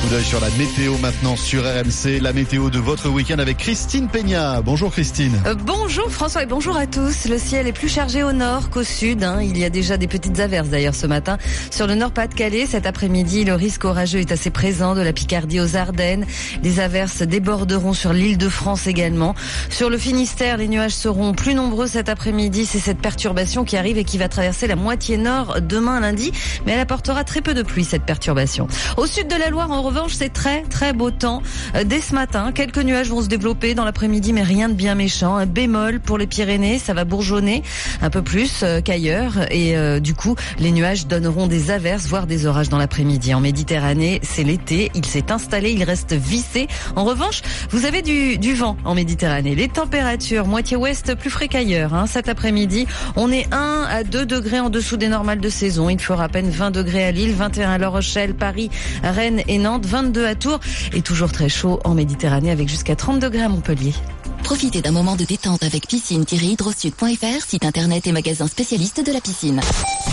coup d'œil sur la météo maintenant sur RMC, la météo de votre week-end avec Christine Peña. Bonjour Christine. Euh, bonjour François et bonjour à tous. Le ciel est plus chargé au nord qu'au sud. Hein. Il y a déjà des petites averses d'ailleurs ce matin. Sur le nord-pas-de-Calais, cet après-midi, le risque orageux est assez présent de la Picardie aux Ardennes. Les averses déborderont sur l'île de France également. Sur le Finistère, les nuages seront plus nombreux cet après-midi. C'est cette perturbation qui arrive et qui va traverser la moitié nord demain lundi. Mais elle apportera très peu de pluie, cette perturbation. Au sud de la Loire, en revanche, c'est très très beau temps. Euh, dès ce matin, quelques nuages vont se développer dans l'après-midi, mais rien de bien méchant. Un bémol pour les Pyrénées, ça va bourgeonner un peu plus euh, qu'ailleurs. Et euh, du coup, les nuages donneront des averses, voire des orages dans l'après-midi. En Méditerranée, c'est l'été, il s'est installé, il reste vissé. En revanche, vous avez du, du vent en Méditerranée. Les températures, moitié ouest, plus frais qu'ailleurs. Hein. Cet après-midi, on est 1 à 2 degrés en dessous des normales de saison. Il fera à peine 20 degrés à Lille, 21 à La Rochelle, Paris, Rennes et Nantes, 22 à Tours et toujours très chaud en Méditerranée avec jusqu'à 30 degrés à Montpellier. Profitez d'un moment de détente avec piscine-hydrosud.fr, site internet et magasin spécialiste de la piscine.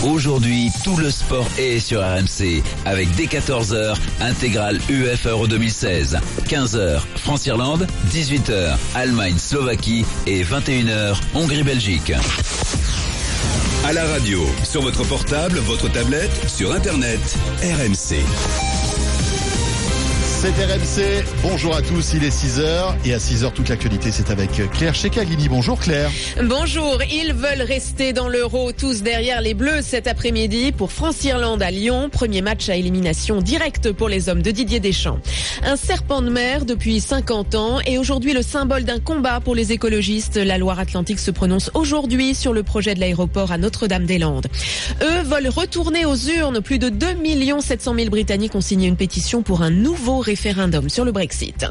Aujourd'hui, tout le sport est sur RMC avec dès 14h, intégrale UEFA Euro 2016. 15h, France-Irlande, 18h, Allemagne-Slovaquie et 21h, Hongrie-Belgique. À la radio, sur votre portable, votre tablette, sur Internet, RMC. C'est RMC. Bonjour à tous, il est 6h et à 6h toute l'actualité c'est avec Claire Chekagini. Bonjour Claire. Bonjour, ils veulent rester dans l'euro tous derrière les Bleus cet après-midi pour France-Irlande à Lyon. Premier match à élimination directe pour les hommes de Didier Deschamps. Un serpent de mer depuis 50 ans et aujourd'hui le symbole d'un combat pour les écologistes. La Loire-Atlantique se prononce aujourd'hui sur le projet de l'aéroport à Notre-Dame-des-Landes. Eux veulent retourner aux urnes. Plus de 2 700 000 Britanniques ont signé une pétition pour un nouveau référendum sur le Brexit.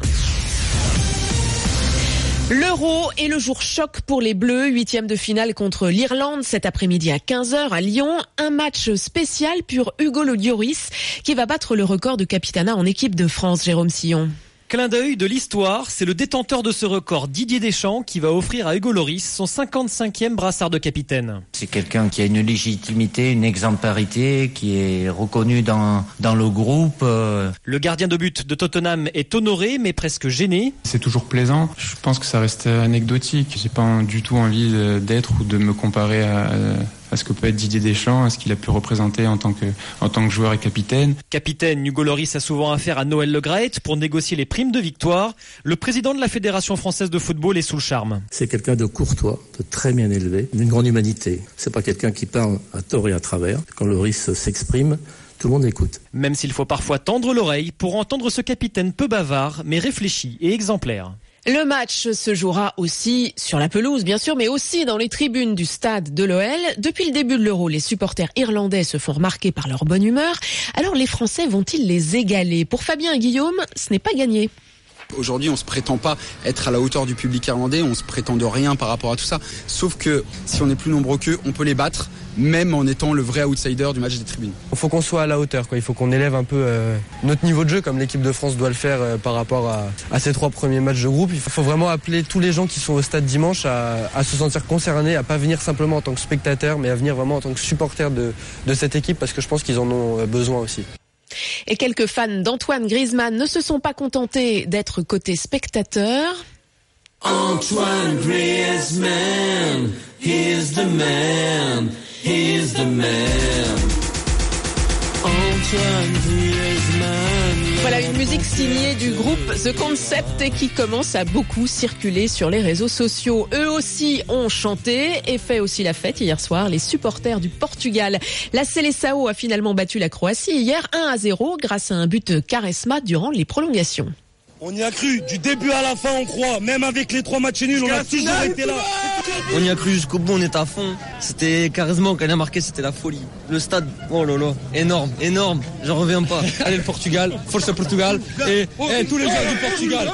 L'Euro est le jour choc pour les Bleus, huitième de finale contre l'Irlande cet après-midi à 15h à Lyon. Un match spécial pour Hugo Lloris qui va battre le record de capitana en équipe de France, Jérôme Sillon. Clin d'œil de l'histoire, c'est le détenteur de ce record, Didier Deschamps, qui va offrir à Hugo Loris son 55e brassard de capitaine. C'est quelqu'un qui a une légitimité, une exemplarité, qui est reconnu dans, dans le groupe. euh. Le gardien de but de Tottenham est honoré, mais presque gêné. C'est toujours plaisant. Je pense que ça reste anecdotique. J'ai pas du tout envie d'être ou de me comparer à, à ce que peut être Didier Deschamps, à ce qu'il a pu représenter en tant que, en tant que joueur et capitaine. Capitaine, Hugo Loris a souvent affaire à Noël Le Graët pour négocier les primes de victoire. Le président de la Fédération française de football est sous le charme. C'est quelqu'un de courtois, de très bien élevé, d'une grande humanité. C'est pas quelqu'un qui parle à tort et à travers. Quand Loris s'exprime, tout le monde écoute. Même s'il faut parfois tendre l'oreille pour entendre ce capitaine peu bavard, mais réfléchi et exemplaire. Le match se jouera aussi sur la pelouse, bien sûr, mais aussi dans les tribunes du stade de l'OL. Depuis le début de l'Euro, les supporters irlandais se font remarquer par leur bonne humeur. Alors les Français vont-ils les égaler? Pour Fabien Guillaume, ce n'est pas gagné. Aujourd'hui, on se prétend pas être à la hauteur du public irlandais, on se prétend de rien par rapport à tout ça. Sauf que si on est plus nombreux qu'eux, on peut les battre, même en étant le vrai outsider du match des tribunes. Il faut qu'on soit à la hauteur, quoi. il faut qu'on élève un peu euh, notre niveau de jeu comme l'équipe de France doit le faire euh, par rapport à, ces trois premiers matchs de groupe. Il faut vraiment appeler tous les gens qui sont au stade dimanche à, se sentir concernés, à pas venir simplement en tant que spectateur, mais à venir vraiment en tant que supporter de, de cette équipe parce que je pense qu'ils en ont euh, besoin aussi. Et quelques fans d'Antoine Griezmann ne se sont pas contentés d'être côté spectateur. Antoine Griezmann, he's the man, he's the man. Signée du groupe The Concept et qui commence à beaucoup circuler sur les réseaux sociaux. Eux aussi ont chanté et fait aussi la fête hier soir, les supporters du Portugal. La Seleção a finalement battu la Croatie hier 1 à 0 grâce à un but de Charisma durant les prolongations. On y a cru, du début à la fin on croit, même avec les trois matchs nuls, on a toujours été là. On y a cru jusqu'au bout, on était à fond. C'était carrément quand il a marqué, c'était la folie. Le stade, oh là là, énorme, énorme, j'en reviens pas. Allez le Portugal, force Portugal, et, et tous les joueurs du Portugal.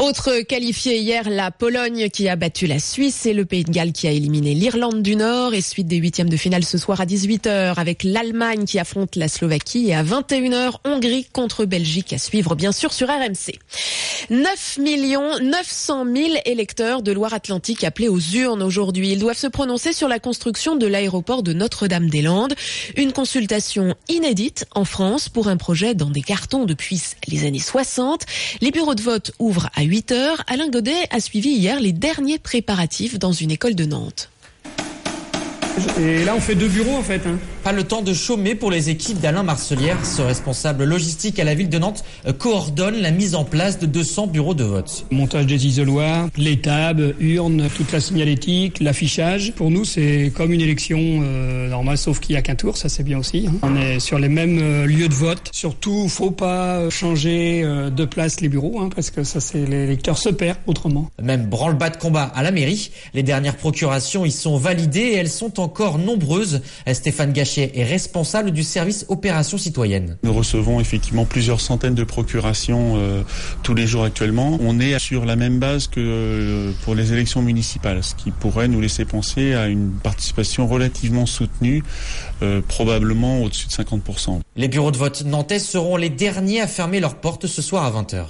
Autre qualifié hier, la Pologne qui a battu la Suisse et le Pays de Galles qui a éliminé l'Irlande du Nord. Et suite des huitièmes de finale ce soir à 18h avec l'Allemagne qui affronte la Slovaquie et à 21h Hongrie contre Belgique à suivre bien sûr sur RMC. 9 millions 900 000 électeurs de Loire-Atlantique appelés aux urnes aujourd'hui. Ils doivent se prononcer sur la construction de l'aéroport de Notre-Dame-des-Landes. Une consultation inédite en France pour un projet dans des cartons depuis les années 60. Les bureaux de vote ouvrent à 8 heures. Alain Godet a suivi hier les derniers préparatifs dans une école de Nantes. Et là, on fait deux bureaux en fait. hein. Pas le temps de chômer pour les équipes d'Alain Marcelière. Ce responsable logistique à la ville de Nantes coordonne la mise en place de 200 bureaux de vote. Montage des isoloirs, les tables, urnes, toute la signalétique, l'affichage. Pour nous, c'est comme une élection euh, normale, sauf qu'il n'y a qu'un tour, ça c'est bien aussi. hein. On est sur les mêmes euh, lieux de vote. Surtout, faut pas euh, changer euh, de place les bureaux, hein, parce que ça, c'est les électeurs se perdent autrement. Même branle-bas de combat à la mairie. Les dernières procurations y sont validées et elles sont encore nombreuses. Stéphane Gachet est responsable du service opération citoyenne. Nous recevons effectivement plusieurs centaines de procurations euh, tous les jours actuellement. On est sur la même base que euh, pour les élections municipales, ce qui pourrait nous laisser penser à une participation relativement soutenue, euh, probablement au-dessus de 50%. Les bureaux de vote nantais seront les derniers à fermer leurs portes ce soir à 20h.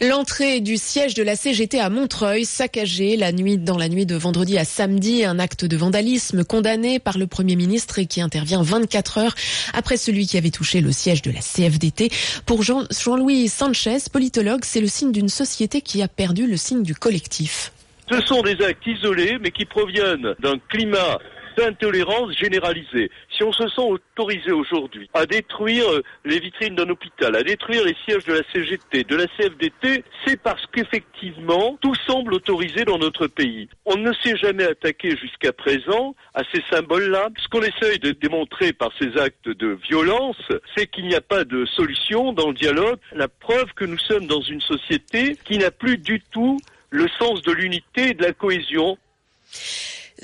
L'entrée du siège de la CGT à Montreuil saccagée la nuit dans la nuit de vendredi à samedi, un acte de vandalisme condamné par le Premier ministre et qui intervient 24 heures après celui qui avait touché le siège de la CFDT. Pour Jean- Jean-Louis Sanchez, politologue, c'est le signe d'une société qui a perdu le signe du collectif. Ce sont des actes isolés, mais qui proviennent d'un climat d'intolérance généralisée. Si on se sent autorisé aujourd'hui à détruire euh, les vitrines d'un hôpital, à détruire les sièges de la CGT, de la CFDT, c'est parce qu'effectivement, tout semble autorisé dans notre pays. On ne s'est jamais attaqué jusqu'à présent à ces symboles-là. Ce qu'on essaye de démontrer par ces actes de violence, c'est qu'il n'y a pas de solution dans le dialogue. La preuve que nous sommes dans une société qui n'a plus du tout le sens de l'unité et de la cohésion.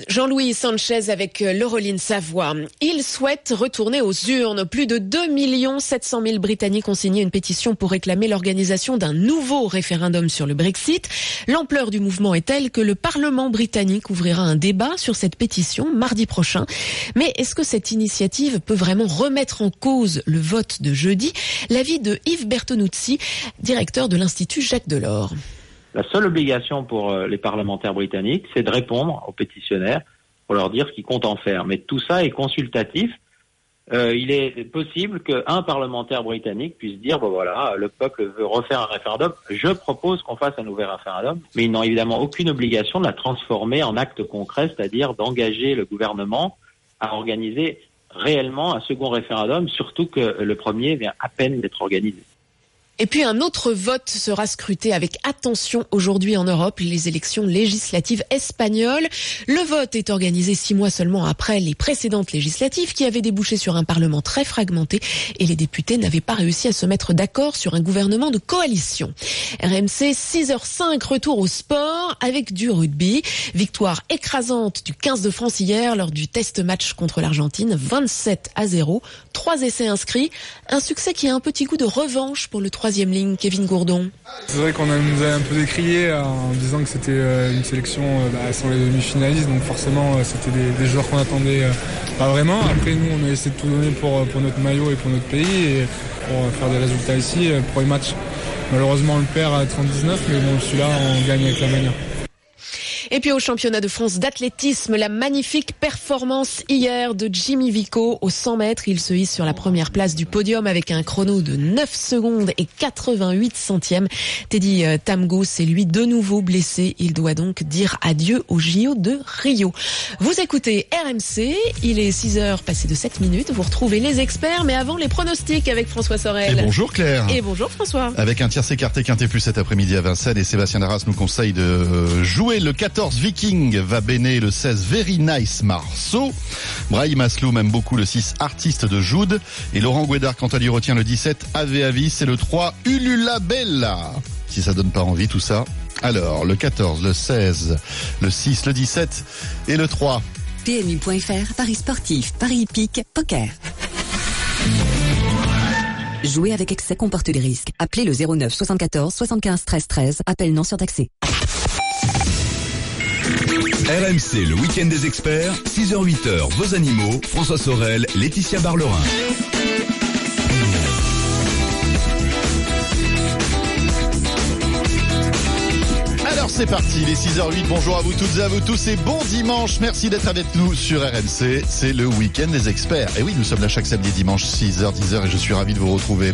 Jean-Louis Sanchez avec euh, Laureline Savoie. Il souhaite retourner aux urnes. Plus de 2 700 000 Britanniques ont signé une pétition pour réclamer l'organisation d'un nouveau référendum sur le Brexit. L'ampleur du mouvement est telle que le Parlement britannique ouvrira un débat sur cette pétition mardi prochain. Mais est-ce que cette initiative peut vraiment remettre en cause le vote de jeudi? L'avis de Yves Bertonuzzi, directeur de l'Institut Jacques Delors. La seule obligation pour euh, les parlementaires britanniques, c'est de répondre aux pétitionnaires pour leur dire ce qu'ils comptent en faire. Mais tout ça est consultatif. Euh, il est possible qu'un parlementaire britannique puisse dire, voilà, le peuple veut refaire un référendum, je propose qu'on fasse un nouvel référendum, mais ils n'ont évidemment aucune obligation de la transformer en acte concret, c'est-à-dire d'engager le gouvernement à organiser réellement un second référendum, surtout que le premier vient à peine d'être organisé. Et puis un autre vote sera scruté avec attention aujourd'hui en Europe, les élections législatives espagnoles. Le vote est organisé six mois seulement après les précédentes législatives qui avaient débouché sur un parlement très fragmenté et les députés n'avaient pas réussi à se mettre d'accord sur un gouvernement de coalition. RMC 6h05, retour au sport avec du rugby. Victoire écrasante du 15 de France hier lors du test match contre l'Argentine, 27 à 0, trois essais inscrits, un succès qui a un petit goût de revanche pour le troisième ligne, Kevin Gourdon. C'est vrai qu'on nous a un peu décrié en disant que c'était euh, une sélection euh, bah, sur les demi-finalistes, donc forcément euh, c'était des, joueurs qu'on attendait pas vraiment. Après nous on a essayé de tout donner pour, pour notre maillot et pour notre pays et pour faire des résultats ici. Euh, Premier match, malheureusement on le perd à 39, mais bon celui-là on gagne avec la manière. Et puis au championnat de France d'athlétisme, la magnifique performance hier de Jimmy Vico au 100 mètres. Il se hisse sur la première place du podium avec un chrono de 9 secondes et 88 centièmes. Teddy euh, Tamgo, c'est lui de nouveau blessé. Il doit donc dire adieu au JO de Rio. Vous écoutez RMC, il est 6 heures passées de 7 minutes. Vous retrouvez les experts, mais avant les pronostics avec François Sorel. Et bonjour Claire. Et bonjour François. Avec un tiercé écarté quinté plus cet après-midi à Vincennes et Sébastien Darras nous conseille de euh, jouer le 14 Viking, va béner le 16 Very Nice Marceau. Brahim Asloum aime beaucoup le 6 Artiste de Joude et Laurent Guédard quant à lui retient le 17 Ave Avis et le 3 Ulula Bella. Si ça donne pas envie tout ça. Alors, le 14, le 16, le 6, le 17 et le 3. PMU.fr, Paris sportif, Paris hippique, poker. Jouer avec excès comporte des risques. Appelez le 09 74 75 13 13. Appel non surtaxé. RMC, le week-end des experts, 6h-8h, vos animaux, François Sorel, Laetitia Barlerin. C'est parti, les 6h08, bonjour à vous toutes et à vous tous et bon dimanche, merci d'être avec nous sur RMC, c'est le week-end des experts. Et oui, nous sommes là chaque samedi et dimanche, 6h, 10h et je suis ravi de vous retrouver.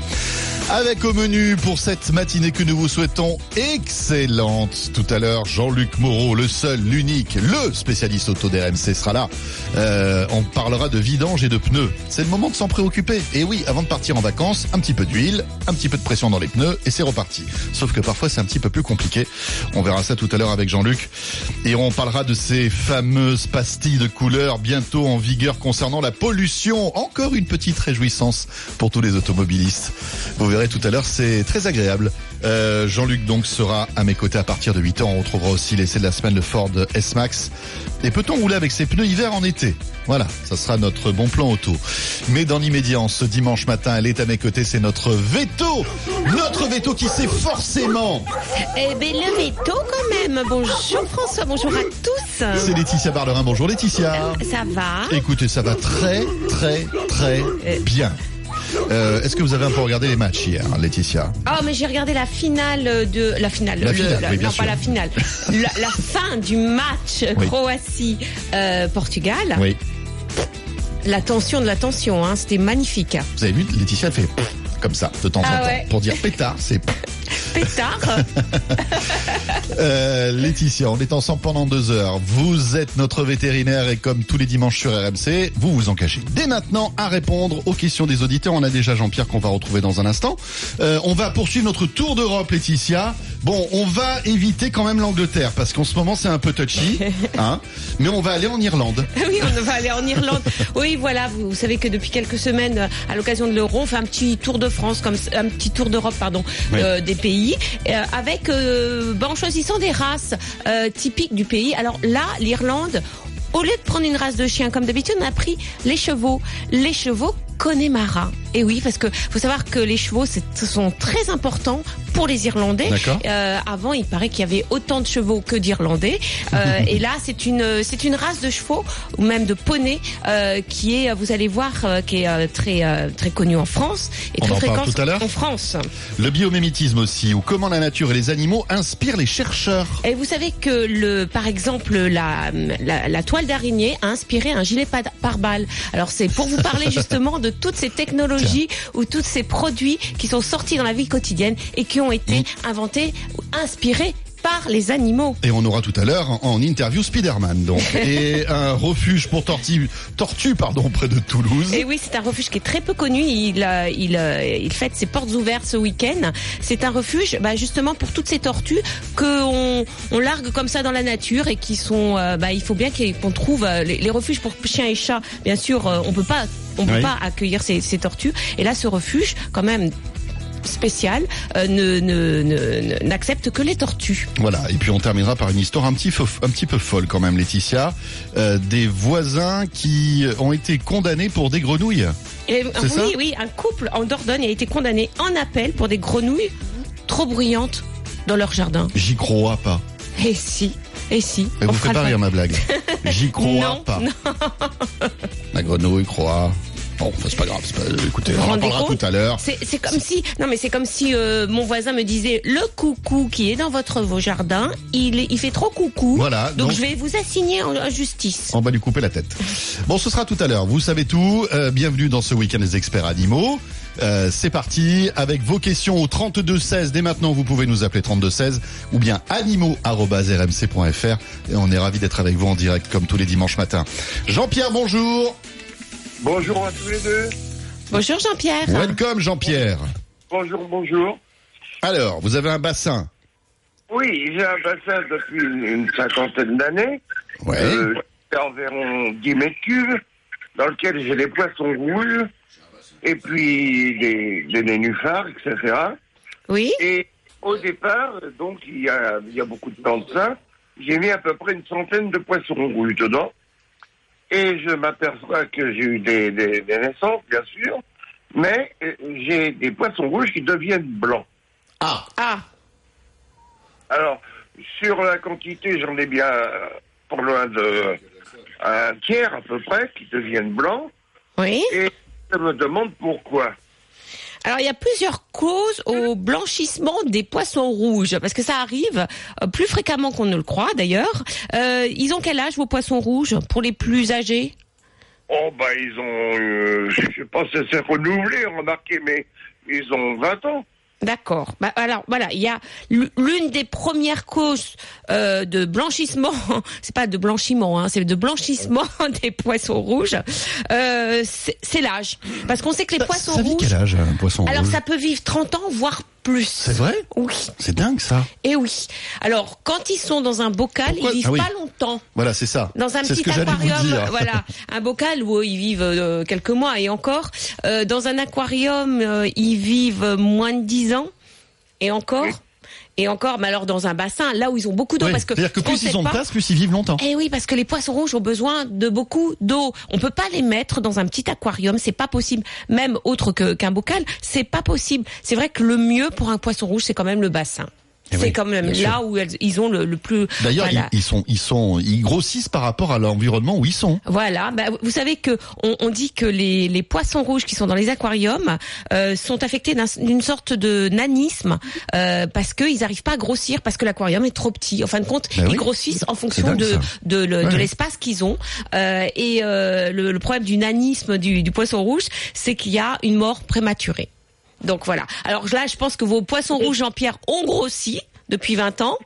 Avec au menu pour cette matinée que nous vous souhaitons excellente. Tout à l'heure, Jean-Luc Moreau, le seul, l'unique, le spécialiste auto d'RMC sera là. Euh, on parlera de vidange et de pneus. C'est le moment de s'en préoccuper. Et oui, avant de partir en vacances, un petit peu d'huile, un petit peu de pression dans les pneus et c'est reparti. Sauf que parfois c'est un petit peu plus compliqué. On verra ça tout à l'heure avec Jean-Luc. Et on parlera de ces fameuses pastilles de couleur bientôt en vigueur concernant la pollution. Encore une petite réjouissance pour tous les automobilistes. Vous verrez tout à l'heure, c'est très agréable. Euh, Jean-Luc donc sera à mes côtés à partir de 8 ans. On retrouvera aussi l'essai de la semaine, le Ford S-Max. Et peut-on rouler avec ses pneus hiver en été? Voilà, ça sera notre bon plan auto. Mais dans l'immédiat, ce dimanche matin, elle est à mes côtés, c'est notre veto Notre veto qui sait forcément Eh ben le veto quand même. Bonjour François, bonjour à tous. C'est Laetitia Barlerin. Bonjour Laetitia. Ça va Écoutez, ça va très, très, très bien. Euh, Est-ce que vous avez un peu regardé les matchs hier, Laetitia? Oh mais j'ai regardé la finale de la finale, La finale, oui, bien non sûr. pas la finale, la, la fin du match Oui. Croatie euh, Portugal. Oui. La tension de la tension, hein, c'était magnifique. Vous avez vu, Laetitia fait comme ça, de temps en Ah temps. ouais. Pour dire pétard, c'est Pétard. Euh, Laetitia, on est ensemble pendant deux heures. Vous êtes notre vétérinaire et comme tous les dimanches sur RMC, vous vous engagez dès maintenant à répondre aux questions des auditeurs. On a déjà Jean-Pierre qu'on va retrouver dans un instant. Euh, on va poursuivre notre tour d'Europe, Laetitia. Bon, on va éviter quand même l'Angleterre parce qu'en ce moment c'est un peu touchy, hein. Mais on va aller en Irlande. Oui, on va aller en Irlande. Oui, voilà, vous, vous savez que depuis quelques semaines, à l'occasion de l'Euro, on fait un petit tour de France, comme un petit tour d'Europe, pardon, Oui. euh, des pays, euh, avec, euh, ben, en choisissant des races euh, typiques du pays. Alors là, l'Irlande. Au lieu de prendre une race de chien comme d'habitude, on a pris les chevaux. Les chevaux Connemara. Et oui, parce que faut savoir que les chevaux ce sont très importants pour les Irlandais. D'accord. Euh, avant, il paraît qu'il y avait autant de chevaux que d'Irlandais. Euh, et là, c'est une c'est une race de chevaux ou même de poney euh, qui est, vous allez voir, euh, qui est euh, très euh, très connue en France et On très fréquente tout à l'heure en France. Le biomimétisme aussi, ou comment la nature et les animaux inspirent les chercheurs. Et vous savez que le, par exemple, la, la, la toile d'araignée a inspiré un gilet par- pare-balles. Alors c'est pour vous parler justement de toutes ces technologies ou tous ces produits qui sont sortis dans la vie quotidienne et qui ont été Mmh. inventés ou inspirés par les animaux. Et on aura tout à l'heure en, interview Spider-Man, donc. Et un refuge pour tortues, tortues, pardon, près de Toulouse. Et oui, c'est un refuge qui est très peu connu. Il, euh, il, il fête ses portes ouvertes ce week-end. C'est un refuge, bah, justement, pour toutes ces tortues que on, largue comme ça dans la nature et qui sont. euh, bah, il faut bien qu'on trouve euh, les, les refuges pour chiens et chats. Bien sûr, on peut pas, on peut Oui. pas accueillir ces, ces tortues. Et là, ce refuge, quand même spécial, euh, ne ne- ne- n'accepte que les tortues. Voilà, et puis on terminera par une histoire un petit, peu- un petit peu folle quand même, Laetitia. Euh, des voisins qui ont été condamnés pour des grenouilles. Et, C'est ça oui, oui, un couple en Dordogne a été condamné en appel pour des grenouilles trop bruyantes dans leur jardin. J'y crois pas. Et si, et si. Mais vous faites pas rire ma blague. J'y crois non, pas. non. La grenouille croit. Bon, c'est pas grave. pas- Écoutez, on en parlera tout à l'heure. C'est comme si, non mais c'est comme si euh, mon voisin me disait le coucou qui est dans votre vos jardins, il il fait trop coucou. Voilà, Donc, donc- je vais vous assigner en, en justice. On va lui couper la tête. Bon, ce sera tout à l'heure. Vous savez tout. Euh, bienvenue dans ce week-end des experts animaux. Euh, c'est parti avec vos questions au 32 16. Dès maintenant, vous pouvez nous appeler 32 16 ou bien animaux@rmc.fr et on est ravi d'être avec vous en direct comme tous les dimanches matins. Jean-Pierre, bonjour. Bonjour à tous les deux. Bonjour Jean-Pierre. Welcome Jean-Pierre. Bonjour, bonjour. Alors, vous avez un bassin. Oui, j'ai un bassin depuis une, une cinquantaine d'années. Ouais. Euh, c'est environ 10 mètres cubes, dans lequel j'ai des poissons rouges, et puis des, des nénuphars, etc. Oui. Et au départ, donc, il y a, il y a beaucoup de temps de ça, j'ai mis à peu près une centaine de poissons rouges dedans. Et je m'aperçois que j'ai eu des, des, des naissances, bien sûr, mais euh, j'ai des poissons rouges qui deviennent blancs. Ah Ah Alors, sur la quantité, j'en ai bien pour loin de un tiers à peu près qui deviennent blancs. Oui. Et je me demande pourquoi. Alors il y a plusieurs causes au blanchissement des poissons rouges, parce que ça arrive euh, plus fréquemment qu'on ne le croit d'ailleurs. Euh, ils ont quel âge vos poissons rouges pour les plus âgés? Oh, bah, ils ont, euh, je sais pas si c'est renouvelé, remarquez, mais ils ont 20 ans. D'accord. Bah, alors voilà, il y a l'une des premières causes euh, de blanchissement, c'est pas de blanchiment, hein, c'est de blanchissement des poissons rouges. Euh, c'est l'âge, parce qu'on sait que les poissons Ça vit rouges. quel âge, un poisson Alors rouge? ça peut vivre 30 ans, voire plus. C'est vrai Oui. C'est dingue ça. Et oui. Alors quand ils sont dans un bocal, Pourquoi ils vivent Ah oui. pas longtemps. Voilà, c'est ça. Dans un petit que j'allais vous aquarium, dire. voilà, un bocal où ils vivent euh, quelques mois et encore. Euh, dans un aquarium, euh, ils vivent moins de 10 ans et encore. Et encore, mais alors dans un bassin, là où ils ont beaucoup d'eau, Oui, parce que C'est-à-dire que plus ils ont de place, plus ils vivent longtemps. eh oui, parce que les poissons rouges ont besoin de beaucoup d'eau. On peut pas les mettre dans un petit aquarium, c'est pas possible. Même autre qu'un bocal, c'est pas possible. C'est vrai que le mieux pour un poisson rouge, c'est quand même le bassin. Eh C'est oui, quand même bien là où elles- ils ont le, le plus. D'ailleurs, voilà. ils, ils sont, ils sont, ils grossissent par rapport à l'environnement où ils sont. Voilà, bah, vous savez que on, on dit que les, les poissons rouges qui sont dans les aquariums euh, sont affectés d'un- d'une sorte de nanisme euh, parce qu'ils n'arrivent pas à grossir parce que l'aquarium est trop petit. En fin de compte, Bah oui. ils grossissent en fonction dingue, de de, ouais. l'espace qu'ils ont. Euh, et euh, le, le problème du nanisme du, du poisson rouge, c'est qu'il y a une mort prématurée. Donc voilà. Alors là, je pense que vos poissons rouges, Jean-Pierre, ont grossi depuis 20 ans.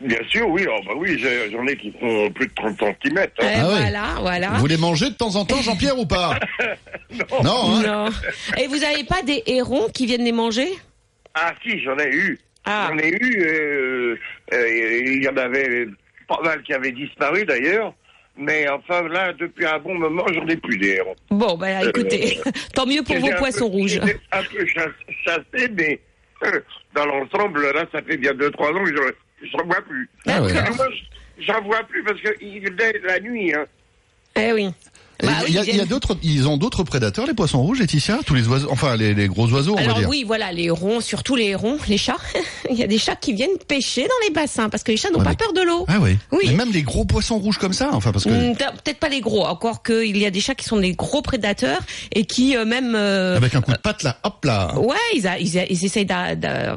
Bien sûr, oui, oh, bah oui, j'en ai qui font plus de 30 cm. Euh, voilà, voilà. Vous les mangez de temps en temps, Jean-Pierre, ou pas Non, hein Non. Et vous avez pas des hérons qui viennent les manger? Ah si, j'en ai eu. Ah. J'en ai eu. euh, euh, il y en avait pas mal qui avaient disparu d'ailleurs. Mais enfin là, depuis un bon moment, j'en ai plus des hérons. Bon, bah écoutez, Euh, tant mieux pour vos poissons peu- rouges. un peu chass- chassé, mais euh, dans l'ensemble, là, ça fait bien 2-3 ans que je j'en vois plus. Ah ouais. Moi, j'en vois plus parce que il est la nuit. Hein. Eh oui. Bah il y a, oui, d'autres, ils ont d'autres prédateurs, les poissons rouges, Laetitia Tous les oiseaux, enfin les, les gros oiseaux, on va Alors dire. oui, voilà, les hérons, surtout les hérons, les chats. Il y a des chats qui viennent pêcher dans les bassins parce que les chats n'ont Ouais, pas mais- peur de l'eau. Ah oui. Oui. Mais même les gros poissons rouges comme ça, enfin parce que t'as- Peut-être pas les gros, encore qu'il y a des chats qui sont des gros prédateurs et qui euh, même euh, avec un coup de patte là, hop là. Ouais, ils, a- ils, a- ils essayent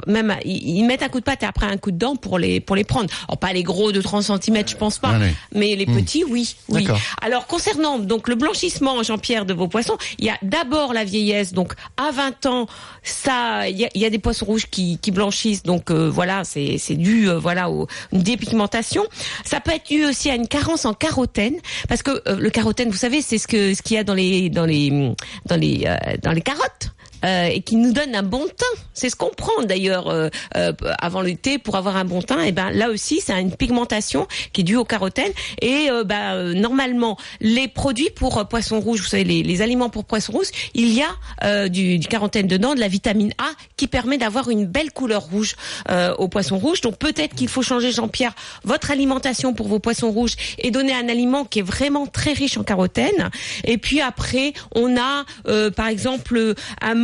même ils, mettent un coup de patte et après un coup de dent pour les pour les prendre. Alors pas les gros de 30 cm, je pense pas, Allez. mais les Hmm. petits oui, oui. D'accord. Alors concernant donc le blanchissement Jean-Pierre de vos poissons, il y a d'abord la vieillesse. Donc à 20 ans, ça il y a, y a des poissons rouges qui, qui blanchissent donc euh, voilà, c'est c'est dû euh, voilà au une dépigmentation. Ça peut être dû aussi à une carence en carotène parce que euh, le carotène, vous savez, c'est ce que ce qu'il y a dans les dans les dans les euh, dans les carottes euh, et qui nous donne un bon teint. C'est ce qu'on prend d'ailleurs euh, euh, avant l'été pour avoir un bon teint. Et ben là aussi, c'est une pigmentation qui est due au carotène. Et euh, ben, euh, normalement, les produits pour poisson rouge, vous savez, les, aliments pour poisson rouge, il y a du, du carotène dedans, de la vitamine A qui permet d'avoir une belle couleur rouge au poisson rouge. Donc peut-être qu'il faut changer, Jean-Pierre, votre alimentation pour vos poissons rouges et donner un aliment qui est vraiment très riche en carotène. Et puis après, on a par exemple un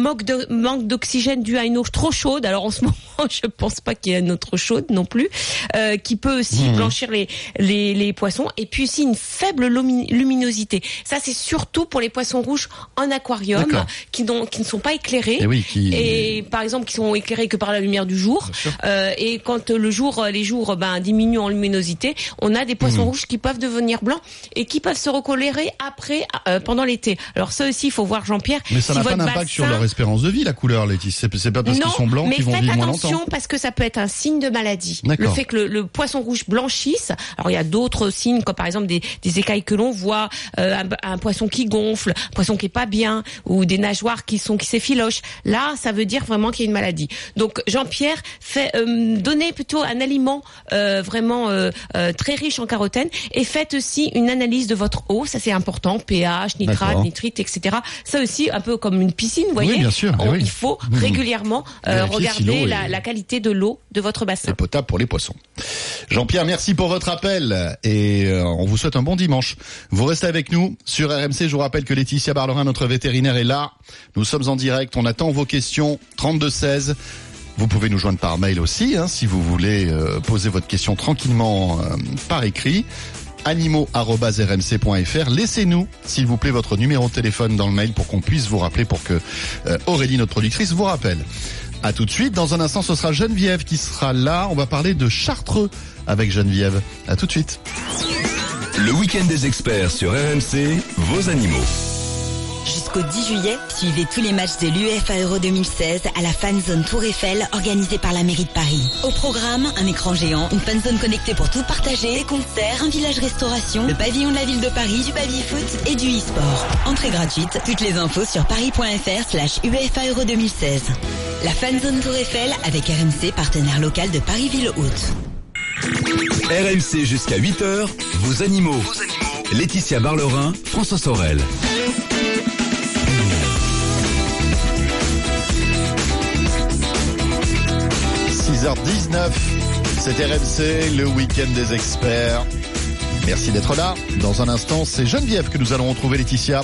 manque d'oxygène dû à une eau trop chaude. Alors en ce moment, je pense pas qu'il y ait une eau trop chaude non plus, euh, qui peut aussi Mhm. blanchir les, les les poissons. Et puis aussi une faible lumi- luminosité. Ça c'est surtout pour les poissons rouges en aquarium qui qui ne sont pas éclairés. Eh oui, qui- Et par exemple qui sont éclairés que par la lumière du jour. Euh, et quand le jour, euh, les jours ben, diminuent en luminosité, on a des poissons Mhm. rouges qui peuvent devenir blancs et qui peuvent se recolorer après, euh, pendant l'été. Alors ça aussi, il faut voir Jean-Pierre. Mais ça si n'a pas votre d'impact sur leur espérance de vie, la couleur, Laetitia. C'est- C'est pas parce non, qu'ils sont blancs mais qu'ils vont faites vivre moins attention longtemps. parce que ça peut être un signe de maladie. D'accord. Le fait que le, le poisson rouge blanchisse. Alors il y a d'autres signes comme par exemple des, des écailles que l'on voit, euh, un, un poisson qui gonfle, un poisson qui est pas bien ou des nageoires qui sont qui s'effilochent. Là, ça veut dire vraiment qu'il y a une maladie. Donc Jean-Pierre fait euh, donnez plutôt un aliment euh, vraiment euh, euh, très riche en carotène et faites aussi une analyse de votre eau. Ça c'est important, pH, nitrate, D'accord. nitrite, etc. Ça aussi un peu comme une piscine, vous voyez. Bien sûr, On- oui. Il faut Mhm. régulièrement euh, regarder la, qualité de l'eau de votre bassin. potable pour les poissons. Jean-Pierre, merci pour votre appel et euh, on vous souhaite un bon dimanche. Vous restez avec nous sur RMC. Je vous rappelle que Laetitia Barlerin, notre vétérinaire, est là. Nous sommes en direct. On attend vos questions. 32 16. Vous pouvez nous joindre par mail aussi, hein, si vous voulez euh, poser votre question tranquillement euh, par écrit. animaux.rmc.fr. Laissez-nous, s'il vous plaît, votre numéro de téléphone dans le mail pour qu'on puisse vous rappeler, pour que euh, Aurélie, notre productrice, vous rappelle. À tout de suite. Dans un instant, ce sera Geneviève qui sera là. On va parler de Chartreux avec Geneviève. À tout de suite. Le week-end des experts sur RMC, vos animaux. Jusqu'au 10 juillet, suivez tous les matchs de l'UEFA Euro 2016 à la Fan Zone Tour Eiffel organisée par la mairie de Paris. Au programme, un écran géant, une fan zone connectée pour tout partager, des concerts, un village restauration, le pavillon de la ville de Paris, du baby foot et du e-sport. Entrée gratuite, toutes les infos sur paris.fr slash UEFA Euro 2016. La Fan Zone Tour Eiffel avec RMC, partenaire local de Paris-Ville Haute. RMC jusqu'à 8h, vos animaux. Laetitia Barlerin, François Sorel. 6h19, c'est RMC, le week-end des experts. Merci d'être là. Dans un instant, c'est Geneviève que nous allons retrouver, Laetitia,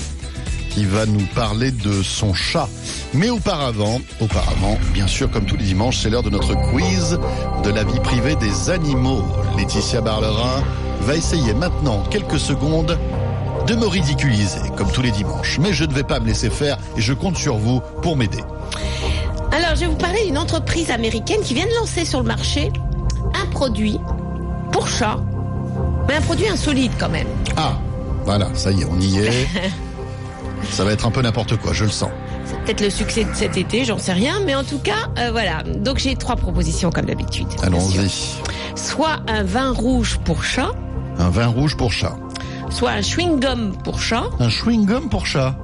qui va nous parler de son chat. Mais auparavant, auparavant, bien sûr, comme tous les dimanches, c'est l'heure de notre quiz de la vie privée des animaux. Laetitia Barlerin va essayer maintenant, quelques secondes, de me ridiculiser, comme tous les dimanches. Mais je ne vais pas me laisser faire et je compte sur vous pour m'aider. Alors, je vais vous parler d'une entreprise américaine qui vient de lancer sur le marché un produit pour chat, mais un produit insolite quand même. Ah, voilà, ça y est, on y est. Ça va être un peu n'importe quoi, je le sens. C'est peut-être le succès de cet été, j'en sais rien, mais en tout cas, euh, voilà. Donc j'ai trois propositions comme d'habitude. Allons-y. Soit un vin rouge pour chat, Un vin rouge pour chat. soit un chewing-gum pour chat, Un chewing-gum pour chat.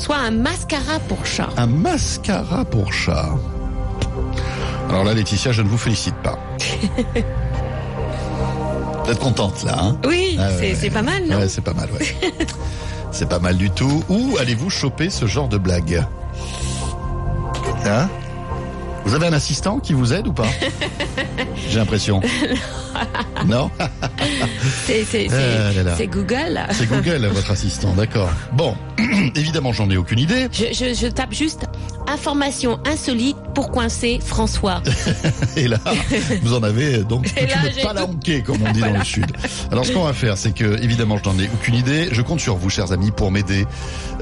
Soit un mascara pour chat. Un mascara pour chat. Alors là, Laetitia, je ne vous félicite pas. Vous êtes contente là, hein? Oui, Ah, c'est ouais, pas mal, non? Ouais, c'est pas mal, ouais. c'est pas mal du tout. Où allez-vous choper ce genre de blague? Hein? Vous avez un assistant qui vous aide ou pas J'ai l'impression. Non C'est Ah c'est Google. C'est Google, votre assistant, d'accord. Bon, évidemment, j'en ai aucune idée. Je, je- je tape juste information insolite pour coincer François. Et là, vous en avez donc Et là, une palanquée, comme on dit dans le sud. Alors, ce qu'on va faire, c'est que, évidemment, je n'en ai aucune idée. Je compte sur vous, chers amis, pour m'aider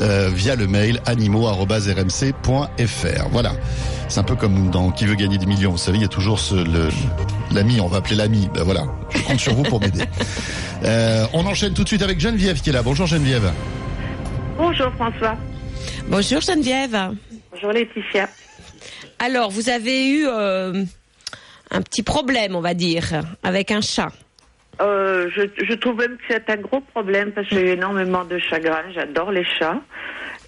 euh, via le mail animaux.rmc.fr. Voilà. C'est un peu comme dans Qui veut gagner des millions. Vous savez, il y a toujours ce, le, l'ami, on va appeler l'ami. Ben voilà. Je compte sur vous pour m'aider. Euh, on enchaîne tout de suite avec Geneviève qui est là. Bonjour Geneviève. Bonjour François. Bonjour Geneviève. Bonjour Laetitia. Alors, vous avez eu euh, un petit problème, on va dire, avec un chat. Euh, je, je trouve même que c'est un gros problème parce que j'ai eu énormément de chagrin. J'adore les chats.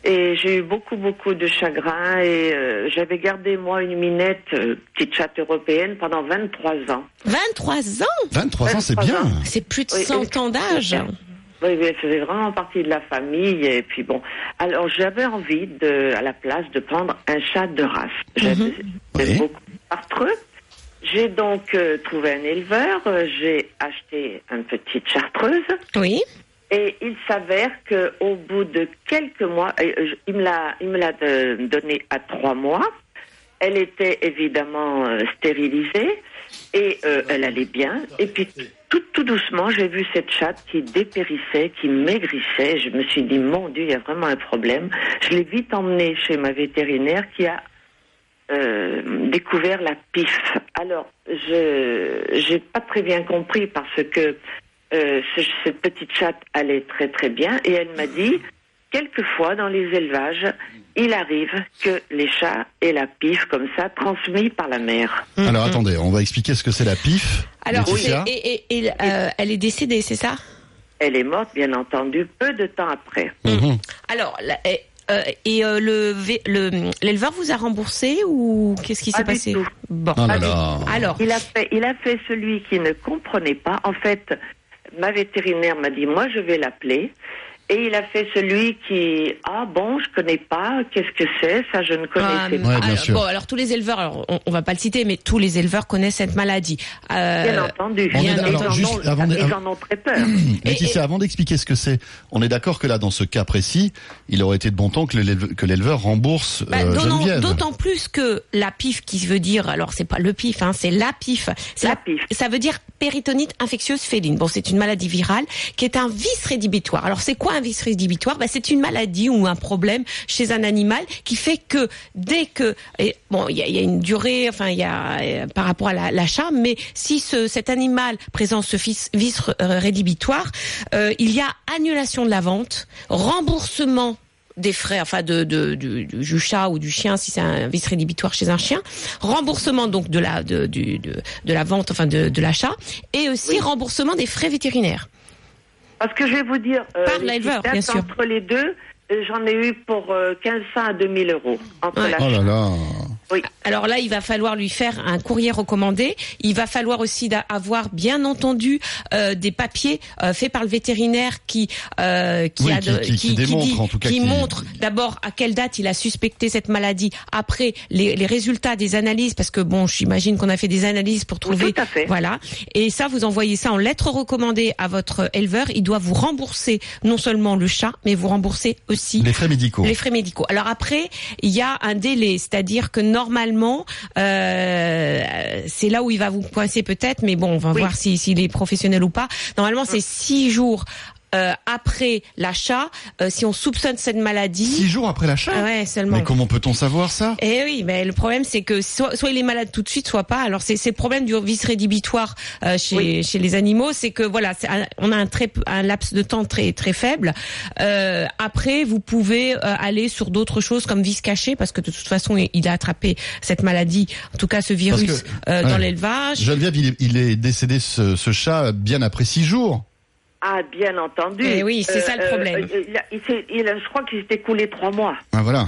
Et j'ai eu beaucoup, beaucoup de chagrin. Et euh, j'avais gardé, moi, une minette, euh, petite chatte européenne, pendant 23 ans. 23 ans 23 ans, c'est 23 bien. C'est plus de Oui, 100 ans d'âge. Oui, elle faisait vraiment partie de la famille. Et puis bon, alors j'avais envie, de, à la place, de prendre un chat de race. J'avais j'aime beaucoup chartreux. J'ai donc euh, trouvé un éleveur. J'ai acheté une petite chartreuse. Oui. Et il s'avère que au bout de quelques mois, euh, il me l'a, il me l'a euh, donné à trois mois. Elle était évidemment euh, stérilisée et elle allait bien. Et puis tout, doucement, j'ai vu cette chatte qui dépérissait, qui maigrissait. Je me suis dit, mon Dieu, il y a vraiment un problème. Je l'ai vite emmenée chez ma vétérinaire qui a découvert la pif. Alors, je j'ai pas très bien compris parce que euh, ce- cette petite chatte allait très très bien et elle m'a dit quelquefois dans les élevages, il arrive que les chats aient la pif comme ça transmis par la mère. Alors attendez, on va expliquer ce que c'est la PIF. Alors, c'est- et, et- et, euh, elle est décédée, c'est ça? Elle est morte bien entendu peu de temps après. Mhm. Alors, la- et, euh, et, euh, le l'éleveur vous a remboursé ou qu'est-ce qui s'est passé? tout. Bon. Oh là là. tout. Alors, il a fait, il a fait celui qui ne comprenait pas. En fait, ma vétérinaire m'a dit, moi, je vais l'appeler. Et il a fait celui qui, ah bon, je connais pas, qu'est-ce que c'est, ça je ne connaissais Euh, pas. alors, Bon, alors tous les éleveurs, alors, on, on va pas le citer, mais tous les éleveurs connaissent cette maladie. Euh, Bien entendu. Est bien avant de- Ils en ont très peur. Laetitia, avant d'expliquer ce que c'est, on est d'accord que là, dans ce cas précis, il aurait été de bon ton que l'éleve- que l'éleveur rembourse Bah, euh. D'autant plus que la PIF, qui veut dire, alors c'est pas le PIF, hein, c'est la PIF. La, Ça veut dire péritonite infectieuse féline. Bon, c'est une maladie virale qui est un vice rédhibitoire. Alors, c'est quoi un vice rédhibitoire bah, C'est une maladie ou un problème chez un animal qui fait que dès que... et, bon, il y a, il y a une durée, enfin, il y a euh, par rapport à la- l'achat, mais si ce, cet animal présente ce vice, vice euh, rédhibitoire, euh, il y a annulation de la vente, remboursement des frais, enfin de, de, du, du chat ou du chien si c'est un vice rédhibitoire chez un chien, remboursement donc de la de, du- de, de la vente, enfin de, de l'achat, et aussi remboursement des frais vétérinaires. Parce que je vais vous dire, euh, Par les bien sûr. entre les deux, j'en ai eu pour euh, 1500 à 2000 euros. Entre Ouais. la Oh là là. Oui. Alors là, il va falloir lui faire un courrier recommandé. Il va falloir aussi avoir, bien entendu, euh, des papiers euh, faits par le vétérinaire qui euh, qui, Oui, a qui- de- qui- qui démontre, en tout cas, qui qui- montre d'abord à quelle date il a suspecté cette maladie. Après les, les résultats des analyses, parce que bon, j'imagine qu'on a fait des analyses pour trouver. Voilà. Et ça, vous envoyez ça en lettre recommandée à votre éleveur. Il doit vous rembourser non seulement le chat, mais vous rembourser aussi Les frais médicaux. les frais médicaux. Alors après, il y a un délai, c'est-à-dire que normalement, euh, c'est là où il va vous coincer peut-être, mais bon, on va voir si- s'il est professionnel ou pas. Normalement, c'est six jours. Euh, après l'achat, euh, si on soupçonne cette maladie. Six jours après l'achat? Ah Ouais, seulement. Mais comment peut-on savoir ça? Eh oui, mais le problème c'est que soit, soit il est malade tout de suite, soit pas. Alors c'est c'est le problème du vice rédhibitoire euh, chez chez les animaux, c'est que voilà, c'est un- on a un très un laps de temps très très faible. Euh, après, vous pouvez euh, aller sur d'autres choses comme vice caché, parce que de toute façon il a attrapé cette maladie, en tout cas ce virus que- euh, dans l'élevage. Geneviève, il est, il est décédé ce, ce chat bien après six jours. Ah, bien entendu. Eh oui, c'est ça le problème. euh, il a- il s'est- il a- je crois qu'il s'est écoulé trois mois. Ah, voilà.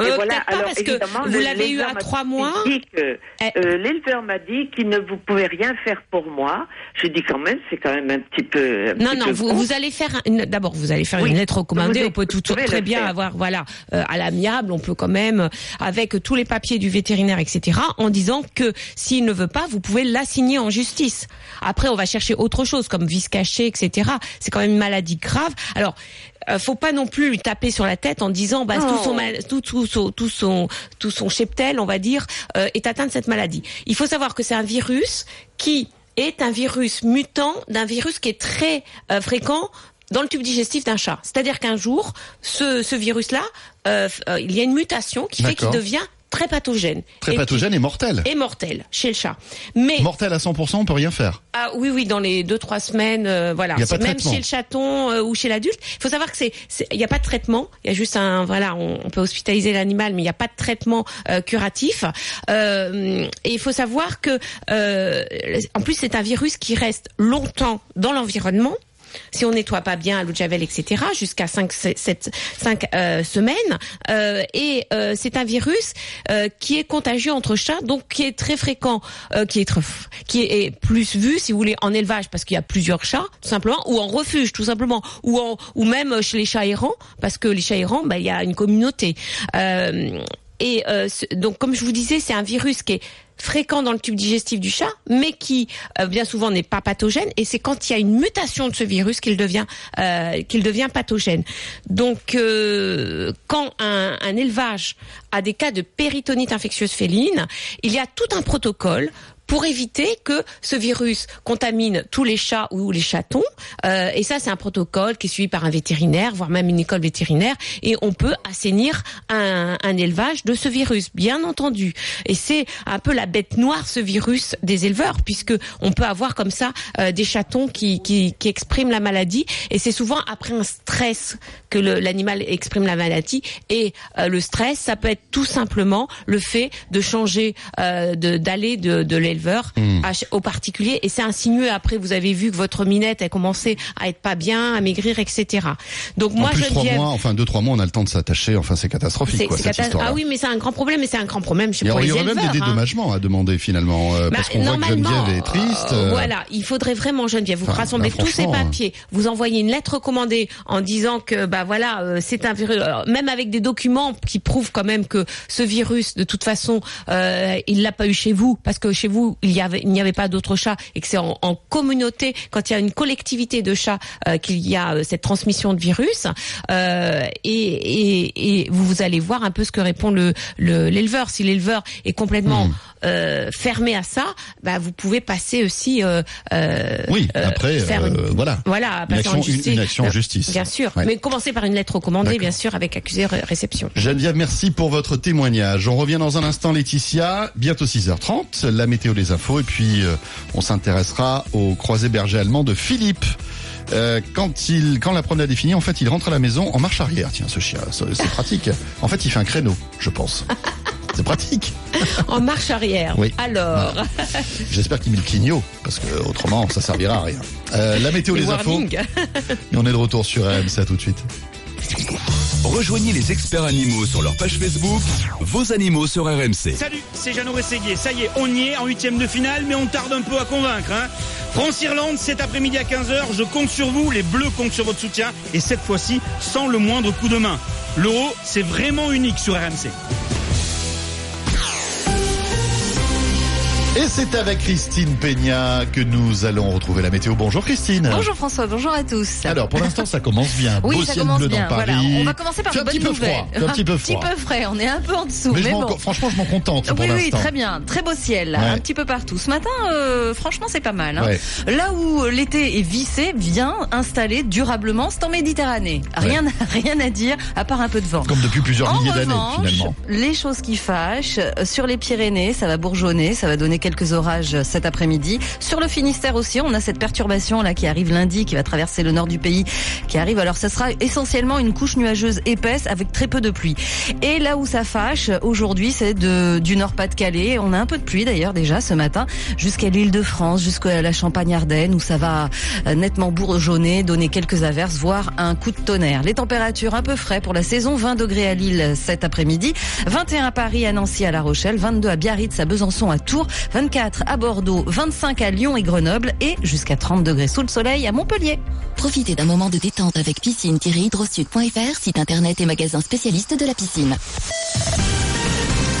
Euh, voilà, pas, alors, parce que vous l'avez eu à trois mois. que, euh, L'éleveur m'a dit qu'il ne vous pouvez rien faire pour moi. Je dis quand même, c'est quand même un petit peu. un Non, petit non, peu vous, vous allez faire une, d'abord, vous allez faire Oui, une lettre recommandée. vous On peut tout, très bien faire. avoir, voilà, euh, à l'amiable, on peut quand même, euh, avec tous les papiers du vétérinaire, etc., en disant que s'il ne veut pas, vous pouvez l'assigner en justice. Après, on va chercher autre chose, comme vice caché, etc. C'est quand même une maladie grave. Alors, euh, faut pas non plus lui taper sur la tête en disant bah, tout son mal- tout, tout son tout son tout son cheptel on va dire euh, est atteint de cette maladie. Il faut savoir que c'est un virus qui est un virus mutant d'un virus qui est très euh, fréquent dans le tube digestif d'un chat. C'est-à-dire qu'un jour, ce, ce virus-là, euh, euh, il y a une mutation qui fait qu'il devient très pathogène. Très Et pathogène qui- et mortel. Et mortel chez le chat. Mais Mortel à 100%, on peut rien faire. ah oui, oui, dans les deux trois semaines, euh, voilà. Il y a pas C'est de même traitement. chez le chaton euh, ou chez l'adulte. Il faut savoir que c'est, il n'y a pas de traitement. Il y a juste un, voilà, on, on peut hospitaliser l'animal, mais il n'y a pas de traitement euh, curatif. Euh, et il faut savoir que, euh, en plus, c'est un virus qui reste longtemps dans l'environnement. Si on nettoie pas bien à l'eau de javel, etc., jusqu'à 5, 7, 5 euh, semaines. Euh, et euh, c'est un virus euh, qui est contagieux entre chats, donc qui est très fréquent, euh, qui est très, qui est plus vu, si vous voulez, en élevage parce qu'il y a plusieurs chats, tout simplement, ou en refuge, tout simplement, ou en, ou même chez les chats errants, parce que les chats errants, ben, il y a une communauté. Euh, et euh, donc, comme je vous disais, c'est un virus qui est fréquent dans le tube digestif du chat, mais qui euh, bien souvent n'est pas pathogène. Et c'est quand il y a une mutation de ce virus qu'il devient euh, qu'il devient pathogène. Donc, euh, quand un, un élevage a des cas de péritonite infectieuse féline, il y a tout un protocole pour éviter que ce virus contamine tous les chats ou les chatons. Euh, et ça, c'est un protocole qui est suivi par un vétérinaire, voire même une école vétérinaire. Et on peut assainir un, un élevage de ce virus, bien entendu. Et c'est un peu la bête noire, ce virus des éleveurs, puisque on peut avoir comme ça euh, des chatons qui, qui, qui expriment la maladie. Et c'est souvent après un stress que l'animal exprime la maladie. Et euh, le stress, ça peut être tout simplement le fait de changer, euh, de- d'aller de, de l'éleveur à ch- au particulier. Et c'est insinueux. Après, vous avez vu que votre minette a commencé à être pas bien, à maigrir, etc. Donc moi, plus, trois Geneviève, mois, enfin deux, trois mois, on a le temps de s'attacher. Enfin, c'est catastrophique, quoi, cette cata- ah oui, mais c'est un grand problème. Mais c'est un grand problème chez Il y pour il y aurait même éleveurs. des hein. dédommagements à demander finalement, euh, Bah, parce qu'on voit que Geneviève est triste. euh, euh, voilà, il faudrait vraiment Geneviève, vous Enfin, rassemblez là, tous ces papiers, vous envoyez une lettre recommandée en disant que bah voilà, euh, c'est un virus, alors, même avec des documents qui prouvent quand même que ce virus, de toute façon, il l'a pas eu chez vous, parce que chez vous il n'y avait pas d'autres chats et que c'est en, communauté, quand il y a une collectivité de chats, euh, qu'il y a euh, cette transmission de virus. Euh, et, vous allez voir un peu ce que répond le le- l'éleveur. si l'éleveur est complètement euh, fermé à ça, bah, vous pouvez passer aussi. Euh, euh, Oui, euh, après, faire euh, une- voilà. Voilà, Une action- une- justice. une action en justice. Bien sûr, Ouais. mais commencer par une lettre recommandée, bien sûr, avec accusé ré- réception. Geneviève, merci pour votre témoignage. On revient dans un instant, Laetitia. Bientôt 6h30, la météo des infos. Et puis, euh, on s'intéressera au croisé berger allemand de Philippe. Euh, quand il, quand la promenade est finie, en fait, il rentre à la maison en marche arrière. Tiens, ce chien, c'est pratique. En fait, il fait un créneau, je pense. C'est pratique. En marche arrière. Oui. Alors. J'espère qu'il met le clignot, parce que autrement, ça servira à rien. Euh, la météo Les des infos. Et on est de retour sur RMC. À tout de suite. Rejoignez les experts animaux sur leur page Facebook, vos animaux sur RMC. Salut, c'est Jeannot Rességuier. Ça y est, on y est en huitième de finale, mais on tarde un peu à convaincre. Hein. France-Irlande, cet après-midi à 15h. Je compte sur vous, les Bleus comptent sur votre soutien. Et cette fois-ci, sans le moindre coup de main. L'euro, c'est vraiment unique sur RMC. Et c'est avec Christine Peña que nous allons retrouver la météo. Bonjour Christine. Bonjour François, bonjour à tous. Alors pour l'instant ça commence bien. Oui, Beau ça ciel commence bleu bien. dans Paris. Voilà, on va commencer par Fait une un petit bonne peu nouvelle. froid. un petit peu froid. frais, on est un peu en dessous. Mais, Mais, je m'en- bon. franchement je m'en contente pour Oui, oui, très bien. Très beau ciel, Ouais. un petit peu partout. Ce matin, euh, franchement, c'est pas mal. hein. Ouais. Là où l'été est vissé, bien installé durablement, c'est en Méditerranée. Rien, rien à dire, à part un peu de vent. Comme depuis plusieurs En milliers d'années finalement. Les choses qui fâchent, euh, sur les Pyrénées, ça va bourgeonner, ça va donner quelques orages cet après-midi. Sur le Finistère aussi, on a cette perturbation là qui arrive lundi, qui va traverser le nord du pays, qui arrive. Alors ça sera essentiellement une couche nuageuse épaisse avec très peu de pluie. Et là où ça fâche aujourd'hui, c'est de, du Nord-Pas-de-Calais. On a un peu de pluie d'ailleurs déjà ce matin, jusqu'à l'île de France, jusqu'à la Champagne-Ardenne, où ça va euh, nettement bourgeonner, donner quelques averses, voire un coup de tonnerre. Les températures un peu frais pour la saison, 20 degrés à Lille cet après-midi, 21 à Paris, à Nancy, à La Rochelle, 22 à Biarritz, à Besançon, à Tours, 24 à Bordeaux, 25 à Lyon et Grenoble et jusqu'à 30 degrés sous le soleil à Montpellier. Profitez d'un moment de détente avec piscine-hydrosud.fr, site internet et magasin spécialiste de la piscine.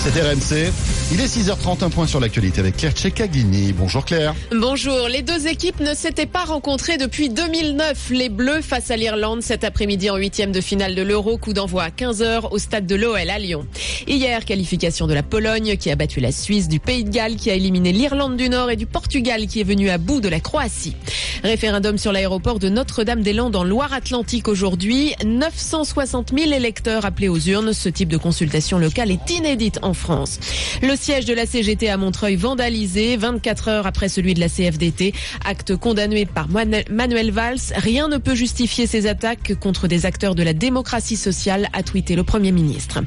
C'est RMC. Il est 6h30, un point sur l'actualité avec Claire Tchekaglini. Bonjour Claire. Bonjour, les deux équipes ne s'étaient pas rencontrées depuis 2009. Les Bleus face à l'Irlande cet après-midi en huitième de finale de l'Euro, coup d'envoi à 15h au stade de l'OL à Lyon. Hier, qualification de la Pologne qui a battu la Suisse, du Pays de Galles qui a éliminé l'Irlande du Nord et du Portugal qui est venu à bout de la Croatie. Référendum sur l'aéroport de Notre-Dame-des-Landes en Loire-Atlantique aujourd'hui. 960 000 électeurs appelés aux urnes. Ce type de consultation locale est inédite France. Le siège de la CGT à Montreuil vandalisé 24 heures après celui de la CFDT. Acte condamné par Manu- Manuel Valls. Rien ne peut justifier ces attaques contre des acteurs de la démocratie sociale, a tweeté le Premier ministre.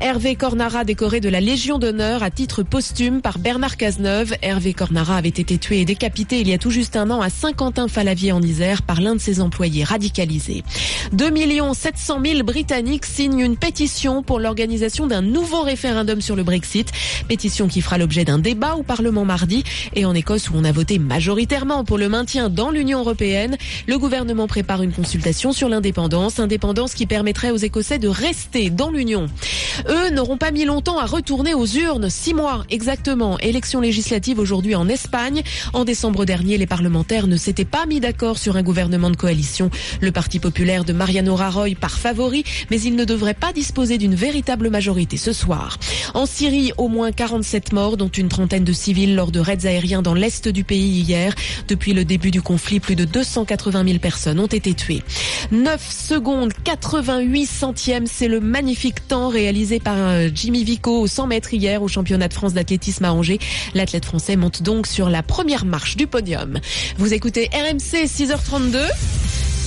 Hervé Cornara décoré de la Légion d'honneur à titre posthume par Bernard Cazeneuve. Hervé Cornara avait été tué et décapité il y a tout juste un an à Saint-Quentin-Falavier en Isère par l'un de ses employés radicalisés. 2 700 000 Britanniques signent une pétition pour l'organisation d'un nouveau référendum sur le Brexit. Pétition qui fera l'objet d'un débat au Parlement mardi. Et en Écosse, où on a voté majoritairement pour le maintien dans l'Union européenne, le gouvernement prépare une consultation sur l'indépendance. Indépendance qui permettrait aux Écossais de rester dans l'Union. Eux n'auront pas mis longtemps à retourner aux urnes. Six mois exactement. Élection législative aujourd'hui en Espagne. En décembre dernier, les parlementaires ne s'étaient pas mis d'accord sur un gouvernement de coalition. Le Parti populaire de Mariano Rajoy part favori, mais il ne devrait pas disposer d'une véritable majorité ce soir. En Syrie, au moins 47 morts, dont une trentaine de civils lors de raids aériens dans l'est du pays hier. Depuis le début du conflit, plus de 280 000 personnes ont été tuées. 9 secondes 88 centièmes, c'est le magnifique temps réalisé par Jimmy Vico au 100 mètres hier au championnat de France d'athlétisme à Angers. L'athlète français monte donc sur la première marche du podium. Vous écoutez RMC 6h32.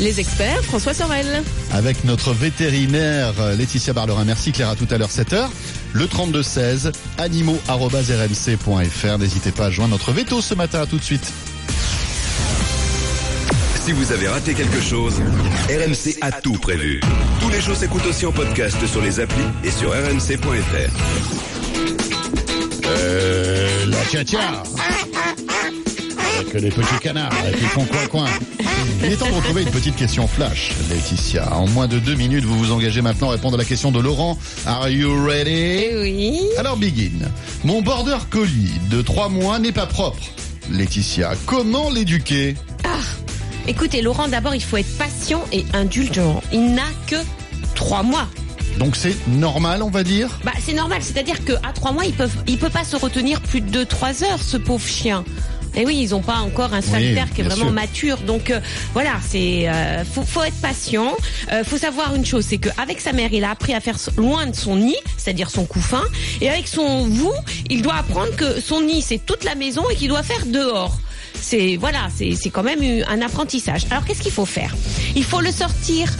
Les experts, François Sorel. Avec notre vétérinaire euh, Laetitia Barlerin. Merci Claire, à tout à l'heure 7h. Le 3216, animaux.rmc.fr. N'hésitez pas à joindre notre veto ce matin. À tout de suite. Si vous avez raté quelque chose, RMC a tout prévu. Tous les jours s'écoutent aussi en podcast sur les applis et sur rmc.fr. Euh, la tcha-tcha. Que les petits canards puis font coin coin. Il est temps de retrouver une petite question flash, Laetitia. En moins de deux minutes, vous vous engagez maintenant à répondre à la question de Laurent. Are you ready? Oui. Alors begin. Mon border collie de trois mois n'est pas propre. Laetitia, comment l'éduquer? Écoutez, Laurent, d'abord, il faut être patient et indulgent. Il n'a que trois mois. Donc c'est normal, on va dire? Bah, c'est normal, c'est-à-dire qu'à trois mois, il peut, il peut pas se retenir plus de trois heures, ce pauvre chien. Et oui, ils ont pas encore un sphincter qui est vraiment sûr. mature. Donc euh, voilà, c'est euh, faut, faut être patient. Euh, faut savoir une chose, c'est qu'avec sa mère, il a appris à faire loin de son nid, c'est-à-dire son couffin. Et avec son vous, il doit apprendre que son nid c'est toute la maison et qu'il doit faire dehors. C'est voilà, c'est c'est quand même un apprentissage. Alors qu'est-ce qu'il faut faire? Il faut le sortir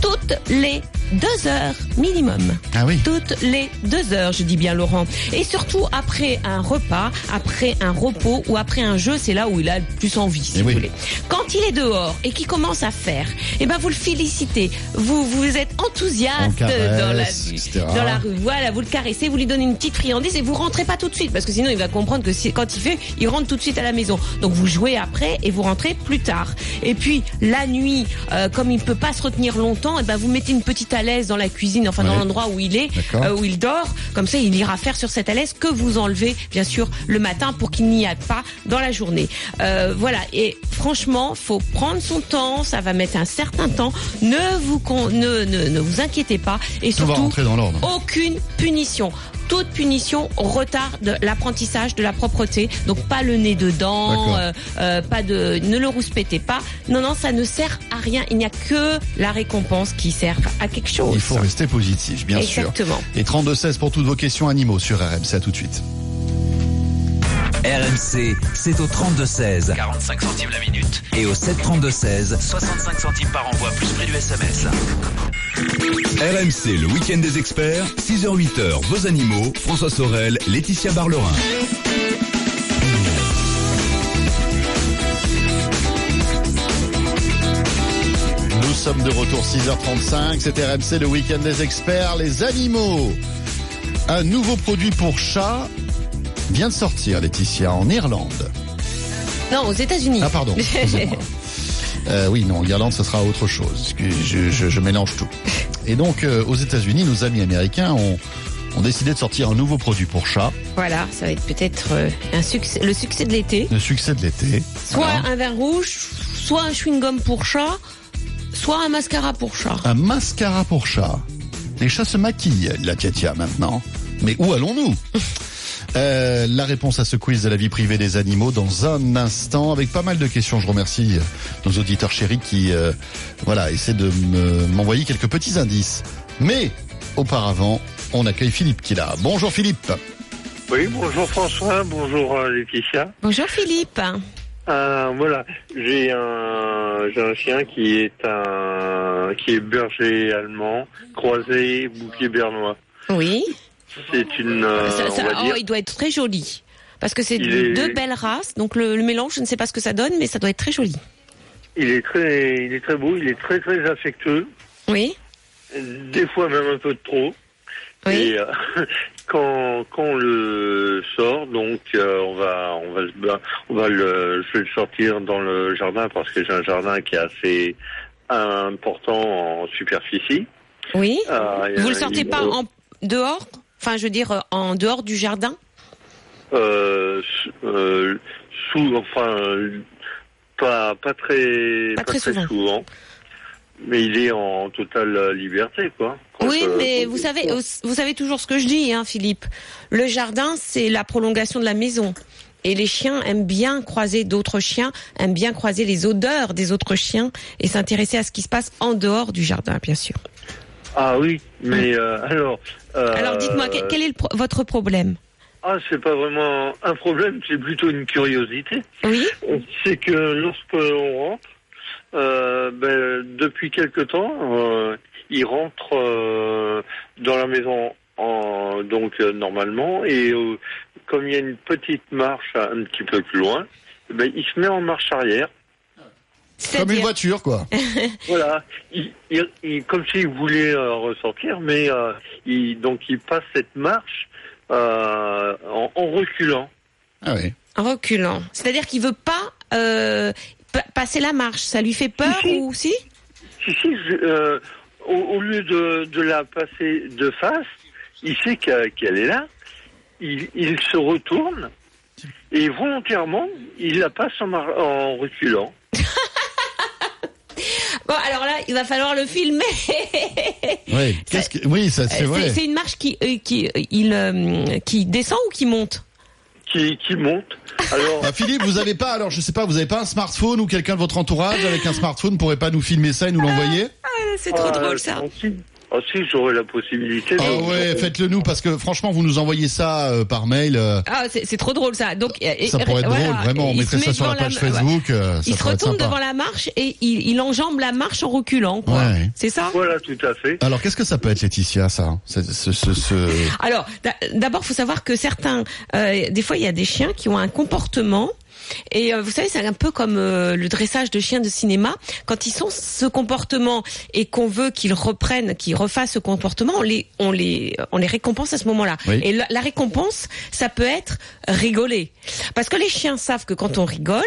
toutes les deux heures minimum. Ah oui. Toutes les deux heures, je dis bien Laurent. Et surtout après un repas, après un repos ou après un jeu, c'est là où il a le plus envie, si Eh vous oui. voulez. Quand il est dehors et qu'il commence à faire, eh ben vous le félicitez. Vous vous êtes enthousiaste caresse, dans la etc. dans la rue. Voilà, vous le caressez, vous lui donnez une petite friandise et vous rentrez pas tout de suite parce que sinon il va comprendre que si- quand il fait, il rentre tout de suite à la maison. Donc vous jouez après et vous rentrez plus tard. Et puis la nuit, euh, comme il peut pas se retenir longtemps, eh ben vous mettez une petite alaise dans la cuisine, enfin dans l'endroit où il est, euh, où il dort. Comme ça, il ira faire sur cette alaise que vous enlevez bien sûr le matin pour qu'il n'y aille pas dans la journée. Euh, voilà. Et franchement, faut prendre son temps. Ça va mettre un certain temps. Ne vous con- ne, ne ne vous inquiétez pas et Tout surtout dans aucune punition. Toute punition retarde l'apprentissage de la propreté. Donc pas le nez dedans, euh, euh, pas de, ne le rouspétez pas. Non non, ça ne sert à rien. Il n'y a que la récompense qui sert à quelque chose. Il faut rester positif, bien Exactement. sûr. Et 32-16 pour toutes vos questions animaux sur RMC. À tout de suite. RMC, c'est au 32-16. 45 centimes la minute. Et au 732-16. 65 centimes par envoi, plus prix du SMS. RMC, le week-end des experts, 6h-8h, vos animaux, François Sorel, Laetitia Barlerin. Nous sommes de retour 6h35, c'est RMC le week-end des experts, les animaux. Un nouveau produit pour chat vient de sortir, Laetitia, en Irlande. Non, aux États-Unis. Ah pardon. Euh, oui, non, l'Irlande, ce sera autre chose. Je, je- je mélange tout. Et donc, euh, aux États-Unis, nos amis américains ont, ont décidé de sortir un nouveau produit pour chat, Voilà, ça va être peut-être euh, un succès, le succès de l'été. le succès de l'été. Soit Voilà. un vin rouge, soit un chewing-gum pour chat, soit un mascara pour chat. Un mascara pour chat. Les chats se maquillent, la Tiatia, maintenant. Mais où allons-nous? Euh, la réponse à ce quiz de la vie privée des animaux dans un instant avec pas mal de questions. Je remercie euh, nos auditeurs chéris qui euh, voilà essaient de me- m'envoyer quelques petits indices. Mais auparavant, on accueille Philippe qui est là. Bonjour Philippe. Oui, bonjour François, bonjour euh, Laetitia. Bonjour Philippe. Euh, voilà, j'ai un j'ai un chien qui est un qui est berger allemand, croisé bouquet bernois. Oui. C'est une euh, Ça- ça- on va oh, il doit être très joli. Parce que c'est est- deux belles races, donc le, le mélange, je ne sais pas ce que ça donne, mais ça doit être très joli. il est très il est très beau, il est très très affectueux. Oui. Des fois même un peu de trop. Et euh, quand quand on le sort, donc euh, on va on va ben, on va le je vais le sortir dans le jardin parce que j'ai un jardin qui est assez important en superficie. Oui. Ah, a- Vous le sortez il- pas en dehors Enfin, je veux dire, euh, en dehors du jardin Euh, euh, sous, enfin, pas, pas très, Pas très souvent. Mais il est en totale liberté, quoi. Oui, mais vous savez, vous savez toujours ce que je dis, hein, Philippe. Le jardin, c'est la prolongation de la maison. Et les chiens aiment bien croiser d'autres chiens, aiment bien croiser les odeurs des autres chiens et s'intéresser à ce qui se passe en dehors du jardin, bien sûr. Ah oui, mais euh, alors. euh, Alors dites-moi, quel, quel est le pro- votre problème? Ah, c'est pas vraiment un problème, c'est plutôt une curiosité. Oui. C'est que lorsque l'on rentre, euh, ben, depuis quelque temps, euh, il rentre euh, dans la maison en, donc normalement et euh, comme il y a une petite marche un petit peu plus loin, ben, il se met en marche arrière. Comme une voiture, quoi. Voilà, il, il- il- comme s'il voulait euh, ressortir, mais euh, il, donc il passe cette marche euh, en, en reculant. Ah oui. En reculant. C'est-à-dire qu'il veut pas euh, pa- passer la marche. Ça lui fait peur ou si? Si, si, je- euh, au, au lieu de, de la passer de face, il sait qu'elle est là, il, il se retourne et volontairement, il la passe en, mar- en reculant. Bon, alors là, il va falloir le filmer. Oui, qu'est-ce que, oui, ça, c'est Euh, vrai. C'est une marche qui, euh, qui, euh, il, euh, qui descend ou qui monte Qui, qui monte. Alors, Ah, Philippe, vous avez pas, alors je sais pas, vous avez pas un smartphone ou quelqu'un de votre entourage avec un smartphone pourrait pas nous filmer ça et nous l'envoyer C'est trop Ah, drôle ça. Ah, si j'aurais la possibilité. Ah de- ouais, faites-le nous parce que franchement, vous nous envoyez ça euh, par mail. euh, Ah, c'est trop drôle ça. Donc, euh, ça et- pourrait être voilà, drôle, vraiment. On mettrait se ça met sur la page ouais. Facebook. euh, ça Il se retourne sympa. devant la marche et il, il enjambe la marche en reculant. Quoi. Ouais. C'est ça? Voilà, tout à fait. Alors, qu'est-ce que ça peut être, Laetitia, ça? Ce, ce, ce, ce- Alors, d'a- d'abord, faut savoir que certains, euh, des fois, il y a des chiens qui ont un comportement. Et euh, vous savez, c'est un peu comme euh, le dressage de chiens de cinéma. Quand ils sont ce comportement et qu'on veut qu'ils reprennent, qu'ils refassent ce comportement, on les, on les, on les récompense à ce moment-là. Oui. Et la, la récompense, ça peut être rigoler, parce que les chiens savent que quand on rigole,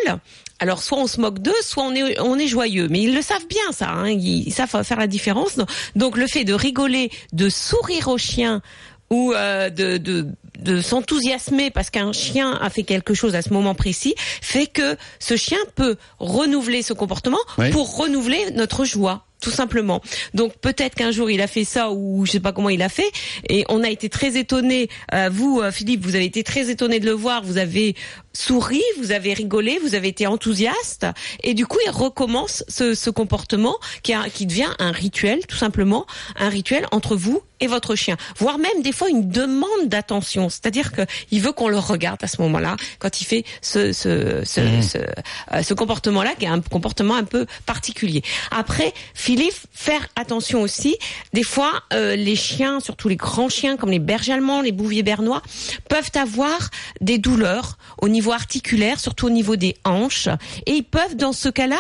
alors soit on se moque d'eux, soit on est on est joyeux. Mais ils le savent bien ça, hein, ils, ils savent faire la différence. Donc le fait de rigoler, de sourire au chien ou euh, de, de, de s'enthousiasmer parce qu'un chien a fait quelque chose à ce moment précis, fait que ce chien peut renouveler ce comportement Oui. pour renouveler notre joie. Tout simplement. Donc peut-être qu'un jour il a fait ça ou je sais pas comment il a fait et on a été très étonnés. Euh, vous, euh, Philippe, vous avez été très étonné de le voir. Vous avez souri, vous avez rigolé, vous avez été enthousiaste et du coup il recommence ce, ce comportement qui, a- qui devient un rituel, tout simplement, un rituel entre vous et votre chien, voire même des fois une demande d'attention. C'est-à-dire que il veut qu'on le regarde à ce moment-là quand il fait ce ce ce, ce, euh, ce comportement-là qui est un comportement un peu particulier. Après, Philippe, faire attention aussi. Des fois, euh, les chiens, surtout les grands chiens comme les bergers allemands, les bouviers bernois, peuvent avoir des douleurs au niveau articulaire, surtout au niveau des hanches, et ils peuvent dans ce cas-là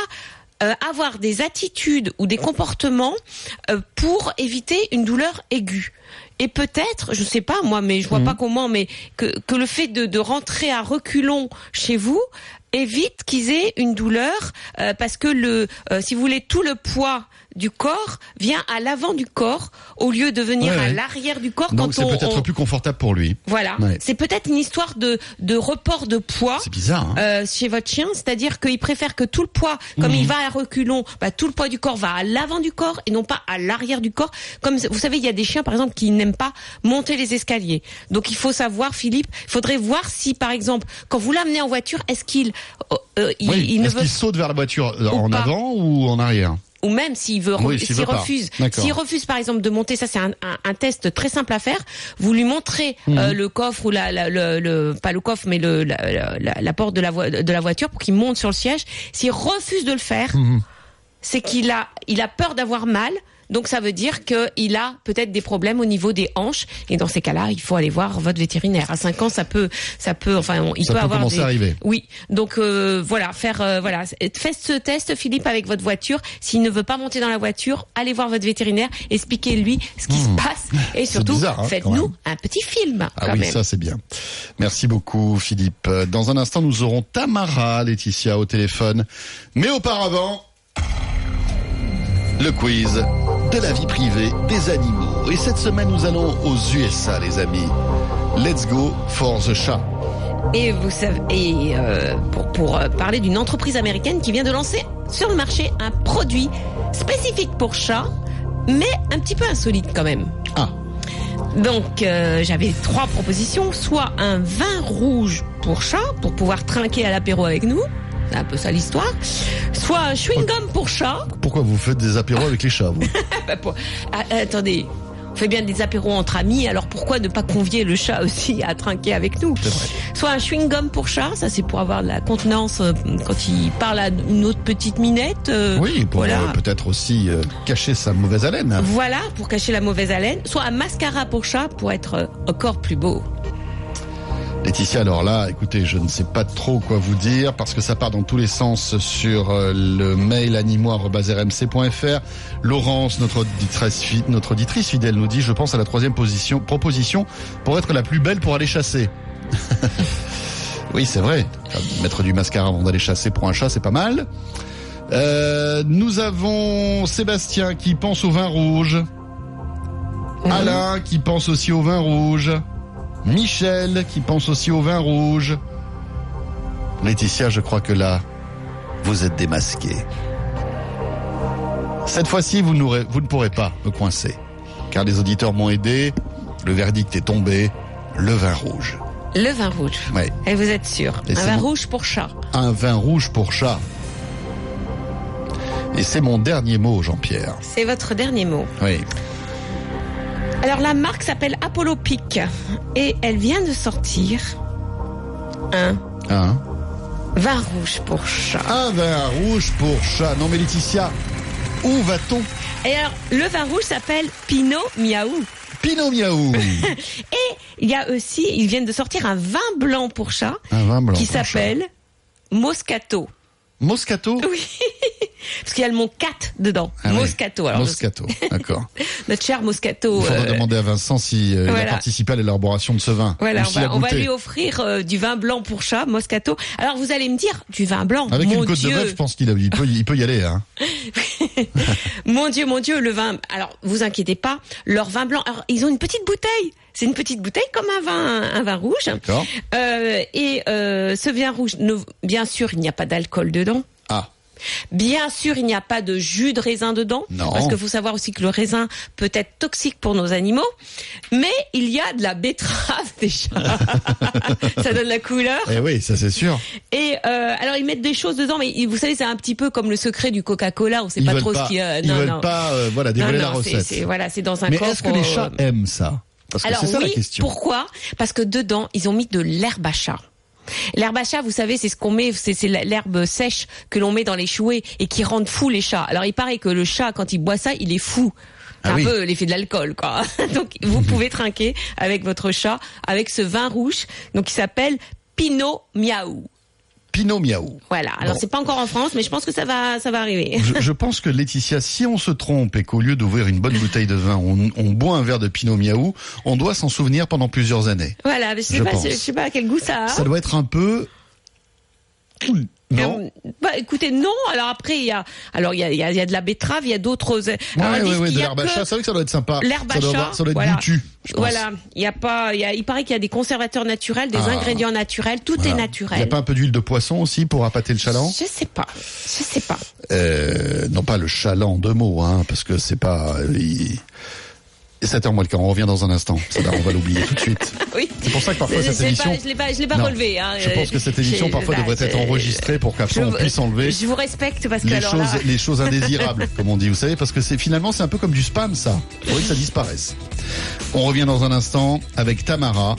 euh, avoir des attitudes ou des comportements euh, pour éviter une douleur aiguë. Et peut-être, je sais pas moi, mais je vois pas comment, mais que, que le fait de, de rentrer à reculons chez vous évite qu'ils aient une douleur euh, parce que le, euh, si vous voulez, tout le poids du corps vient à l'avant du corps au lieu de venir Ouais, à l'arrière du corps Donc c'est peut-être on- plus confortable pour lui. voilà, Ouais. c'est peut-être une histoire de, de report de poids. C'est bizarre. Hein Euh, chez votre chien, c'est-à-dire qu'il préfère que tout le poids, comme Mhm. il va à reculons, bah, tout le poids du corps va à l'avant du corps et non pas à l'arrière du corps. Comme vous savez, il y a des chiens, par exemple, qui n'aiment pas monter les escaliers. Donc il faut savoir, Philippe, il faudrait voir si, par exemple, quand vous l'amenez en voiture, est-ce qu'il, euh, euh, il, Oui, il ne veut qu'il saute vers la voiture euh, Ou en avant ou en arrière? Ou même s'il veut, Oui, refuse, s'il refuse par exemple de monter, ça c'est un, un- un test très simple à faire. Vous lui montrez Mhm. euh, le coffre ou la, la- le, le- pas le coffre mais le, la, la- la- la porte de la, voi- de la voiture pour qu'il monte sur le siège. S'il refuse de le faire, Mhm. c'est qu'il a, il a peur d'avoir mal. Donc ça veut dire qu'il a peut-être des problèmes au niveau des hanches et dans ces cas-là, il faut aller voir votre vétérinaire. À 5 ans, ça peut, ça peut, enfin, on- il Ça peut, peut avoir commencer des... à arriver. Oui, donc euh, voilà, faire euh, voilà, faites ce test, Philippe, avec votre voiture. S'il ne veut pas monter dans la voiture, allez voir votre vétérinaire, expliquez-lui ce qui se passe et Hmm. Surtout hein, faites-nous un petit film. Ah quand oui, même. ça c'est bien. Merci beaucoup Philippe. Dans un instant, nous aurons Tamara Laetitia au téléphone. Mais auparavant, le quiz de la vie privée des animaux. Et cette semaine, nous allons aux USA, les amis. Let's go for the chat. Et vous savez, et euh, pour, pour euh, parler d'une entreprise américaine qui vient de lancer sur le marché un produit spécifique pour chat, mais un petit peu insolite quand même. Ah. Donc euh, j'avais trois propositions, soit un vin rouge pour chat pour pouvoir trinquer à l'apéro avec nous, c'est un peu ça l'histoire, soit un chewing gum pour chat. Pourquoi vous faites des apéros avec les chats, vous Bah, pour- Ah, attendez. On fait bien des apéros entre amis, alors pourquoi ne pas convier le chat aussi à trinquer avec nous Soit un chewing-gum pour chat, ça c'est pour avoir de la contenance euh, quand il parle à une autre petite minette. euh, Oui, pour voilà. euh, peut-être aussi euh, cacher sa mauvaise haleine. Voilà, pour cacher la mauvaise haleine. Soit un mascara pour chat pour être euh, encore plus beau. Laetitia, alors là, écoutez, je ne sais pas trop quoi vous dire parce que ça part dans tous les sens sur euh, le mail animaux@rmc.fr. Laurence, notre auditrice, fi- notre auditrice fidèle, nous dit, je pense à la troisième position, proposition pour être la plus belle pour aller chasser. Oui, c'est vrai. Mettre du mascara avant d'aller chasser pour un chat, c'est pas mal. Euh, nous avons Sébastien qui pense au vin rouge. Alain qui pense aussi au vin rouge. Michel qui pense aussi au vin rouge. Laetitia, je crois que là, vous êtes démasqué. Cette fois-ci, vous, ne pourrez pas me coincer. Car les auditeurs m'ont aidé. Le verdict est tombé. Le vin rouge. Le vin rouge. Ouais. Et vous êtes sûr Et Un vin rouge pour chat. Un vin rouge pour chat. Et c'est mon dernier mot, Jean-Pierre. C'est votre dernier mot. Oui. Alors la marque s'appelle Apollo Peak et elle vient de sortir un Hein vin rouge pour chat. Un vin rouge pour chat. Non mais Laetitia, où va-t-on? Et alors le vin rouge s'appelle Pinot Miaou. Pinot Miaou. et il y a aussi, ils viennent de sortir un vin blanc pour chat Un vin blanc qui s'appelle Moscato. Moscato? Oui. Parce qu'il y a le mot cat dedans. Ah oui. Moscato. Alors, Moscato, d'accord. notre cher Moscato. Il faudra euh, demander à Vincent si euh, il a participé à l'élaboration de ce vin. Voilà, on va, on va goûté. lui offrir euh, du vin blanc pour chat, Moscato. Alors vous allez me dire, du vin blanc, Avec mon une côte Dieu, de bœuf, je pense qu'il il peut, il peut y aller. Hein. mon Dieu, mon Dieu, le vin. Alors vous inquiétez pas, leur vin blanc. Alors ils ont une petite bouteille. C'est une petite bouteille comme un vin, un vin rouge. D'accord. Euh, et euh, ce vin rouge, bien sûr, il n'y a pas d'alcool dedans. Bien sûr, il n'y a pas de jus de raisin dedans, Non. parce qu'il faut savoir aussi que le raisin peut être toxique pour nos animaux. Mais il y a de la betterave déjà. Ça donne la couleur. Eh oui, ça c'est sûr. Et euh, alors ils mettent des choses dedans, mais vous savez c'est un petit peu comme le secret du Coca-Cola, on sait Ils pas trop pas- ce qu'il y a. ils veulent pas, euh, voilà, dévoiler la non, c'est- recette. c'est- Voilà, c'est dans un Mais est-ce que les euh, chats aiment ça? Parce que alors c'est ça oui, la question. pourquoi? Parce que dedans, ils ont mis de l'herbe à chat. L'herbe à chat, vous savez, c'est ce qu'on met, c'est c'est l'herbe sèche que l'on met dans les chouets et qui rend fou les chats. Alors il paraît que le chat, quand il boit ça, il est fou. C'est Ah un oui. peu l'effet de l'alcool, quoi. Donc vous pouvez trinquer avec votre chat avec ce vin rouge, donc qui s'appelle Pinot Miaou. Pinot Miaou. Voilà. Alors Bon. c'est pas encore en France, mais je pense que ça va, ça va arriver. Je, je pense que Laetitia, si on se trompe et qu'au lieu d'ouvrir une bonne bouteille de vin, on, on boit un verre de Pinot Miaou, on doit s'en souvenir pendant plusieurs années. Voilà, mais je sais Je pas, je sais pas à quel goût ça a. Ça doit être un peu... Non Euh, bah, écoutez, non. Alors après, il y a, alors il y a, il y a, de la betterave, il y a d'autres. alors, Ouais, ouais, ouais, de l'herbe à chat, c'est vrai que ça doit être sympa. L'herbe ça à doit, chat, avoir- ça doit être voilà. je pense. Voilà, il y a pas, il y a, il paraît qu'il y a des conservateurs naturels, des Ah. ingrédients naturels, tout est Voilà. Il naturel. n'y a pas un peu d'huile de poisson aussi pour appâter le chaland? Je sais pas, je sais pas. euh, Non pas le chaland deux mots, hein, parce que c'est pas... euh, il- Et 7h moins le quart, on revient dans un instant. Ça, on va l'oublier tout de suite. Oui. C'est pour ça que parfois cette émission... pas- je l'ai pas, je l'ai pas Non. relevé. Hein. Je pense que cette émission parfois bah, devrait être enregistrée pour qu'après on puisse enlever Je vous respecte parce que les alors choses, là, les choses indésirables, comme on dit, vous savez, parce que c'est finalement c'est un peu comme du spam, ça. Il faudrait que ça disparaisse. On revient dans un instant avec Tamara.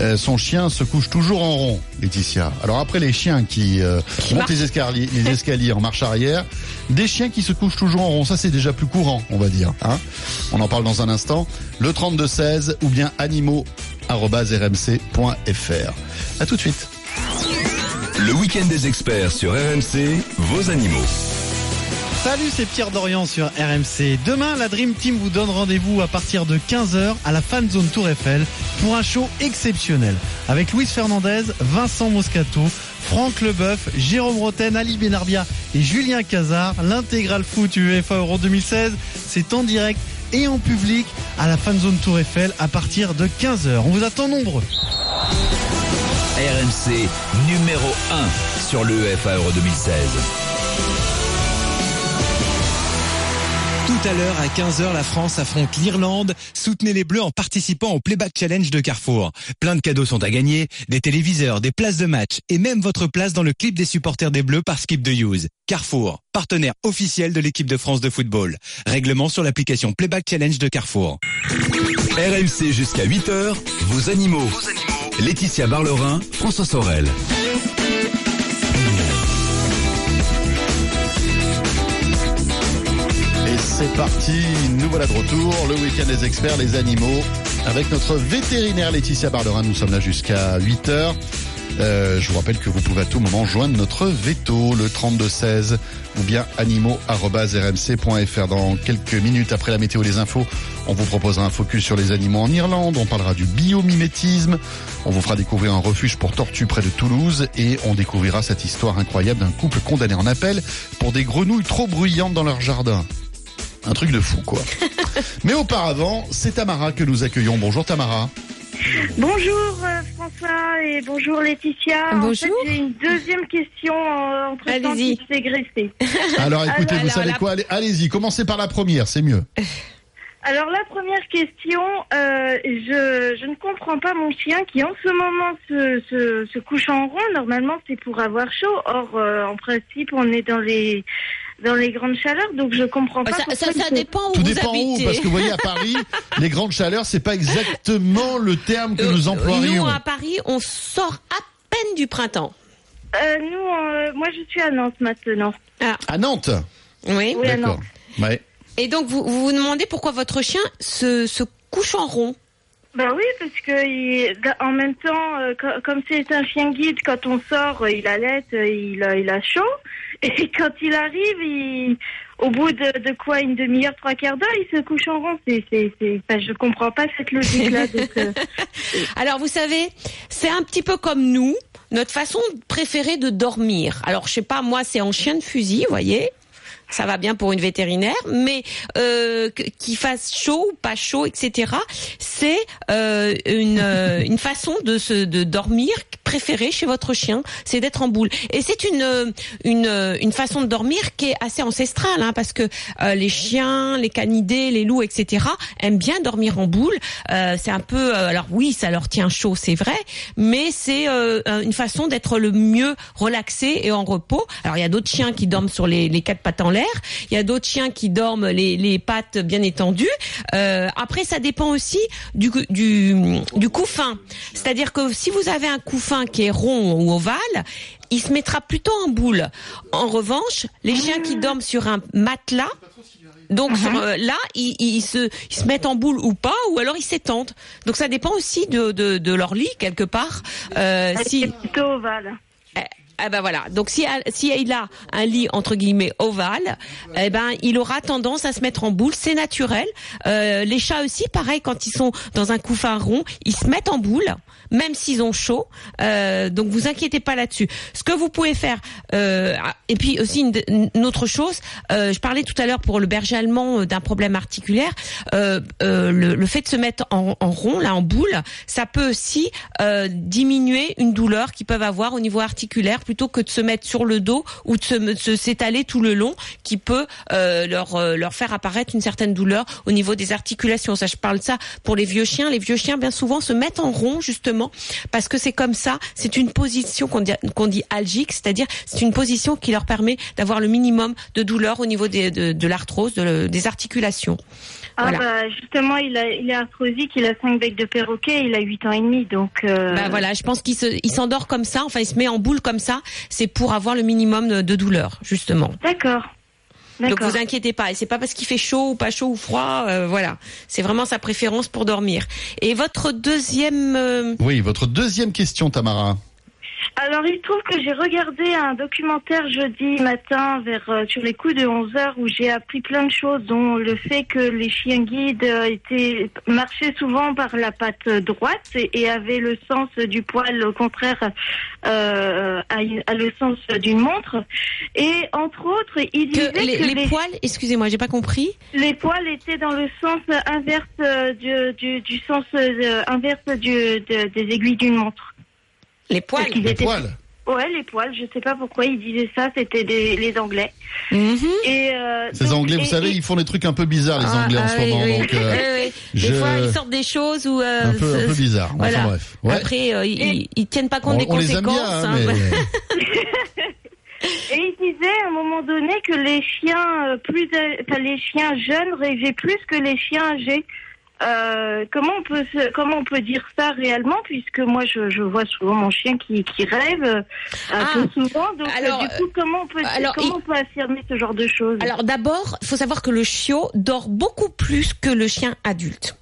Euh, son chien se couche toujours en rond, Laetitia. Alors après les chiens qui, euh, montent les escaliers, les escaliers en marche arrière, des chiens qui se couchent toujours en rond, ça c'est déjà plus courant, on va dire. Hein on en parle dans un instant. Le 3216 ou bien animaux@rmc.fr. À tout de suite. Le week-end des experts sur RMC, vos animaux. Salut, c'est Pierre Dorian sur RMC. Demain, la Dream Team vous donne rendez-vous à partir de 15h à la Fan Zone Tour Eiffel pour un show exceptionnel avec Luis Fernandez, Vincent Moscato, Franck Leboeuf, Jérôme Roten, Ali Benarbia et Julien Cazard. L'intégral foot UEFA Euro 2016, c'est en direct et en public à la Fan Zone Tour Eiffel à partir de 15h. On vous attend nombreux. RMC numéro 1 sur l'UEFA Euro 2016. Tout à l'heure, à 15h, la France affronte l'Irlande. Soutenez les Bleus en participant au Playback Challenge de Carrefour. Plein de cadeaux sont à gagner, des téléviseurs, des places de match et même votre place dans le clip des supporters des Bleus par Skip de Use. Carrefour, partenaire officiel de l'équipe de France de football. Règlement sur l'application Playback Challenge de Carrefour. RMC jusqu'à 8h, vos animaux. Laetitia Barlerin, François Sorel. C'est parti, nous voilà de retour, le week-end des experts, les animaux, avec notre vétérinaire Laetitia Barlerin, nous sommes là jusqu'à 8h. Euh, je vous rappelle que vous pouvez à tout moment joindre notre veto, le 3216 ou bien animaux.rmc.fr. Dans quelques minutes après la météo des infos, on vous proposera un focus sur les animaux en Irlande, on parlera du biomimétisme, on vous fera découvrir un refuge pour tortues près de Toulouse et on découvrira cette histoire incroyable d'un couple condamné en appel pour des grenouilles trop bruyantes dans leur jardin. Un truc de fou, quoi. Mais auparavant, c'est Tamara que nous accueillons. Bonjour Tamara. Bonjour euh, François et bonjour Laetitia. En Bonjour. fait, j'ai une deuxième question euh, entre temps Allez-y. qui s'est greffée. Alors écoutez, vous Alors, savez la- quoi? Allez- Allez-y, commencez par la première, c'est mieux. Alors la première question, euh, je, je ne comprends pas mon chien qui en ce moment se, se, se couche en rond. Normalement c'est pour avoir chaud. Or euh, en principe on est dans les dans les grandes chaleurs, donc je comprends pas. Ça- pourquoi ça- ça dépend Tout dépend où, parce que vous voyez à Paris, les grandes chaleurs, c'est pas exactement le terme que nous emploierions. Nous, à Paris, on sort à peine du printemps. Euh, nous, euh, moi je suis à Nantes maintenant. À Nantes Oui. Oui, à D'accord. Nantes. Ouais. Et donc, vous vous, vous demandez pourquoi votre chien se, se couche en rond Ben oui, parce que il- en même temps, euh, co- comme c'est un chien guide, quand on sort, euh, il allait, il a, il a chaud. Et quand il arrive, il, au bout de, de quoi, une demi-heure, trois quarts d'heure, il se couche en rond. C'est, c'est, c'est, enfin, je comprends pas cette logique-là. euh, Alors, vous savez, c'est un petit peu comme nous, notre façon préférée de dormir. Alors, je sais pas, moi, c'est en chien de fusil, vous voyez ça va bien pour une vétérinaire, mais euh, qu'il fasse chaud ou pas chaud, etc. C'est euh, une, euh, une façon de se de dormir préférée chez votre chien, c'est d'être en boule. Et c'est une euh, une euh, une façon de dormir qui est assez ancestrale, hein, parce que les chiens, les canidés, les loups, etc. aiment bien dormir en boule. C'est un peu, alors oui, ça leur tient chaud, c'est vrai, mais c'est une façon d'être le mieux relaxé et en repos. Alors il y a d'autres chiens qui dorment sur les, les quatre pattes en l'air, il y a d'autres chiens qui dorment les, les pattes bien étendues. Euh, après, ça dépend aussi du, du, du couffin. C'est-à-dire que si vous avez un couffin qui est rond ou ovale, il se mettra plutôt en boule. En revanche, les chiens qui dorment sur un matelas, donc sur, euh, là, ils, ils se, ils se mettent en boule ou pas, ou alors ils s'étendent. Donc ça dépend aussi de, de, de leur lit quelque part. Euh, si plutôt ovale. Eh ben voilà. Donc si si il a un lit entre guillemets ovale, eh ben il aura tendance à se mettre en boule. C'est naturel. Euh, les chats aussi, pareil, quand ils sont dans un couffin rond, ils se mettent en boule, même s'ils ont chaud. Euh, donc vous inquiétez pas là-dessus. Ce que vous pouvez faire, euh, et puis aussi une, autre chose, euh, je parlais tout à l'heure pour le berger allemand euh, d'un problème articulaire. Euh, le, le fait de se mettre en, en rond, là, en boule, ça peut aussi diminuer une douleur qu'ils peuvent avoir au niveau articulaire plutôt que de se mettre sur le dos ou de se s'étaler tout le long qui peut euh, leur euh, leur faire apparaître une certaine douleur au niveau des articulations. Je parle de ça pour les vieux chiens. Les vieux chiens, bien souvent, se mettent en rond justement parce que c'est comme ça. C'est une position qu'on dit algique, c'est-à-dire c'est une position qui leur permet d'avoir le minimum de douleur au niveau de, l'arthrose, de- des articulations. Ah Voilà. bah justement, il, a, il est arthrosique, il a cinq becs de perroquet, il a 8 ans et demi, donc... euh, Bah voilà, je pense qu'il se, il s'endort comme ça, enfin il se met en boule comme ça, c'est pour avoir le minimum de, douleur, justement. D'accord. Donc vous inquiétez pas, et c'est pas parce qu'il fait chaud ou pas chaud ou froid, euh, voilà. C'est vraiment sa préférence pour dormir. Et votre deuxième, euh, Oui, votre deuxième question, Tamara. Alors, il trouve que j'ai regardé un documentaire jeudi matin vers euh, sur les coups de 11 heures où j'ai appris plein de choses, dont le fait que les chiens guides euh, étaient marchaient souvent par la patte droite et, et avaient le sens du poil au contraire euh, à, le sens d'une montre. Et entre autres, il disait que les, que les poils, excusez-moi, j'ai pas compris. les poils étaient dans le sens inverse du, du, du sens inverse du, de- des aiguilles d'une montre. Les poils. Les étaient- poils Ouais, les poils. Je sais pas pourquoi ils disaient ça. C'était des, les Anglais. Mhm. Et euh, Ces donc- Anglais, vous et- savez, et- ils font des trucs un peu bizarres, les Ah, Anglais en ah ce oui, moment. oui. Donc, euh, Oui, oui. Des je- fois, ils sortent des choses où euh, Un peu- un peu bizarre. Enfin, bref. Ouais. Après, euh, ils, ils tiennent pas compte On- des on les aime conséquences. bien, hein, hein. mais- Et il disait à un moment donné que les chiens plus, enfin, les chiens jeunes rêvaient plus que les chiens âgés. Euh, comment on peut se- comment on peut dire ça réellement puisque moi je, je vois souvent mon chien qui, qui rêve euh, un Ah. peu souvent donc euh, Alors, du coup comment on peut alors, comment il- on peut affirmer ce genre de choses? Alors d'abord, il faut savoir que le chiot dort beaucoup plus que le chien adulte.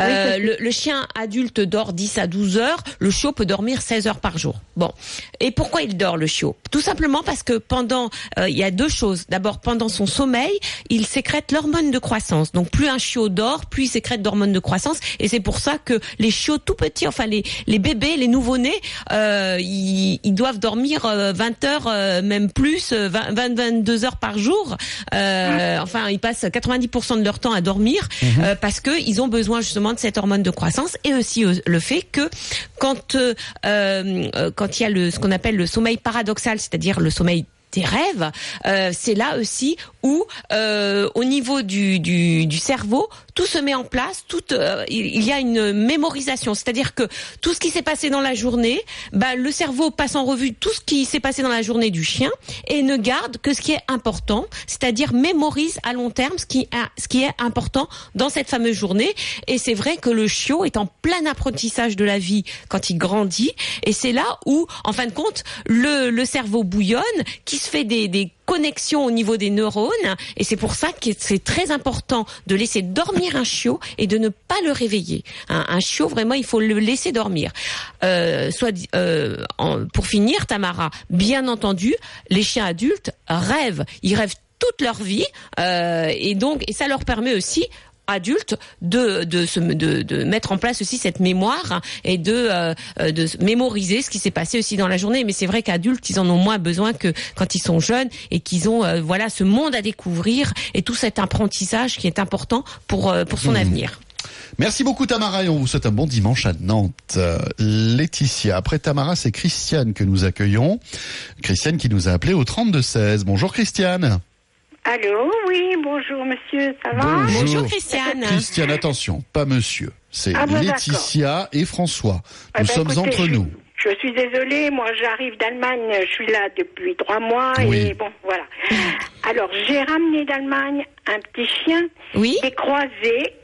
Euh, le, le chien adulte dort 10 à 12 heures, le chiot peut dormir 16 heures par jour. Bon. Et pourquoi il dort le chiot? Tout simplement parce que pendant euh, il y a deux choses. D'abord pendant son sommeil, il sécrète l'hormone de croissance. Donc plus un chiot dort, plus il sécrète d'hormones de croissance et c'est pour ça que les chiots tout petits, enfin les les bébés, les nouveau-nés, euh, ils, ils doivent dormir euh, 20 heures euh, même plus euh, 20 20 22 heures par jour. Euh, enfin, ils passent 90% de leur temps à dormir Mhm. euh, parce que ils ont besoin justement de cette hormone de croissance et aussi euh, le fait que quand euh, euh, quand il y a le ce qu'on appelle le sommeil paradoxal, c'est-à-dire le sommeil des rêves, euh, c'est là aussi où, euh, au niveau du, du, du cerveau, tout se met en place, tout, euh, il y a une mémorisation, c'est-à-dire que tout ce qui s'est passé dans la journée, bah, le cerveau passe en revue tout ce qui s'est passé dans la journée du chien et ne garde que ce qui est important, c'est-à-dire mémorise à long terme ce qui, a- ce qui est important dans cette fameuse journée. Et c'est vrai que le chiot est en plein apprentissage de la vie quand il grandit, et c'est là où, en fin de compte, le, le cerveau bouillonne, se fait des, connexions au niveau des neurones, et c'est pour ça que c'est très important de laisser dormir un chiot et de ne pas le réveiller. Un, chiot, vraiment, il faut le laisser dormir. Euh, soit, euh, pour finir, Tamara, bien entendu, les chiens adultes rêvent. Ils rêvent toute leur vie, euh, et donc, et ça leur permet aussi adultes de de se de, de mettre en place aussi cette mémoire et de euh, euh, de se mémoriser ce qui s'est passé aussi dans la journée mais c'est vrai qu'adultes ils en ont moins besoin que quand ils sont jeunes et qu'ils ont euh, voilà ce monde à découvrir et tout cet apprentissage qui est important pour euh, pour son avenir. Merci beaucoup Tamara et on vous souhaite un bon dimanche à Nantes. Euh, Laetitia, après Tamara, c'est Christiane que nous accueillons. Christiane qui nous a appelé au 32-16. Bonjour Christiane. Allô, oui, bonjour monsieur, ça va Christiane. Christiane, attention, pas monsieur. C'est Ah bon, Laetitia et François. Eh Nous ben, sommes écoutez, entre nous. Je suis désolée, moi j'arrive d'Allemagne, je suis là depuis trois mois Oui. et bon, voilà. Alors j'ai ramené d'Allemagne un petit chien oui. qui est croisé,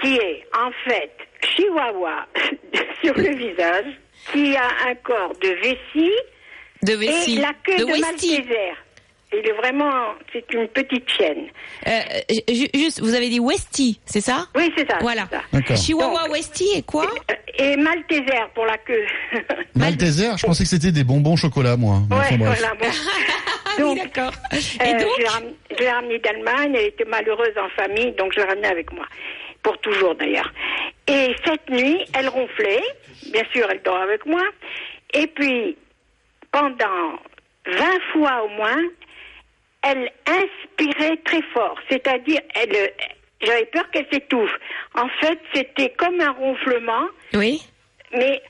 qui est en fait chihuahua sur le visage, qui a un corps de vessie, De vessie. et la queue De de. Il est vraiment, c'est une petite chienne. Euh, ju- juste, vous avez dit Westie, c'est ça? Oui, c'est ça. Voilà. ça. D'accord. Chihuahua Westie et quoi? Et Malteser pour la queue. Malteser, je pensais que c'était des bonbons au chocolat, moi. Ouais, enfin, voilà, bon. donc, d'accord. euh, je l'ai ram- je l'ai ramenée d'Allemagne, elle était malheureuse en famille, donc je l'ai ramenée avec moi. Pour toujours d'ailleurs. Et cette nuit, elle ronflait, bien sûr, elle dort avec moi. Et puis, pendant 20 fois au moins, elle inspirait très fort. C'est-à-dire, elle, j'avais peur qu'elle s'étouffe. En fait, c'était comme un ronflement. Oui. Mais,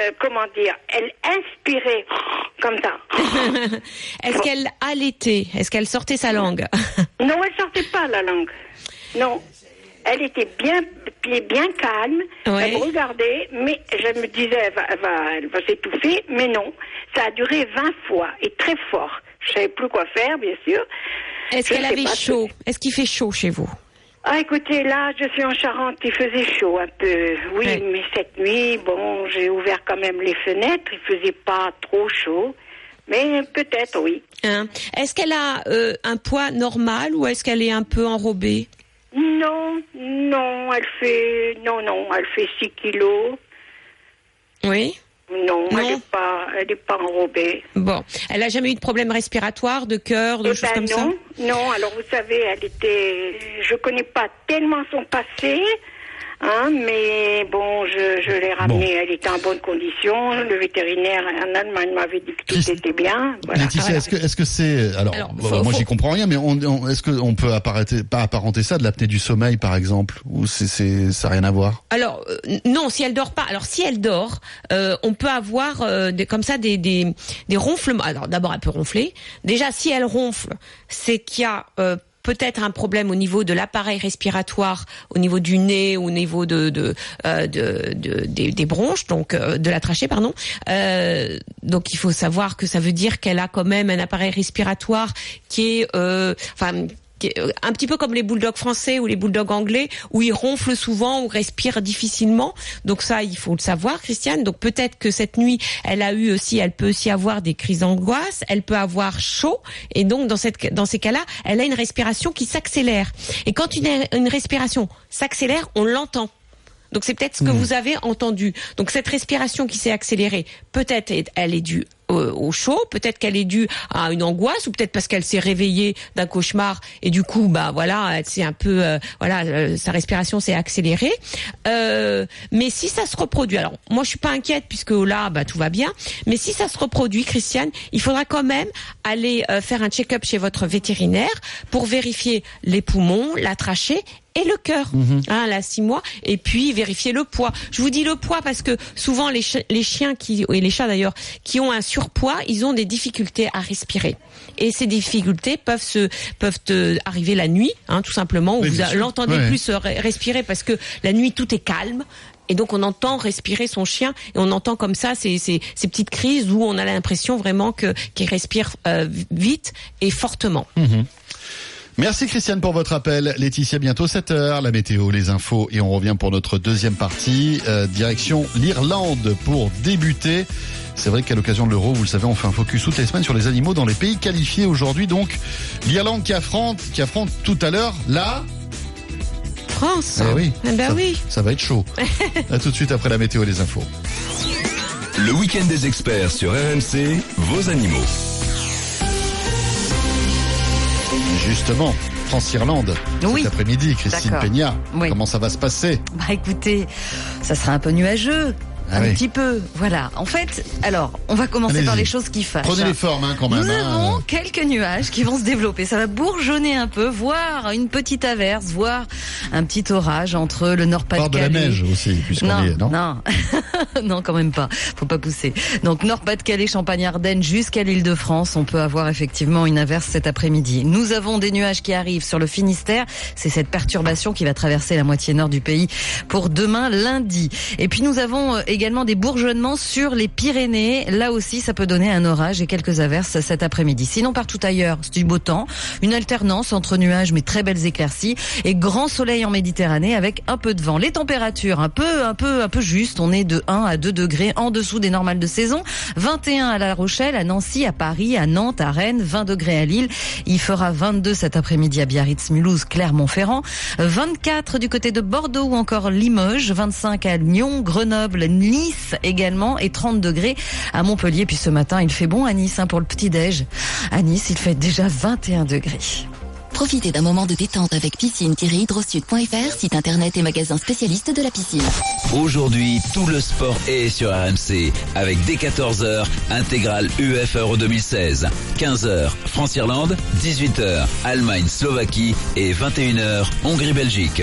euh, comment dire, elle inspirait comme ça. Est-ce qu'elle allaitait? Est-ce qu'elle sortait sa langue? Non, elle sortait pas la langue. Non. Elle était bien, bien calme. Elle me regardait, mais je me disais, elle va, elle va, elle va s'étouffer. Mais non. Ça a duré 20 fois et très fort. Je savais plus quoi faire, bien sûr. Est-ce qu'elle avait chaud? Est-ce qu'il fait chaud chez vous? Ah, écoutez, là, je suis en Charente, il faisait chaud un peu. Oui, mais cette nuit, bon, j'ai ouvert quand même les fenêtres, il faisait pas trop chaud. Mais peut-être, oui. Hein? Est-ce qu'elle a euh, un poids normal ou est-ce qu'elle est un peu enrobée? Non, non, elle fait, non, non, elle fait 6 kilos. Oui. Non, Non. elle n'est pas, elle est pas enrobée. Bon, elle a jamais eu de problème respiratoire, de cœur, de Eh choses ben comme ça non, non. Alors vous savez, elle était, je connais pas tellement son passé, hein, mais bon, je, je l'ai ramenée. Elle était en bonne condition. Le vétérinaire en Allemagne m'avait dit que tout était bien. Voilà. Laetitia, est-ce que est-ce que c'est alors, Alors, faut- moi faut- j'y comprends rien, mais on, on- est-ce qu'on peut apparenter, pas apparenter ça de l'apnée du sommeil par exemple, ou c'est c'est ça a rien à voir? Alors euh, non, si elle dort pas. Alors si elle dort, euh, on peut avoir euh, des, comme ça des, des, des ronflements. Alors d'abord elle peut ronfler. Déjà si elle ronfle, c'est qu'il y a euh, peut-être un problème au niveau de l'appareil respiratoire, au niveau du nez, au niveau de, euh, de, de- des, bronches, donc euh, de la trachée, pardon. Euh, donc il faut savoir que ça veut dire qu'elle a quand même un appareil respiratoire qui est, euh, enfin un petit peu comme les bulldogs français ou les bulldogs anglais, où ils ronflent souvent ou respirent difficilement. Donc ça, il faut le savoir, Christiane. Donc peut-être que cette nuit, elle a eu aussi, elle peut aussi avoir des crises d'angoisse, elle peut avoir chaud, et donc dans cette, dans ces cas-là, elle a une respiration qui s'accélère. Et quand une, une respiration s'accélère, on l'entend. Donc c'est peut-être ce que Hmm. vous avez entendu. Donc cette respiration qui s'est accélérée, peut-être elle est due euh, au chaud, peut-être qu'elle est due à une angoisse ou peut-être parce qu'elle s'est réveillée d'un cauchemar et du coup bah voilà, s'est un peu euh, voilà, euh, sa respiration s'est accélérée. Euh, mais si ça se reproduit, alors moi je suis pas inquiète puisque là bah tout va bien, mais si ça se reproduit Christiane, il faudra quand même aller faire un check-up chez votre vétérinaire pour vérifier les poumons, la trachée et le cœur, hein, là six mois, et puis vérifier le poids. Je vous dis le poids parce que souvent les, chi- les chiens qui et les chats d'ailleurs qui ont un surpoids, ils ont des difficultés à respirer. Et ces difficultés peuvent se peuvent euh, arriver la nuit, hein, tout simplement. Où vous l'entendez Ouais. plus re- respirer parce que la nuit tout est calme. Et donc on entend respirer son chien et on entend comme ça ces, ces, ces petites crises où on a l'impression vraiment que qu'il respire euh, vite et fortement. Mhm. Merci Christiane pour votre appel. Laetitia, bientôt 7h, la météo, les infos et on revient pour notre deuxième partie. Euh, direction l'Irlande pour débuter. C'est vrai qu'à l'occasion de l'Euro, vous le savez, on fait un focus toutes les semaines sur les animaux dans les pays qualifiés aujourd'hui. Donc l'Irlande qui affronte, qui affronte tout à l'heure là. France. Eh oui. Eh ben ça, oui. Ça va être chaud. à tout de suite après la météo et les infos. Le week-end des experts sur RMC, vos animaux. Justement, France-Irlande, Oui. cet après-midi, Christine. Peña. Oui. Comment ça va se passer? Bah écoutez, ça sera un peu nuageux. Ah un oui. petit peu, voilà. En fait, alors, on va commencer par les choses qui fâchent. Prenez les formes hein, quand même. Nous hein. avons quelques nuages qui vont se développer. Ça va bourgeonner un peu, voire une petite averse, voire un petit orage entre le Par de la Nord-Pas-de-Calais. neige aussi, puisqu'on est, non non, non, quand même pas. Faut pas pousser. Donc Nord-Pas-de-Calais, Champagne-Ardenne jusqu'à l'Île-de-France, on peut avoir effectivement une averse cet après-midi. Nous avons des nuages qui arrivent sur le Finistère. C'est cette perturbation qui va traverser la moitié nord du pays pour demain lundi. Et puis nous avons euh, également des bourgeonnements sur les Pyrénées. Là aussi, ça peut donner un orage et quelques averses cet après-midi. Sinon, partout ailleurs, c'est du beau temps. Une alternance entre nuages mais très belles éclaircies et grand soleil en Méditerranée avec un peu de vent. Les températures un peu, un peu, un peu justes. On est de 1 à 2 degrés en dessous des normales de saison. 21 à La Rochelle, à Nancy, à Paris, à Nantes, à Rennes, 20 degrés à Lille. Il fera 22 cet après-midi à Biarritz, Mulhouse, Clermont-Ferrand. 24 du côté de Bordeaux ou encore Limoges. 25 à Lyon, Grenoble, Nice également et 30 degrés à Montpellier. Puis ce matin, il fait bon à Nice hein, pour le petit-déj. À Nice, il fait déjà 21 degrés. Profitez d'un moment de détente avec piscine-hydrosud.fr, site internet et magasin spécialiste de la piscine. Aujourd'hui, tout le sport est sur RMC avec dès 14h, intégrale UEFA Euro 2016. 15h, France-Irlande, 18h, Allemagne-Slovaquie et 21h, Hongrie-Belgique.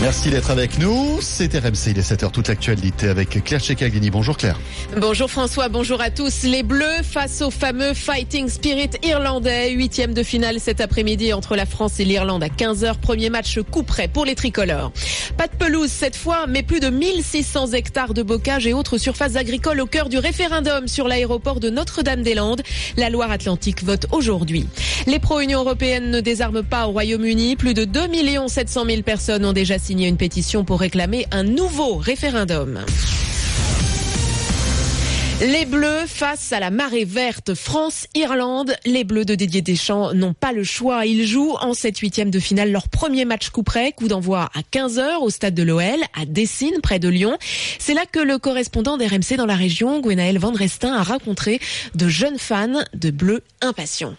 Merci d'être avec nous. C'est RMC, il est 7h, toute l'actualité avec Claire Chekaglini. Bonjour Claire. Bonjour François, bonjour à tous. Les Bleus face au fameux Fighting Spirit irlandais. Huitième de finale cet après-midi entre la France et l'Irlande à 15h. Premier match coup près pour les tricolores. Pas de pelouse cette fois, mais plus de 1600 hectares de bocage et autres surfaces agricoles au cœur du référendum sur l'aéroport de Notre-Dame-des-Landes. La Loire-Atlantique vote aujourd'hui. Les pro-Union européenne ne désarment pas au Royaume-Uni. Plus de 2 700 000 personnes ont déjà signé une pétition pour réclamer un nouveau référendum. Les Bleus face à la marée verte France-Irlande. Les Bleus de Didier Deschamps n'ont pas le choix. Ils jouent en cette huitième de finale leur premier match coup près, coup d'envoi à 15h au stade de l'OL à Dessines près de Lyon. C'est là que le correspondant d'RMC dans la région, Gwenaël Vandrestin, a rencontré de jeunes fans de Bleus impatients.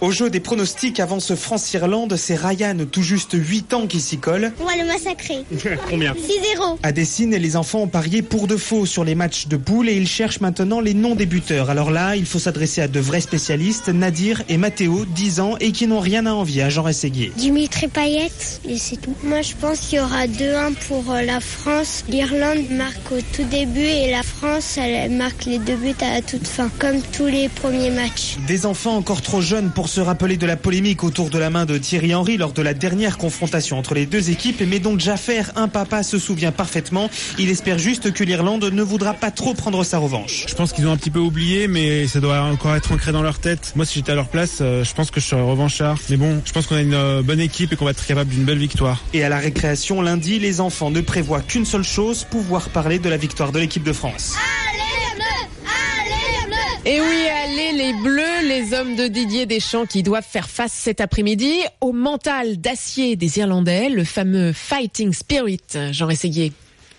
Au jeu des pronostics avant ce France-Irlande, c'est Ryan, tout juste 8 ans, qui s'y colle. On va le massacrer. Combien 6-0. À Dessine, les enfants ont parié pour de faux sur les matchs de poules et ils cherchent maintenant les non-débuteurs. Alors là, il faut s'adresser à de vrais spécialistes, Nadir et Mathéo, 10 ans, et qui n'ont rien à envier à Jean Rességuier. Dimitri Payet, et c'est tout. Moi, je pense qu'il y aura 2-1 pour euh, la France. L'Irlande marque au tout début et la France, elle marque les deux buts à la toute fin, comme tous les premiers matchs. Des enfants encore trop jeunes pour se rappeler de la polémique autour de la main de Thierry Henry lors de la dernière confrontation entre les deux équipes, mais dont Jaffer, un papa, se souvient parfaitement. Il espère juste que l'Irlande ne voudra pas trop prendre sa revanche. Je pense qu'ils ont un petit peu oublié, mais ça doit encore être ancré dans leur tête. Moi, si j'étais à leur place, euh, je pense que je serais revanchard. Mais bon, je pense qu'on a une euh, bonne équipe et qu'on va être capable d'une belle victoire. Et à la récréation lundi, les enfants ne prévoient qu'une seule chose, pouvoir parler de la victoire de l'équipe de France. Et oui, allez les Bleus, les hommes de Didier Deschamps qui doivent faire face cet après-midi au mental d'acier des Irlandais, le fameux Fighting Spirit. Jean Rességuier.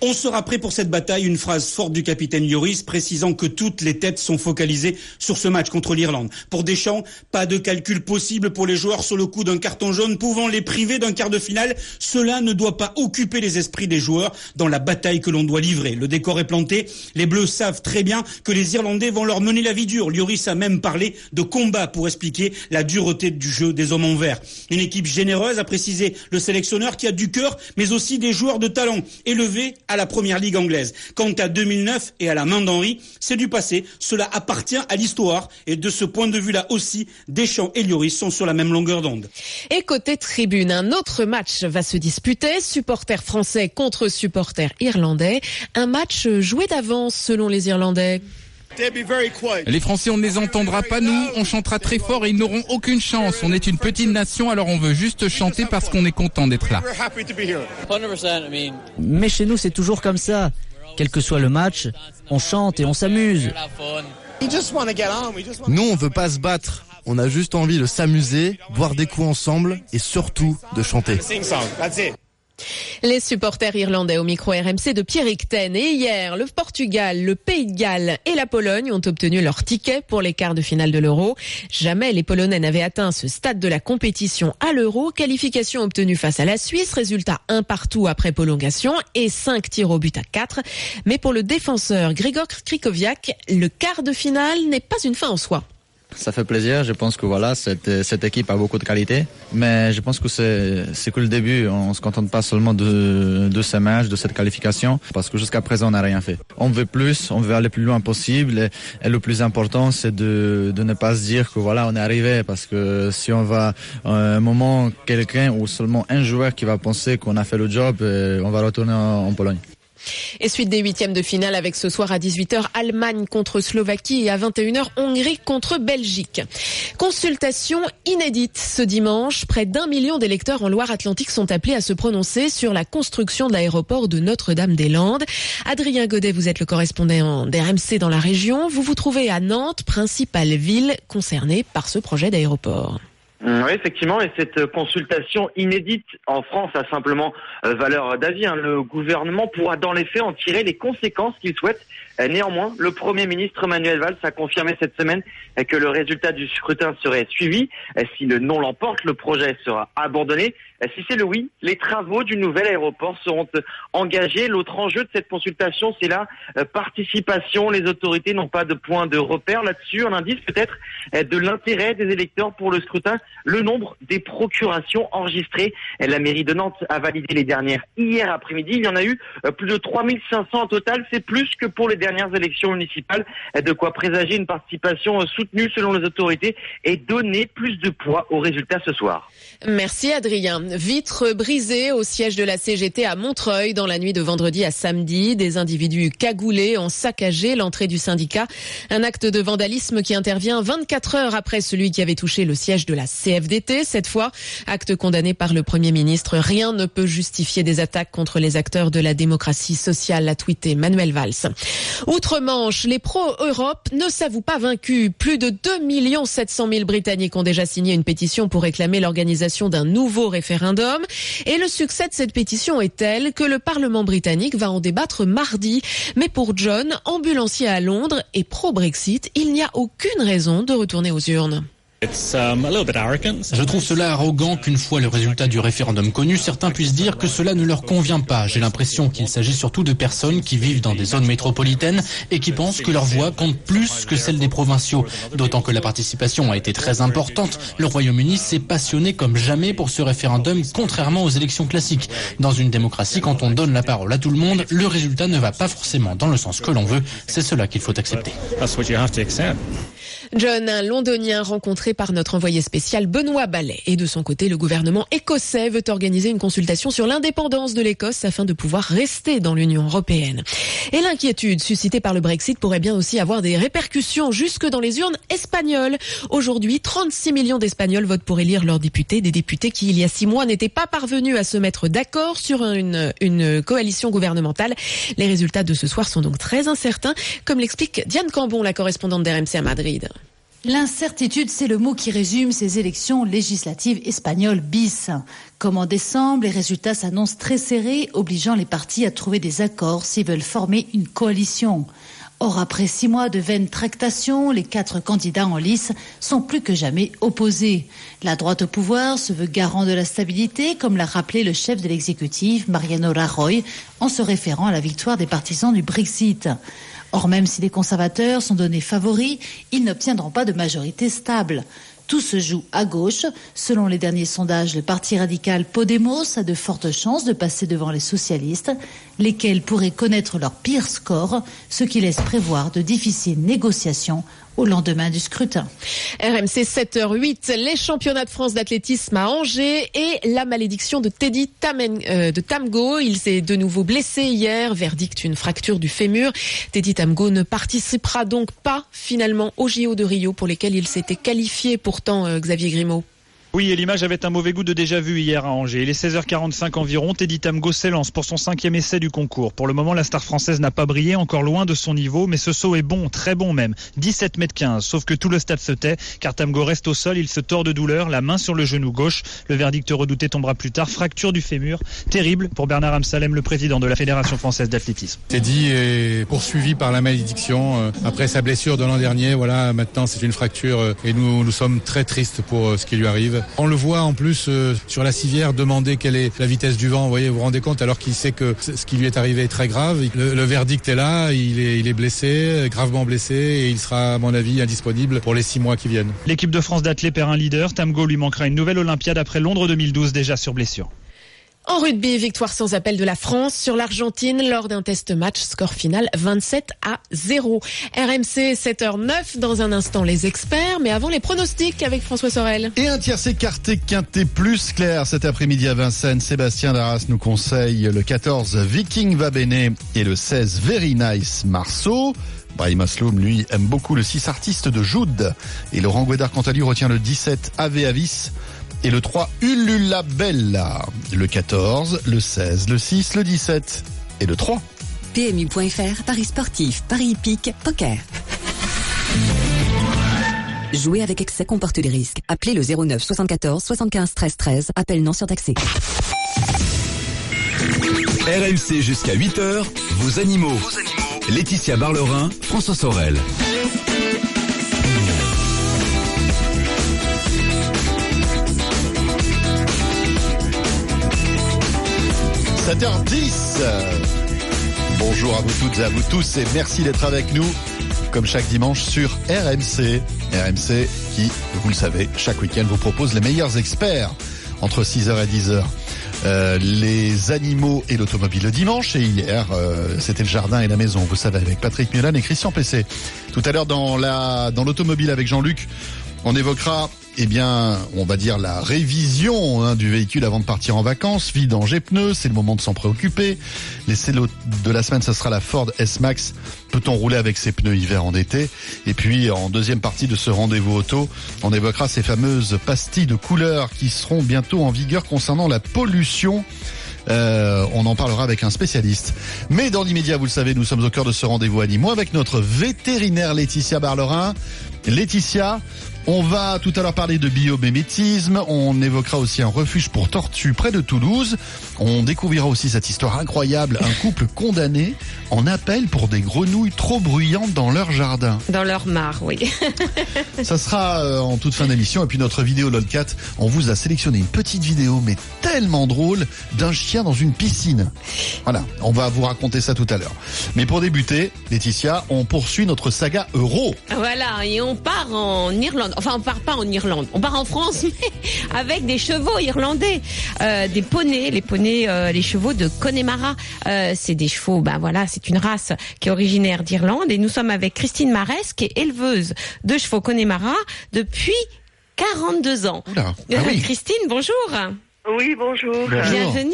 On sera prêt pour cette bataille, une phrase forte du capitaine Lloris précisant que toutes les têtes sont focalisées sur ce match contre l'Irlande. Pour Deschamps, pas de calcul possible pour les joueurs sur le coup d'un carton jaune pouvant les priver d'un quart de finale. Cela ne doit pas occuper les esprits des joueurs dans la bataille que l'on doit livrer. Le décor est planté. Les Bleus savent très bien que les Irlandais vont leur mener la vie dure. Lloris a même parlé de combat pour expliquer la dureté du jeu des hommes en vert. Une équipe généreuse, a précisé le sélectionneur, qui a du cœur, mais aussi des joueurs de talent élevés à la première ligue anglaise. Quant à 2009 et à la main d'Henri, c'est du passé. Cela appartient à l'histoire. Et de ce point de vue-là aussi, Deschamps et Lloris sont sur la même longueur d'onde. Et côté tribune, un autre match va se disputer. Supporters français contre supporters irlandais. Un match joué d'avance selon les Irlandais. Les Français, on ne les entendra pas, nous, on chantera très fort et ils n'auront aucune chance. On est une petite nation, alors on veut juste chanter parce qu'on est content d'être là. Mais chez nous, c'est toujours comme ça. Quel que soit le match, on chante et on s'amuse. Nous, on veut pas se battre. On a juste envie de s'amuser, boire des coups ensemble et surtout de chanter. Les supporters irlandais au micro RMC de Pierre Ten. Et hier, le Portugal, le Pays de Galles et la Pologne ont obtenu leur ticket pour les quarts de finale de l'Euro. Jamais les Polonais n'avaient atteint ce stade de la compétition à l'Euro. Qualification obtenue face à la Suisse. Résultat un partout après prolongation et 5 tirs au but à 4. Mais pour le défenseur Grigor Krikoviak, le quart de finale n'est pas une fin en soi. Ça fait plaisir. Je pense que voilà, cette, cette équipe a beaucoup de qualité. Mais je pense que c'est, que le début. On se contente pas seulement de, de ces matchs, de cette qualification, parce que jusqu'à présent, on n'a rien fait. On veut plus, on veut aller plus loin possible. Et, le plus important, c'est de, de ne pas se dire que voilà, on est arrivé, parce que si on va à un moment, quelqu'un ou seulement un joueur qui va penser qu'on a fait le job, on va retourner en Pologne. Et suite des huitièmes de finale avec ce soir à 18h Allemagne contre Slovaquie et à 21h Hongrie contre Belgique. Consultation inédite ce dimanche. Près d'un million d'électeurs en Loire-Atlantique sont appelés à se prononcer sur la construction de l'aéroport de Notre-Dame-des-Landes. Adrien Godet, vous êtes le correspondant d'RMC dans la région. Vous vous trouvez à Nantes, principale ville concernée par ce projet d'aéroport. Oui, effectivement, et cette consultation inédite en France a simplement euh, valeur d'avis. Hein. Le gouvernement pourra dans les faits en tirer les conséquences qu'il souhaite. Euh, Néanmoins, le Premier ministre Manuel Valls a confirmé cette semaine euh, que le résultat du scrutin serait suivi. Euh, Si le non l'emporte, le projet sera abandonné. Si c'est le oui, les travaux du nouvel aéroport seront engagés. L'autre enjeu de cette consultation, c'est la participation. Les autorités n'ont pas de point de repère là-dessus. Un indice peut-être de l'intérêt des électeurs pour le scrutin, le nombre des procurations enregistrées. La mairie de Nantes a validé les dernières hier après-midi. Il y en a eu plus de 3500 au total. C'est plus que pour les élections municipales. De quoi présager une participation euh, soutenue selon les autorités et donner plus de poids aux résultats ce soir. Merci Adrien. Vitre brisée au siège de la CGT à Montreuil dans la nuit de vendredi à samedi. Des individus cagoulés ont saccagé l'entrée du syndicat. Un acte de vandalisme qui intervient 24 heures après celui qui avait touché le siège de la CFDT. Cette fois, acte condamné par le Premier ministre. Rien ne peut justifier des attaques contre les acteurs de la démocratie sociale, a tweeté Manuel Valls. Outre-Manche, les pro-Europe ne s'avouent pas vaincus. Plus de 2 700 000 Britanniques ont déjà signé une pétition pour réclamer l'organisation d'un nouveau référendum. Et le succès de cette pétition est tel que le Parlement britannique va en débattre mardi. Mais pour John, ambulancier à Londres et pro-Brexit, il n'y a aucune raison de retourner aux urnes. Je trouve cela arrogant qu'une fois le résultat du référendum connu, certains puissent dire que cela ne leur convient pas. J'ai l'impression qu'il s'agit surtout de personnes qui vivent dans des zones métropolitaines et qui pensent que leur voix compte plus que celle des provinciaux. D'autant que la participation a été très importante. Le Royaume-Uni s'est passionné comme jamais pour ce référendum, contrairement aux élections classiques. Dans une démocratie, quand on donne la parole à tout le monde, le résultat ne va pas forcément dans le sens que l'on veut. C'est cela qu'il faut accepter. John, un londonien rencontré par notre envoyé spécial Benoît Ballet. Et de son côté, le gouvernement écossais veut organiser une consultation sur l'indépendance de l'Écosse afin de pouvoir rester dans l'Union européenne. Et l'inquiétude suscitée par le Brexit pourrait bien aussi avoir des répercussions jusque dans les urnes espagnoles. Aujourd'hui, 36 millions d'Espagnols votent pour élire leurs députés, des députés qui, il y a six mois, n'étaient pas parvenus à se mettre d'accord sur une, coalition gouvernementale. Les résultats de ce soir sont donc très incertains, comme l'explique Diane Cambon, la correspondante d'RMC à Madrid. L'incertitude, c'est le mot qui résume ces élections législatives espagnoles bis. Comme en décembre, les résultats s'annoncent très serrés, obligeant les partis à trouver des accords s'ils veulent former une coalition. Or, après six mois de vaines tractations, les quatre candidats en lice sont plus que jamais opposés. La droite au pouvoir se veut garant de la stabilité, comme l'a rappelé le chef de l'exécutif, Mariano Rajoy, en se référant à la victoire des partisans du Brexit. Or, même si les conservateurs sont donnés favoris, ils n'obtiendront pas de majorité stable. Tout se joue à gauche. Selon les derniers sondages, le parti radical Podemos a de fortes chances de passer devant les socialistes, lesquels pourraient connaître leur pire score, ce qui laisse prévoir de difficiles négociations au lendemain du scrutin. RMC 7h08, les championnats de France d'athlétisme à Angers et la malédiction de Teddy euh, Tamgo. Il s'est de nouveau blessé hier, verdict une fracture du fémur. Teddy Tamgo ne participera donc pas finalement au JO de Rio pour lesquels il s'était qualifié pourtant euh, Xavier Grimaud. Oui, et l'image avait un mauvais goût de déjà vu hier à Angers. Il est 16h45 environ. Teddy Tamgo s'élance pour son cinquième essai du concours. Pour le moment, la star française n'a pas brillé, encore loin de son niveau, mais ce saut est bon, très bon même. 17 mètres 15. Sauf que tout le stade se tait, car Tamgo reste au sol, il se tord de douleur, la main sur le genou gauche. Le verdict redouté tombera plus tard. Fracture du fémur. Terrible pour Bernard Amsalem, le président de la Fédération française d'athlétisme. Teddy est poursuivi par la malédiction euh, après sa blessure de l'an dernier. Voilà, maintenant c'est une fracture euh, et nous, nous sommes très tristes pour euh, ce qui lui arrive. On le voit en plus euh, sur la civière demander quelle est la vitesse du vent. Vous voyez, vous vous rendez compte alors qu'il sait que ce qui lui est arrivé est très grave. Le, verdict est là, il est, il est blessé, gravement blessé et il sera à mon avis indisponible pour les six mois qui viennent. L'équipe de France d'athlètes perd un leader. Tamgo lui manquera une nouvelle Olympiade après Londres 2012 déjà sur blessure. En rugby, victoire sans appel de la France sur l'Argentine lors d'un test match, score final 27 à 0. RMC 7h09, dans un instant les experts, mais avant les pronostics avec François Sorel. Et un tiercé écarté quinté plus clair cet après-midi à Vincennes. Sébastien Darras nous conseille le 14 Viking Vabene et le 16 Very Nice Marceau. Brahim Asloum, lui, aime beaucoup le 6 artiste de Jude. Et Laurent Guédard, quant à lui, retient le 17 Ave Avis et le 3 Ulula Bella. Le 14, le 16, le 6, le 17 et le 3. PMU.fr, Paris sportif, Paris hippique, poker. Jouer avec excès comporte des risques. Appelez le 09 74 75 13 13. Appel non surtaxé. RMC jusqu'à 8h, vos animaux. Laetitia Barlerin, François Sorel. – 7h10 Bonjour à vous toutes et à vous tous et merci d'être avec nous comme chaque dimanche sur RMC. RMC qui, vous le savez, chaque week-end vous propose les meilleurs experts entre 6h et 10h. Euh, les animaux et l'automobile le dimanche et hier euh, c'était le jardin et la maison vous savez avec Patrick Mulan et Christian Pessé tout à l'heure dans la dans l'automobile avec Jean-Luc on évoquera eh bien, on va dire la révision hein, du véhicule avant de partir en vacances, vidange pneus, c'est le moment de s'en préoccuper. L'essai de la semaine, ce sera la Ford S-Max. Peut-on rouler avec ses pneus hiver en été? Et puis, en deuxième partie de ce rendez-vous auto, on évoquera ces fameuses pastilles de couleur qui seront bientôt en vigueur concernant la pollution. Euh, on en parlera avec un spécialiste. Mais dans l'immédiat, vous le savez, nous sommes au cœur de ce rendez-vous animaux avec notre vétérinaire Laetitia Barlerin. Laetitia, on va tout à l'heure parler de biomimétisme, on évoquera aussi un refuge pour tortues près de Toulouse, on découvrira aussi cette histoire incroyable, un couple condamné en appel pour des grenouilles trop bruyantes dans leur jardin. Dans leur mare, oui. Ça sera euh, en toute fin d'émission et puis notre vidéo LOLCAT, on vous a sélectionné une petite vidéo mais tellement drôle d'un chien dans une piscine. Voilà, on va vous raconter ça tout à l'heure. Mais pour débuter, Laetitia, on poursuit notre saga euro. Voilà, et on part en Irlande. Enfin, on part pas en Irlande. On part en France, mais avec des chevaux irlandais, euh, des poneys, les poneys, euh, les chevaux de Connemara. Euh, c'est des chevaux, ben voilà, c'est une race qui est originaire d'Irlande. Et nous sommes avec Christine Marès, qui est éleveuse de chevaux Connemara depuis 42 ans. Oula, ah oui. Christine, bonjour. Oui, bonjour. Bienvenue.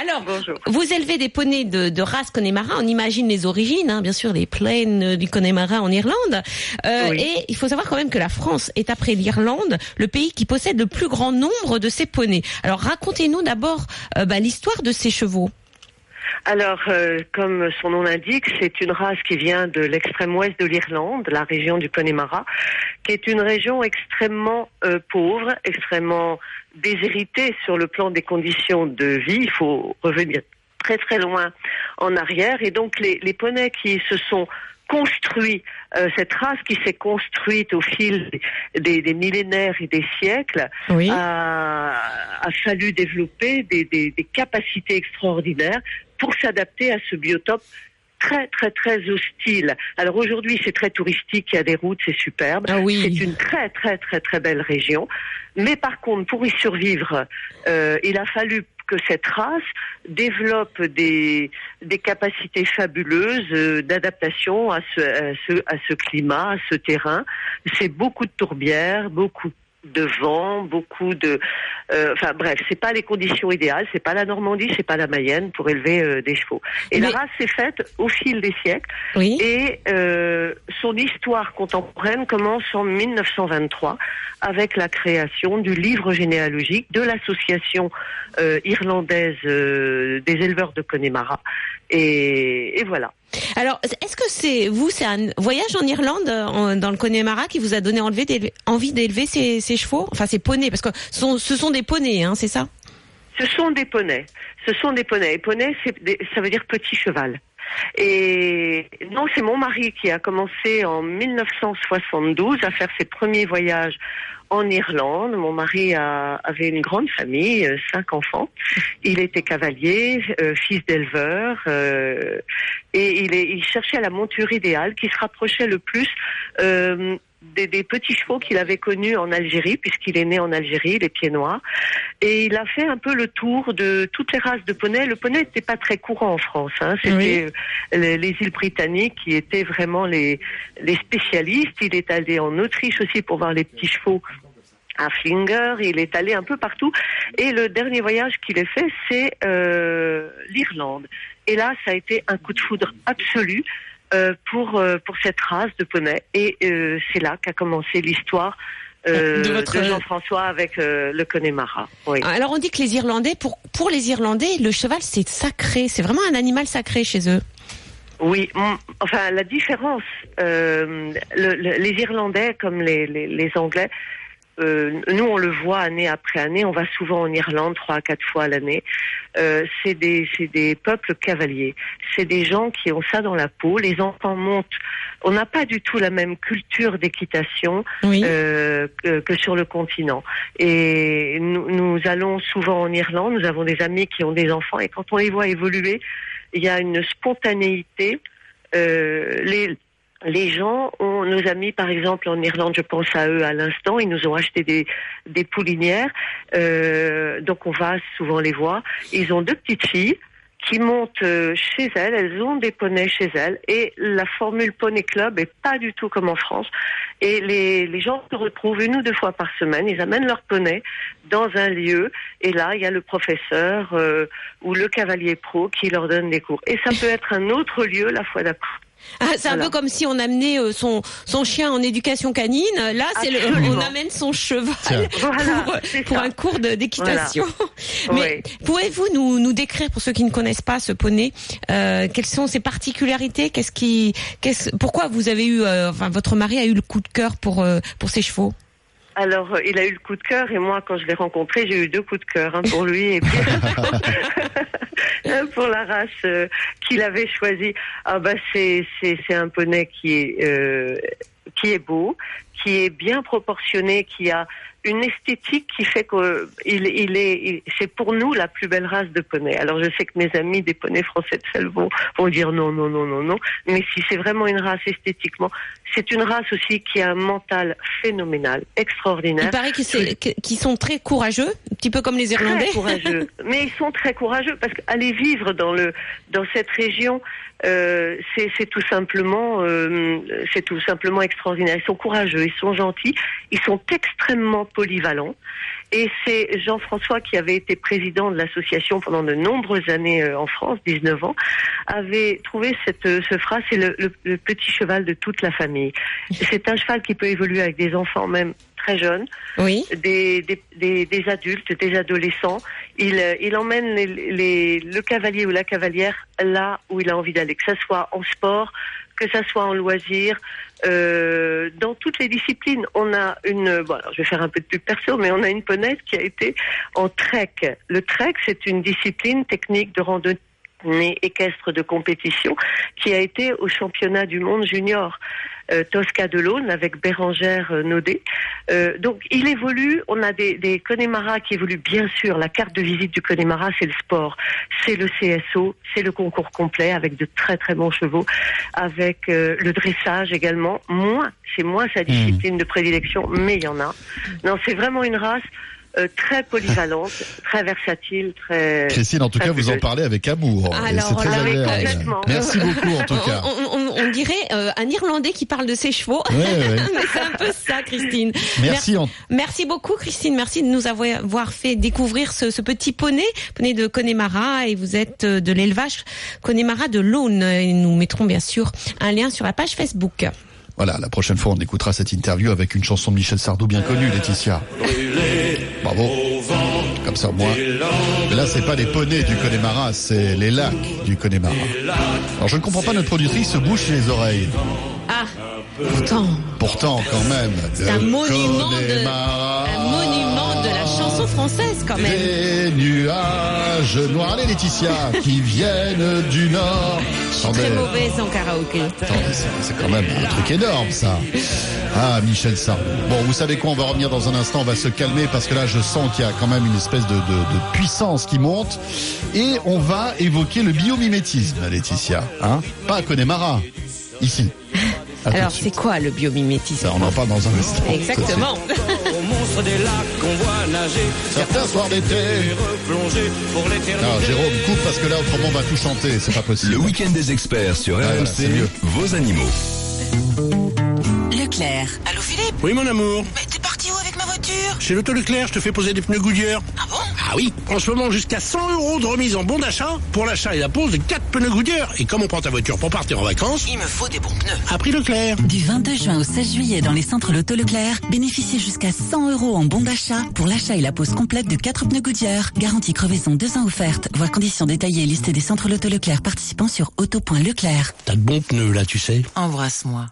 Alors, vous élevez des poneys de, de race Connemara. On imagine les origines, hein, bien sûr, les plaines du Connemara en Irlande. Euh, Oui. Et il faut savoir quand même que la France est après l'Irlande le pays qui possède le plus grand nombre de ces poneys. Alors, racontez-nous d'abord euh, bah, l'histoire de ces chevaux. Alors, euh, comme son nom l'indique, c'est une race qui vient de l'extrême ouest de l'Irlande, la région du Connemara, qui est une région extrêmement euh, pauvre, extrêmement déshéritée sur le plan des conditions de vie. Il faut revenir très très loin en arrière. Et donc, les, les poneys qui se sont construits, euh, cette race qui s'est construite au fil des, des millénaires et des siècles, Oui. a, a fallu développer des, des- des capacités extraordinaires pour s'adapter à ce biotope très très très hostile. Alors aujourd'hui c'est très touristique, il y a des routes, c'est superbe. Ah oui. C'est une très très très très belle région. Mais par contre pour y survivre, euh, il a fallu que cette race développe des, des capacités fabuleuses euh, d'adaptation à ce, à, ce, à ce climat, à ce terrain. C'est beaucoup de tourbières, beaucoup de vent, beaucoup de, euh, enfin bref, c'est pas les conditions idéales, c'est pas la Normandie, c'est pas la Mayenne pour élever euh, des chevaux. Et la race s'est faite au fil des siècles. Oui. Et euh, son histoire contemporaine commence en 1923 avec la création du livre généalogique de l'association irlandaise des éleveurs de Connemara. Et, et voilà. Alors, est-ce que c'est vous, c'est un voyage en Irlande, dans le Connemara, qui vous a donné envie d'élever ces, chevaux, enfin ces poneys, parce que ce sont, ce sont des poneys, hein, c'est ça? Ce sont des poneys. Ce sont des poneys. Poney, ça veut dire petit cheval. Et non, c'est mon mari qui a commencé en 1972 à faire ses premiers voyages en Irlande. Mon mari a- avait une grande famille, euh, cinq enfants. Il était cavalier, euh, fils d'éleveur, euh, et il, est, il cherchait la monture idéale qui se rapprochait le plus euh, des, des petits chevaux qu'il avait connus en Algérie, puisqu'il est né en Algérie, les pieds noirs. Et il a fait un peu le tour de toutes les races de poney. Le poney n'était pas très courant en France. Hein. C'était les, les îles britanniques qui étaient vraiment les, les spécialistes. Il est allé en Autriche aussi pour voir les petits chevaux à Flinger, il est allé un peu partout. Et le dernier voyage qu'il ait fait, c'est euh, l'Irlande. Et là, ça a été un coup de foudre absolu pour euh, pour cette race de poney. Et euh, c'est là qu'a commencé l'histoire euh, De Jean-François avec euh, le Connemara. Oui. Alors on dit que les Irlandais, pour, pour les Irlandais, le cheval c'est sacré, c'est vraiment un animal sacré chez eux. Oui, enfin la différence, euh, le- le- les Irlandais comme les, les, les Anglais, euh, nous on le voit année après année, on va souvent en Irlande trois à quatre fois à l'année. Euh, c'est des c'est des peuples cavaliers, c'est des gens qui ont ça dans la peau. Les enfants montent. On n'a pas du tout la même culture d'équitation euh, que, que sur le continent. Et nous, nous allons souvent en Irlande. Nous avons des amis qui ont des enfants et quand on les voit évoluer, il y a une spontanéité. Euh, les les gens ont, nos amis par exemple en Irlande, je pense à eux à l'instant, ils nous ont acheté des, poulinières, euh, donc on va souvent les voir. Ils ont deux petites filles qui montent euh, chez elles, elles ont des poneys chez elles et la formule Poney Club est pas du tout comme en France. Et les, les gens se retrouvent une ou deux fois par semaine, ils amènent leur poney dans un lieu et là il y a le professeur euh, ou le cavalier pro qui leur donne des cours. Et ça peut être un autre lieu la fois d'après. Ah, c'est un peu comme si on amenait euh, son, son chien en éducation canine. Là, c'est le, on amène son cheval. Voilà, pour, pour un cours d'équitation. Voilà. Mais pouvez-vous nous, nous décrire, pour ceux qui ne connaissent pas ce poney, euh, quelles sont ses particularités? Qu'est-ce qui, qu'est-ce, pourquoi vous avez eu, euh, enfin, votre mari a eu le coup de cœur pour euh, pour ses chevaux? Alors, euh, il a eu le coup de cœur et moi, quand je l'ai rencontré, j'ai eu deux coups de cœur, un pour lui et puis pour la race euh, qu'il avait choisie. Ah bah c'est c'est un poney qui est euh, qui est beau, qui est bien proportionné, qui a une esthétique qui fait que il, il est, c'est pour nous la plus belle race de poney. Alors je sais que mes amis des poneys français de sel vont, vont dire non, non, non, non, non. Mais si c'est vraiment une race esthétiquement, c'est une race aussi qui a un mental phénoménal, extraordinaire. Il paraît qu'ils sont très courageux, un petit peu comme les Irlandais. Très courageux. Mais ils sont très courageux parce qu'aller vivre dans le dans cette région, euh, c'est c'est tout simplement euh, c'est tout simplement extraordinaire. Ils sont courageux, ils sont gentils, ils sont extrêmement polyvalents. Et c'est Jean-François qui avait été président de l'association pendant de nombreuses années euh, en France, 19 ans, avait trouvé cette euh, ce phrase, c'est le, le- le petit cheval de toute la famille. C'est un cheval qui peut évoluer avec des enfants même très jeunes, oui. des, des, des, des adultes, des adolescents. Il, euh, il emmène les, les- le cavalier ou la cavalière là où il a envie d'aller, que ce soit en sport, que ça soit en loisir, euh, dans toutes les disciplines. On a une, bon, alors je vais faire un peu de pub perso, mais on a une ponette qui a été en trek. Le trek, c'est une discipline technique de randonnée équestre de compétition qui a été au championnat du monde junior. Euh, Tosca de l'Aune avec Bérangère euh, Naudet. Euh, donc il évolue, on a des, des Connemara qui évoluent bien sûr. La carte de visite du Connemara, c'est le sport, c'est le CSO, c'est le concours complet avec de très très bons chevaux, avec euh, le dressage également. Moins, c'est moins sa discipline de prédilection, mais il y en a. Non, c'est vraiment une race euh, très polyvalente, très versatile, très. Christine, en tout cas, vous en parlez avec amour. Alors c'est très agréable. complètement. Merci beaucoup, en tout cas. On, on- on dirait euh, un Irlandais qui parle de ses chevaux. Ouais, ouais. Mais c'est un peu ça, Christine. Merci, en- Merci beaucoup, Christine. Merci de nous avoir avoir fait découvrir ce, ce petit poney, poney de Connemara, et vous êtes euh, de l'élevage Connemara de l'Aune. Et nous mettrons bien sûr un lien sur la page Facebook. Voilà, la prochaine fois, on écoutera cette interview avec une chanson de Michel Sardou bien connue, Laetitia. Bravo. Comme ça, moi. Mais là, c'est pas les poneys du Connemara, c'est les lacs du Connemara. Alors, je ne comprends pas, notre productrice se bouche les oreilles. Ah, pourtant, Pourtant, quand même. c'est un monument de, un monument de chanson française quand même. Des nuages noirs, allez Laetitia, qui viennent du nord. Je suis très mauvaise en karaoké. C'est c'est quand même un truc énorme, ça. Ah, Michel Sardou. Bon, vous savez quoi, on va revenir dans un instant, on va se calmer parce que là, je sens qu'il y a quand même une espèce de, de- de puissance qui monte. Et on va évoquer le biomimétisme, Laetitia. Hein? Pas à Connemara, ici. À Alors, c'est quoi le biomimétisme Ça, on en parle dans un instant. Exactement. Au monstre des lacs qu'on voit nager. Certains soirs d'été. Replonger pour l'éternité. Alors, Jérôme, coupe parce que là, autrement, on va tout chanter, c'est pas possible. Le week-end des experts sur Ouais, RMC, vos animaux. Leclerc. Allô Philippe Oui, mon amour. Mais t'es parti où avec ma voiture Chez l'auto Leclerc, je te fais poser des pneus Goodyear. Ah bon Ah oui, en ce moment, jusqu'à 100 euros de remise en bon d'achat pour l'achat et la pose de 4 pneus Goodyear. Et comme on prend ta voiture pour partir en vacances, Il me faut des bons pneus. à prix Leclerc. Du 22 juin au 16 juillet dans les centres Loto Leclerc, bénéficiez jusqu'à 100 euros en bon d'achat pour l'achat et la pose complète de 4 pneus Goodyear. Garantie crevaison 2 ans offerte. Voir conditions détaillées et listées des centres Loto Leclerc participants sur auto.leclerc. T'as de bons pneus là, tu sais. Embrasse-moi.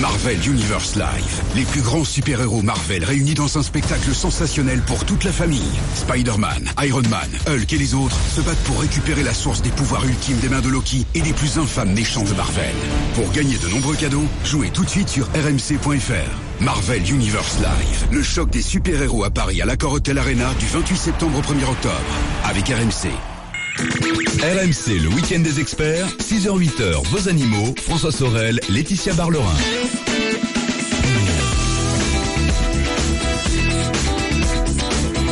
Marvel Universe Live. Les plus grands super-héros Marvel réunis dans un spectacle sensationnel pour toute la famille. Spider-Man, Iron Man, Hulk et les autres se battent pour récupérer la source des pouvoirs ultimes des mains de Loki et des plus infâmes méchants de Marvel. Pour gagner de nombreux cadeaux, jouez tout de suite sur rmc.fr. Marvel Universe Live. Le choc des super-héros à Paris à l'Accor Hotel Arena du 28 septembre au 1er octobre. Avec RMC. RMC, le week-end des experts, 6h-8h, vos animaux, François Sorel, Laetitia Barlerin.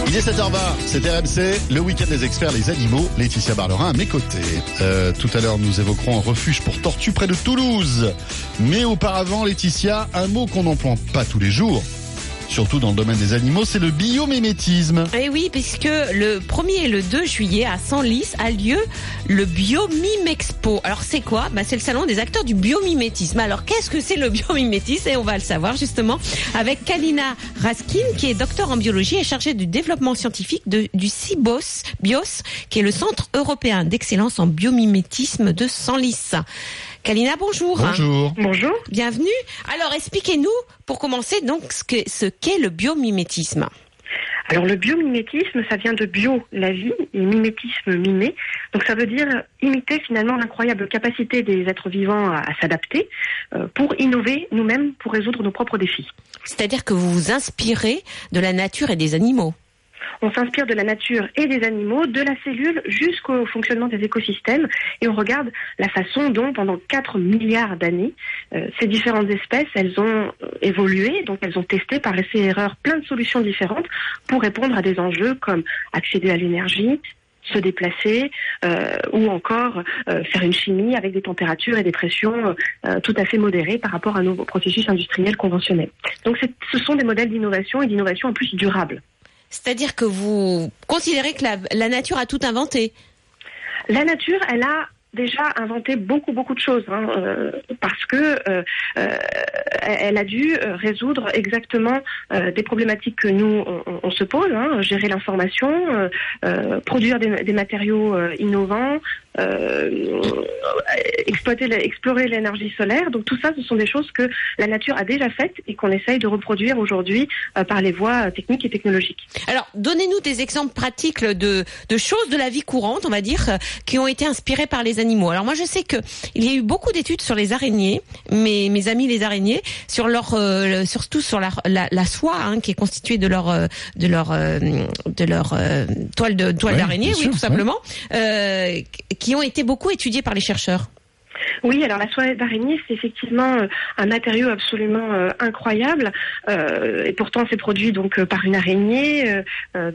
Il est 7h20, c'est RMC, le week-end des experts, les animaux, Laetitia Barlerin à mes côtés. Euh, tout à l'heure, nous évoquerons un refuge pour tortues près de Toulouse. Mais auparavant, Laetitia, un mot qu'on n'emploie pas tous les jours, surtout dans le domaine des animaux, c'est le biomimétisme. Et Eh oui, puisque le 1er et le 2 juillet à Senlis a lieu le Biomime Expo. Alors c'est quoi? Bah, C'est le salon des acteurs du biomimétisme. Alors qu'est-ce que c'est le biomimétisme? Et on va le savoir justement avec Kalina Raskin, qui est docteur en biologie et chargée du développement scientifique du CIBOS, BIOS, qui est le Centre européen d'excellence en biomimétisme de Senlis. Kalina, bonjour. Bonjour. Bonjour. Bienvenue. Alors expliquez-nous, pour commencer, donc ce que ce qu'est le biomimétisme. Alors le biomimétisme, ça vient de bio, la vie, et mimétisme, mimer. Donc ça veut dire imiter finalement l'incroyable capacité des êtres vivants à, à s'adapter euh, pour innover nous-mêmes, pour résoudre nos propres défis. C'est-à-dire que vous vous inspirez de la nature et des animaux. On s'inspire de la nature et des animaux, de la cellule jusqu'au fonctionnement des écosystèmes, et on regarde la façon dont, pendant 4 milliards d'années, euh, ces différentes espèces, elles ont euh, évolué, donc elles ont testé par essai et erreur plein de solutions différentes pour répondre à des enjeux comme accéder à l'énergie, se déplacer euh, ou encore faire une chimie avec des températures et des pressions tout à fait modérées par rapport à nos processus industriels conventionnels. Donc ce sont des modèles d'innovation et d'innovation en plus durables. C'est-à-dire que vous considérez que la, nature a tout inventé. La nature, elle a déjà inventé beaucoup beaucoup de choses hein, euh, parce que euh, euh, elle a dû résoudre exactement des problématiques que nous on, se pose hein, gérer l'information produire des, matériaux innovants exploiter la- explorer l'énergie solaire donc tout ça ce sont des choses que la nature a déjà faites et qu'on essaye de reproduire aujourd'hui euh, par les voies euh, techniques et technologiques Alors, donnez-nous des exemples pratiques de, de choses de la vie courante, on va dire, euh, qui ont été inspirées par les animaux. Alors moi, je sais que il y a eu beaucoup d'études sur les araignées, mes, mes amis les araignées, sur leur, euh, surtout sur la, la, la soie hein, qui est constituée de leur, euh, de leur, euh, de leur euh, toile de toile Ouais, d'araignée, oui, sûr, tout ouais. simplement, euh, qui ont été beaucoup étudiées par les chercheurs. Oui, alors la soie d'araignée, c'est effectivement euh, un matériau absolument euh, incroyable, euh, et pourtant c'est produit donc par une araignée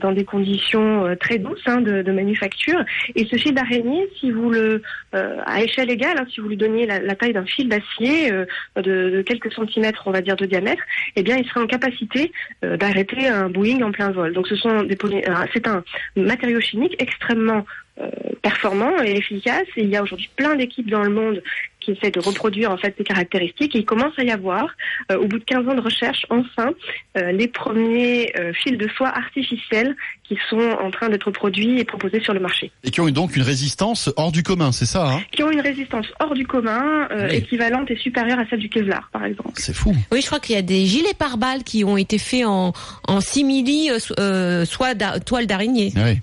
dans des conditions très douces hein, de, manufacture. Et ce fil d'araignée, si vous le à échelle égale, hein, si vous lui donniez la, taille d'un fil d'acier de, de quelques centimètres, on va dire, de diamètre, eh bien, il serait en capacité d'arrêter un Boeing en plein vol. Donc, ce sont des c'est un matériau chimique extrêmement performant et efficace. Et il y a aujourd'hui plein d'équipes dans le monde qui essaient de reproduire en fait ces caractéristiques. Et il commence à y avoir, euh, au bout de 15 ans de recherche, enfin, euh, les premiers euh, fils de soie artificiels qui sont en train d'être produits et proposés sur le marché. Et qui ont donc une résistance hors du commun, c'est ça hein? Qui ont une résistance hors du commun, euh, Oui. équivalente et supérieure à celle du Kevlar, par exemple. C'est fou. Oui, je crois qu'il y a des gilets pare-balles qui ont été faits en, en simili, euh, so- euh, soit d'a- toile d'araignée. Oui,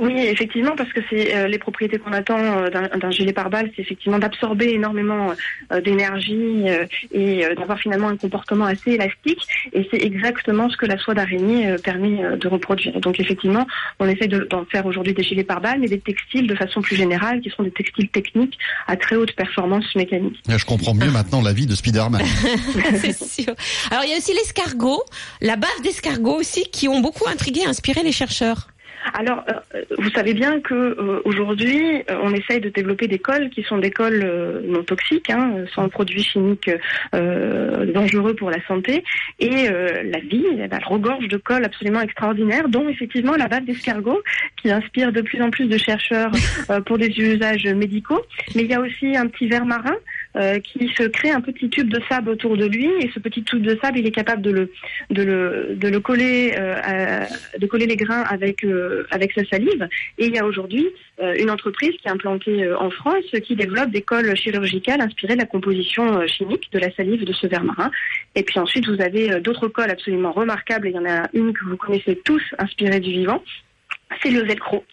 effectivement, parce que c'est euh, les propriétés qu'on attend euh, d'un d'un gilet pare-balles, c'est effectivement d'absorber énormément euh, d'énergie euh, et euh, d'avoir finalement un comportement assez élastique. Et c'est exactement ce que la soie d'araignée euh, permet euh, de reproduire. Donc effectivement, on essaie de- d'en faire aujourd'hui des gilets pare-balles, mais des textiles de façon plus générale, qui sont des textiles techniques à très haute performance mécanique. Là, Je comprends mieux maintenant la vie de Spider-Man. c'est sûr. Alors il y a aussi l'escargot, la bave d'escargot aussi, qui ont beaucoup intrigué et inspiré les chercheurs. Alors, euh, vous savez bien que euh, aujourd'hui, euh, on essaye de développer des cols qui sont des cols non toxiques, hein, sans produits chimiques dangereux pour la santé. Et la vie, elle regorge de cols absolument extraordinaires, dont effectivement la bave d'escargot, qui inspire de plus en plus de chercheurs pour des usages médicaux. Mais il y a aussi un petit ver marin euh, qui se crée un petit tube de sable autour de lui, et ce petit tube de sable, il est capable de le de le de le coller, euh, à- de coller les grains avec euh, avec sa salive. Et il y a aujourd'hui euh, une entreprise qui est implantée euh, en France qui développe des colles chirurgicales inspirées de la composition euh, chimique de la salive de ce ver marin. Et puis ensuite, vous avez euh, d'autres colles absolument remarquables. Et il y en a une que vous connaissez tous, inspirée du vivant. C'est le velcro.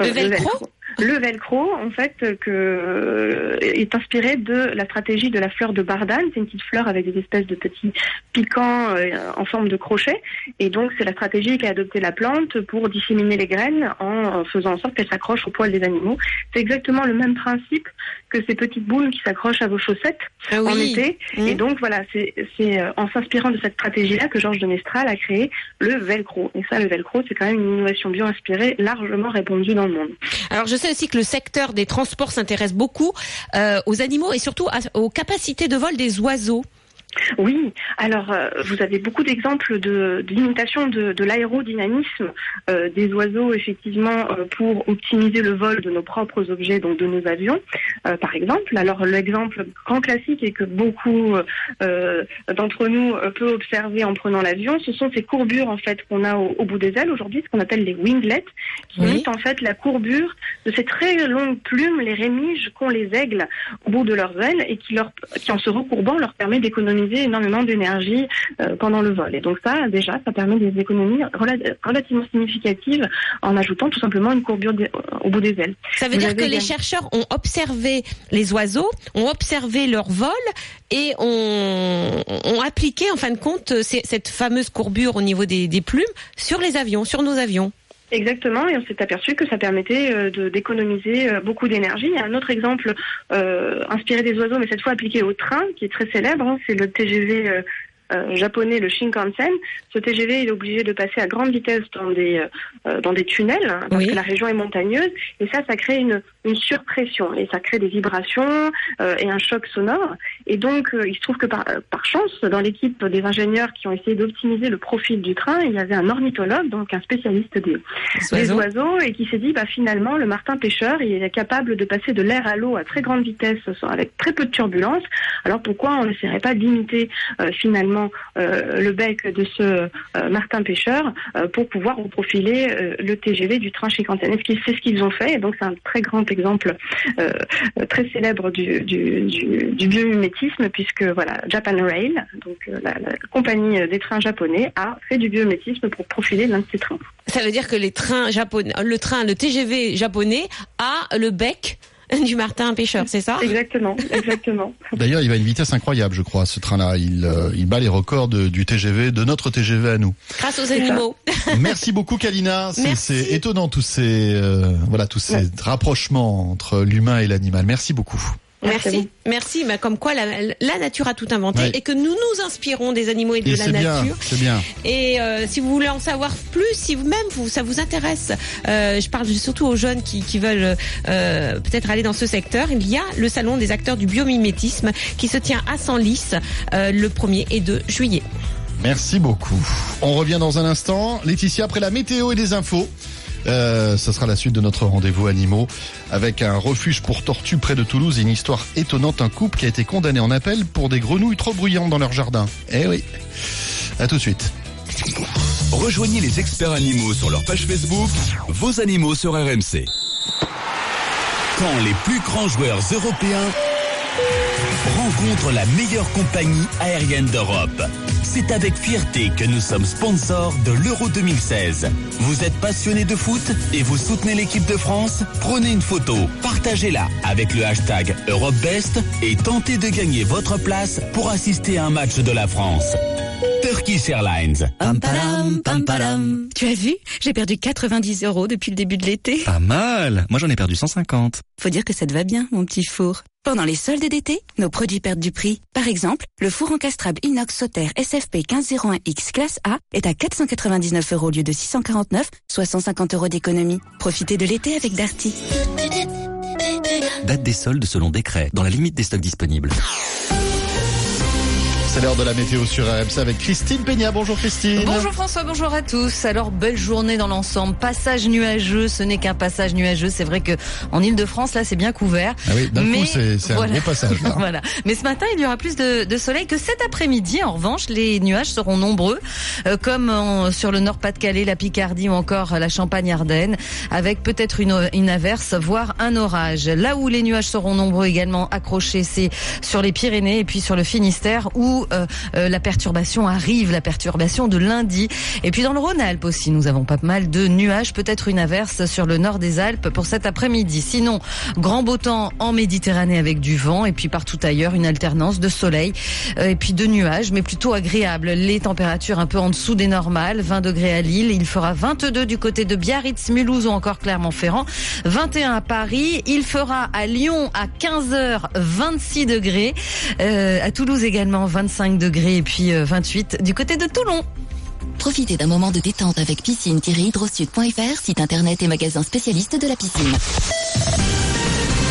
Le velcro le velcro, en fait, que, euh, est inspiré de la stratégie de la fleur de bardane. C'est une petite fleur avec des espèces de petits piquants euh, en forme de crochet. Et donc, c'est la stratégie qu'a adoptée la plante pour disséminer les graines en faisant en sorte qu'elles s'accrochent aux poils des animaux. C'est exactement le même principe que ces petites boules qui s'accrochent à vos chaussettes Ah en été. Mmh. Et donc, voilà, c'est euh, en s'inspirant de cette stratégie-là que Georges de Mestral a créé le velcro. Et ça, le velcro, c'est quand même une innovation bio inspirée, largement répandue dans le monde. Alors je sais aussi que le secteur des transports s'intéresse beaucoup euh, aux animaux et surtout aux capacités de vol des oiseaux. Oui, alors euh, vous avez beaucoup d'exemples de de, de l'aérodynamisme euh, des oiseaux effectivement euh, pour optimiser le vol de nos propres objets, donc de nos avions, par exemple. Alors l'exemple grand classique et que beaucoup d'entre nous peut observer en prenant l'avion, ce sont ces courbures en fait qu'on a au, au bout des ailes aujourd'hui, ce qu'on appelle les winglets, qui Oui. imitent en fait la courbure de ces très longues plumes, les rémiges qu'ont les aigles au bout de leurs ailes et qui, leur, qui en se recourbant, leur permet d'économiser énormément d'énergie euh, pendant le vol. Et donc ça, déjà, ça permet des économies rela- relativement significatives en ajoutant tout simplement une courbure au bout des ailes. Ça veut Vous dire que les chercheurs ont observé les oiseaux, ont observé leur vol et ont, ont appliqué en fin de compte cette fameuse courbure au niveau des, des plumes sur les avions, sur nos avions. Exactement, et on s'est aperçu que ça permettait euh, d'économiser euh, beaucoup d'énergie. Il y a un autre exemple euh, inspiré des oiseaux, mais cette fois appliqué au train, qui est très célèbre, hein, c'est le TGV euh, euh, japonais, le Shinkansen. Ce TGV il est obligé de passer à grande vitesse dans des dans des tunnels hein, parce Oui. que la région est montagneuse et ça, ça crée une une surpression et ça crée des vibrations euh, et un choc sonore. Et donc, euh, il se trouve que par, euh, par chance, dans l'équipe des ingénieurs qui ont essayé d'optimiser le profil du train, il y avait un ornithologue, donc un spécialiste des, des oiseaux. et qui s'est dit, bah, finalement, le martin pêcheur, il est capable de passer de l'air à l'eau à très grande vitesse, avec très peu de turbulence. Alors pourquoi on n'essaierait pas d'imiter euh, finalement le bec de ce martin pêcheur pour pouvoir reprofiler le TGV du train qu'ils- C'est ce qu'ils ont fait, et donc c'est un très grand exemple euh, très célèbre du, du, puisque voilà, Japan Rail, donc euh, la, compagnie des trains japonais, a fait du biomimétisme pour profiler l'un de ses trains. Ça veut dire que les trains le train, le TGV japonais a le bec du martin pêcheur, c'est ça? Exactement, exactement. D'ailleurs, il va à une vitesse incroyable, je crois, ce train-là. Il, euh, il bat les records de- du TGV, de notre TGV à nous. Grâce aux animaux. Merci beaucoup, Kalina. C'est étonnant tous ces, euh, voilà, tous ces rapprochements entre l'humain et l'animal. Merci beaucoup. Merci, merci. Mais comme quoi la, la nature a tout inventé et que nous nous inspirons des animaux et de Et la nature. c'est bien. Et euh, si vous voulez en savoir plus, si vous-même vous, ça vous intéresse, euh, je parle surtout aux jeunes qui, qui veulent euh, peut-être aller dans ce secteur. Il y a le salon des acteurs du biomimétisme qui se tient à Senlis euh, le 1er et 2 juillet. Merci beaucoup. On revient dans un instant. Laetitia, après la météo et les infos. Euh, ce sera la suite de notre rendez-vous animaux avec un refuge pour tortues près de Toulouse une histoire étonnante. Un couple qui a été condamné en appel pour des grenouilles trop bruyantes dans leur jardin. Eh oui. À tout de suite. Rejoignez les experts animaux sur leur page Facebook, vos animaux sur RMC. Quand les plus grands joueurs européens rencontrent la meilleure compagnie aérienne d'Europe. C'est avec fierté que nous sommes sponsors de l'Euro 2016. Vous êtes passionné de foot et vous soutenez l'équipe de France? Prenez une photo, partagez-la avec le hashtag EuropeBest et tentez de gagner votre place pour assister à un match de la France. Turkish Airlines. Pam palam, pam palam. Tu as vu J'ai perdu 90 euros depuis le début de l'été. Pas mal. Moi, j'en ai perdu 150. Faut dire que ça te va bien, mon petit four. Pendant les soldes d'été, nos produits perdent du prix. Par exemple, le four encastrable inox Sauter SFP 1501X classe A est à 499 euros au lieu de 649, soit 150 euros d'économie. Profitez de l'été avec Darty. Date des soldes selon décret, dans la limite des stocks disponibles. C'est l'heure de la météo sur RMC avec Christine Peña. Bonjour Christine. Bonjour François, bonjour à tous. Alors belle journée dans l'ensemble. Passage nuageux, ce n'est qu'un passage nuageux. C'est vrai que en Ile-de-France là c'est bien couvert. Ah oui, d'un coup, Mais c'est c'est voilà. un gros passage là. voilà. Mais ce matin, il y aura plus de, de soleil que cet après-midi. En revanche, les nuages seront nombreux, euh, comme en- sur le Nord-Pas-de-Calais, la Picardie ou encore la Champagne-Ardenne, avec peut-être une, une averse, voire un orage. Là où les nuages seront nombreux également accrochés, c'est sur les Pyrénées et puis sur le Finistère, où euh, euh, la perturbation arrive, la perturbation de lundi. Et puis dans le Rhône-Alpes aussi, nous avons pas mal de nuages, peut-être une averse sur le nord des Alpes pour cet après-midi. Sinon, grand beau temps en Méditerranée avec du vent et puis partout ailleurs une alternance de soleil euh, et puis de nuages, mais plutôt agréable. Les températures un peu en dessous des normales, 20 degrés à Lille, il fera 22 du côté de Biarritz, Mulhouse ou encore Clermont-Ferrand, 21 à Paris, il fera à Lyon à 15h 26 degrés, à Toulouse également 25 degrés et puis euh, 28 du côté de Toulon. Profitez d'un moment de détente avec piscine-hydrosud.fr, site internet et magasin spécialiste de la piscine.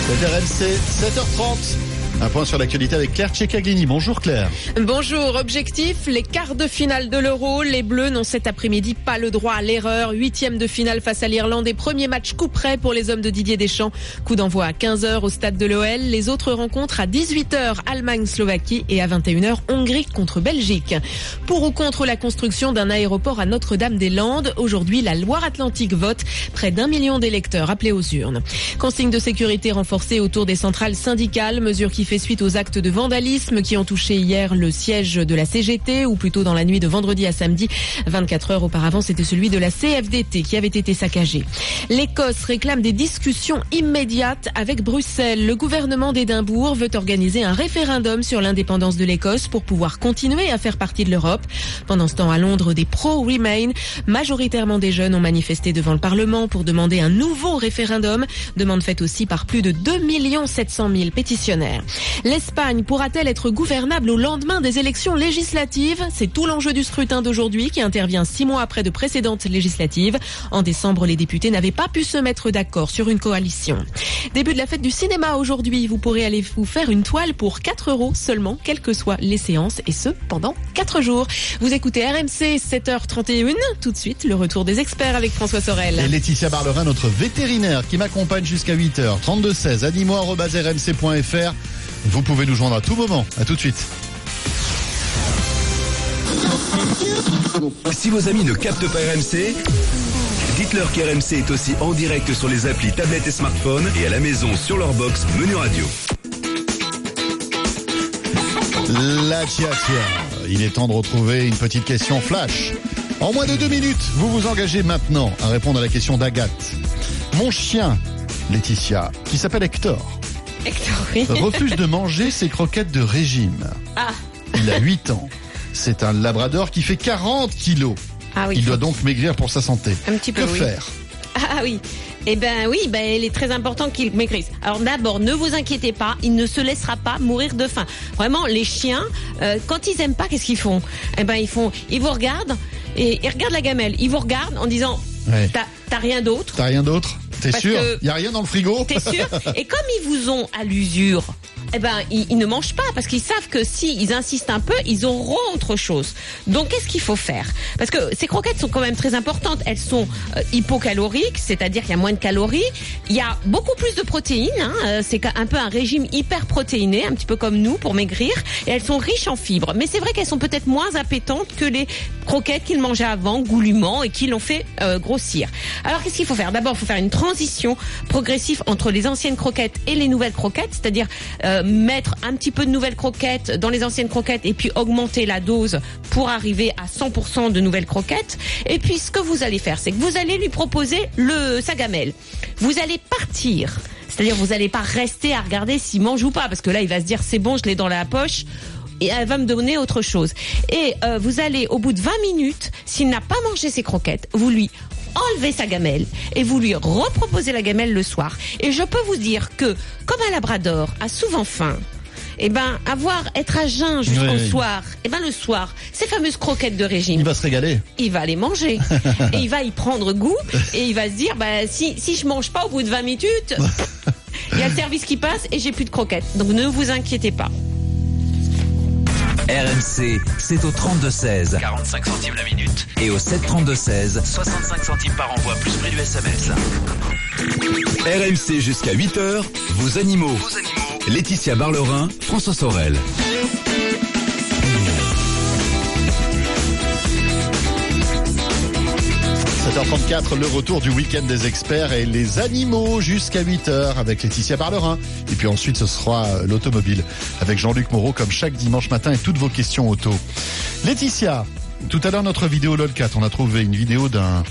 C'est RMC, 7h30. Un point sur l'actualité avec Claire Tchekaglini. Bonjour Claire. Bonjour, objectif, les quarts de finale de l'Euro. Les Bleus n'ont cet après-midi pas le droit à l'erreur. Huitième de finale face à l'Irlande et premier match coup près pour les hommes de Didier Deschamps. Coup d'envoi à 15h au stade de l'OL. Les autres rencontres à 18h, Allemagne-Slovaquie et à 21h, Hongrie contre Belgique. Pour ou contre la construction d'un aéroport à Notre-Dame-des-Landes, aujourd'hui la Loire-Atlantique vote. Près d'un million d'électeurs appelés aux urnes. Consigne de sécurité renforcée autour des centrales syndicales, mesure qui fait suite aux actes de vandalisme qui ont touché hier le siège de la CGT, ou plutôt dans la nuit de vendredi à samedi. 24 heures auparavant, c'était celui de la CFDT qui avait été saccagé. L'Écosse réclame des discussions immédiates avec Bruxelles. Le gouvernement d'Édimbourg veut organiser un référendum sur l'indépendance de l'Écosse pour pouvoir continuer à faire partie de l'Europe. Pendant ce temps, à Londres, des pro-Remain, majoritairement des jeunes, ont manifesté devant le Parlement pour demander un nouveau référendum. Demande faite aussi par plus de 2 700 000 pétitionnaires. L'Espagne pourra-t-elle être gouvernable au lendemain des élections législatives? C'est tout l'enjeu du scrutin d'aujourd'hui qui intervient six mois après de précédentes législatives. En décembre, les députés n'avaient pas pu se mettre d'accord sur une coalition. Début de la fête du cinéma aujourd'hui. Vous pourrez aller vous faire une toile pour 4 euros seulement, quelles que soient les séances, et ce pendant 4 jours. Vous écoutez RMC 7h31. Tout de suite, le retour des experts avec François Sorel. Et Laetitia Barlerin, notre vétérinaire qui m'accompagne jusqu'à 8h. 32 16, animaux.rmc.fr. Vous pouvez nous joindre à tout moment. À tout de suite. Si vos amis ne captent pas RMC, dites-leur qu'RMC est aussi en direct sur les applis tablettes et smartphones et à la maison sur leur box menu radio. La tia tia. Il est temps de retrouver une petite question flash. En moins de deux minutes, vous vous engagez maintenant à répondre à la question d'Agathe. Mon chien, Laetitia, qui s'appelle Hector, Hector, oui. refuse de manger ses croquettes de régime. Ah, Il a 8 ans. C'est un labrador qui fait 40 kilos. Ah oui, Il doit donc maigrir pour sa santé. Un petit peu, Que oui. faire Ah oui. Eh ben oui, ben il est très important qu'il maigrisse. Alors d'abord, ne vous inquiétez pas, il ne se laissera pas mourir de faim. Vraiment, les chiens, euh, quand ils aiment pas, qu'est-ce qu'ils font? Eh ben ils font, ils vous regardent et ils regardent la gamelle. Ils vous regardent en disant, Ouais. t'as rien d'autre? T'as rien d'autre? T'es sûr. Il y a rien dans le frigo. T'es sûr. Et comme ils vous ont à l'usure, eh ben ils, ils ne mangent pas parce qu'ils savent que si ils insistent un peu, ils auront autre chose. Donc qu'est-ce qu'il faut faire? Parce que ces croquettes sont quand même très importantes. Elles sont euh, hypocaloriques, c'est-à-dire qu'il y a moins de calories. Il y a beaucoup plus de protéines. hein, euh, C'est un peu un régime hyper protéiné, un petit peu comme nous pour maigrir. Et elles sont riches en fibres. Mais c'est vrai qu'elles sont peut-être moins appétantes que les croquettes qu'ils mangeaient avant, goulûment, et qui l'ont fait euh, grossir. Alors qu'est-ce qu'il faut faire? D'abord, il faut faire une transition progressive entre les anciennes croquettes et les nouvelles croquettes, c'est-à-dire euh, mettre un petit peu de nouvelles croquettes dans les anciennes croquettes et puis augmenter la dose pour arriver à 100% de nouvelles croquettes. Et puis ce que vous allez faire, c'est que vous allez lui proposer le sa gamelle. Vous allez partir. C'est-à-dire vous n'allez pas rester à regarder s'il mange ou pas, parce que là il va se dire c'est bon, je l'ai dans la poche et elle va me donner autre chose. Et euh, vous allez, au bout de 20 minutes, s'il n'a pas mangé ses croquettes, vous lui enlevez sa gamelle et vous lui reproposez la gamelle le soir. Et je peux vous dire que, comme un labrador a souvent faim, eh ben, avoir, être à jeun jusqu'au Oui. soir, eh ben, le soir, ces fameuses croquettes de régime, Il va se régaler. il va les manger et il va y prendre goût et il va se dire bah si si je mange pas au bout de 20 minutes il y a le service qui passe et j'ai plus de croquettes donc ne vous inquiétez pas RMC, c'est au 32-16. 45 centimes la minute. Et au 732-16. 65 centimes par envoi, plus prix du SMS. RMC jusqu'à 8h, vos animaux. Laetitia Barlerin, François Sorel. H 34 le retour du week-end des experts et les animaux jusqu'à 8h avec Laetitia Barlerin. Et puis ensuite, ce sera l'automobile avec Jean-Luc Moreau comme chaque dimanche matin et toutes vos questions auto. Laetitia, tout à l'heure, notre vidéo LOLCAT, on a trouvé une vidéo d'un...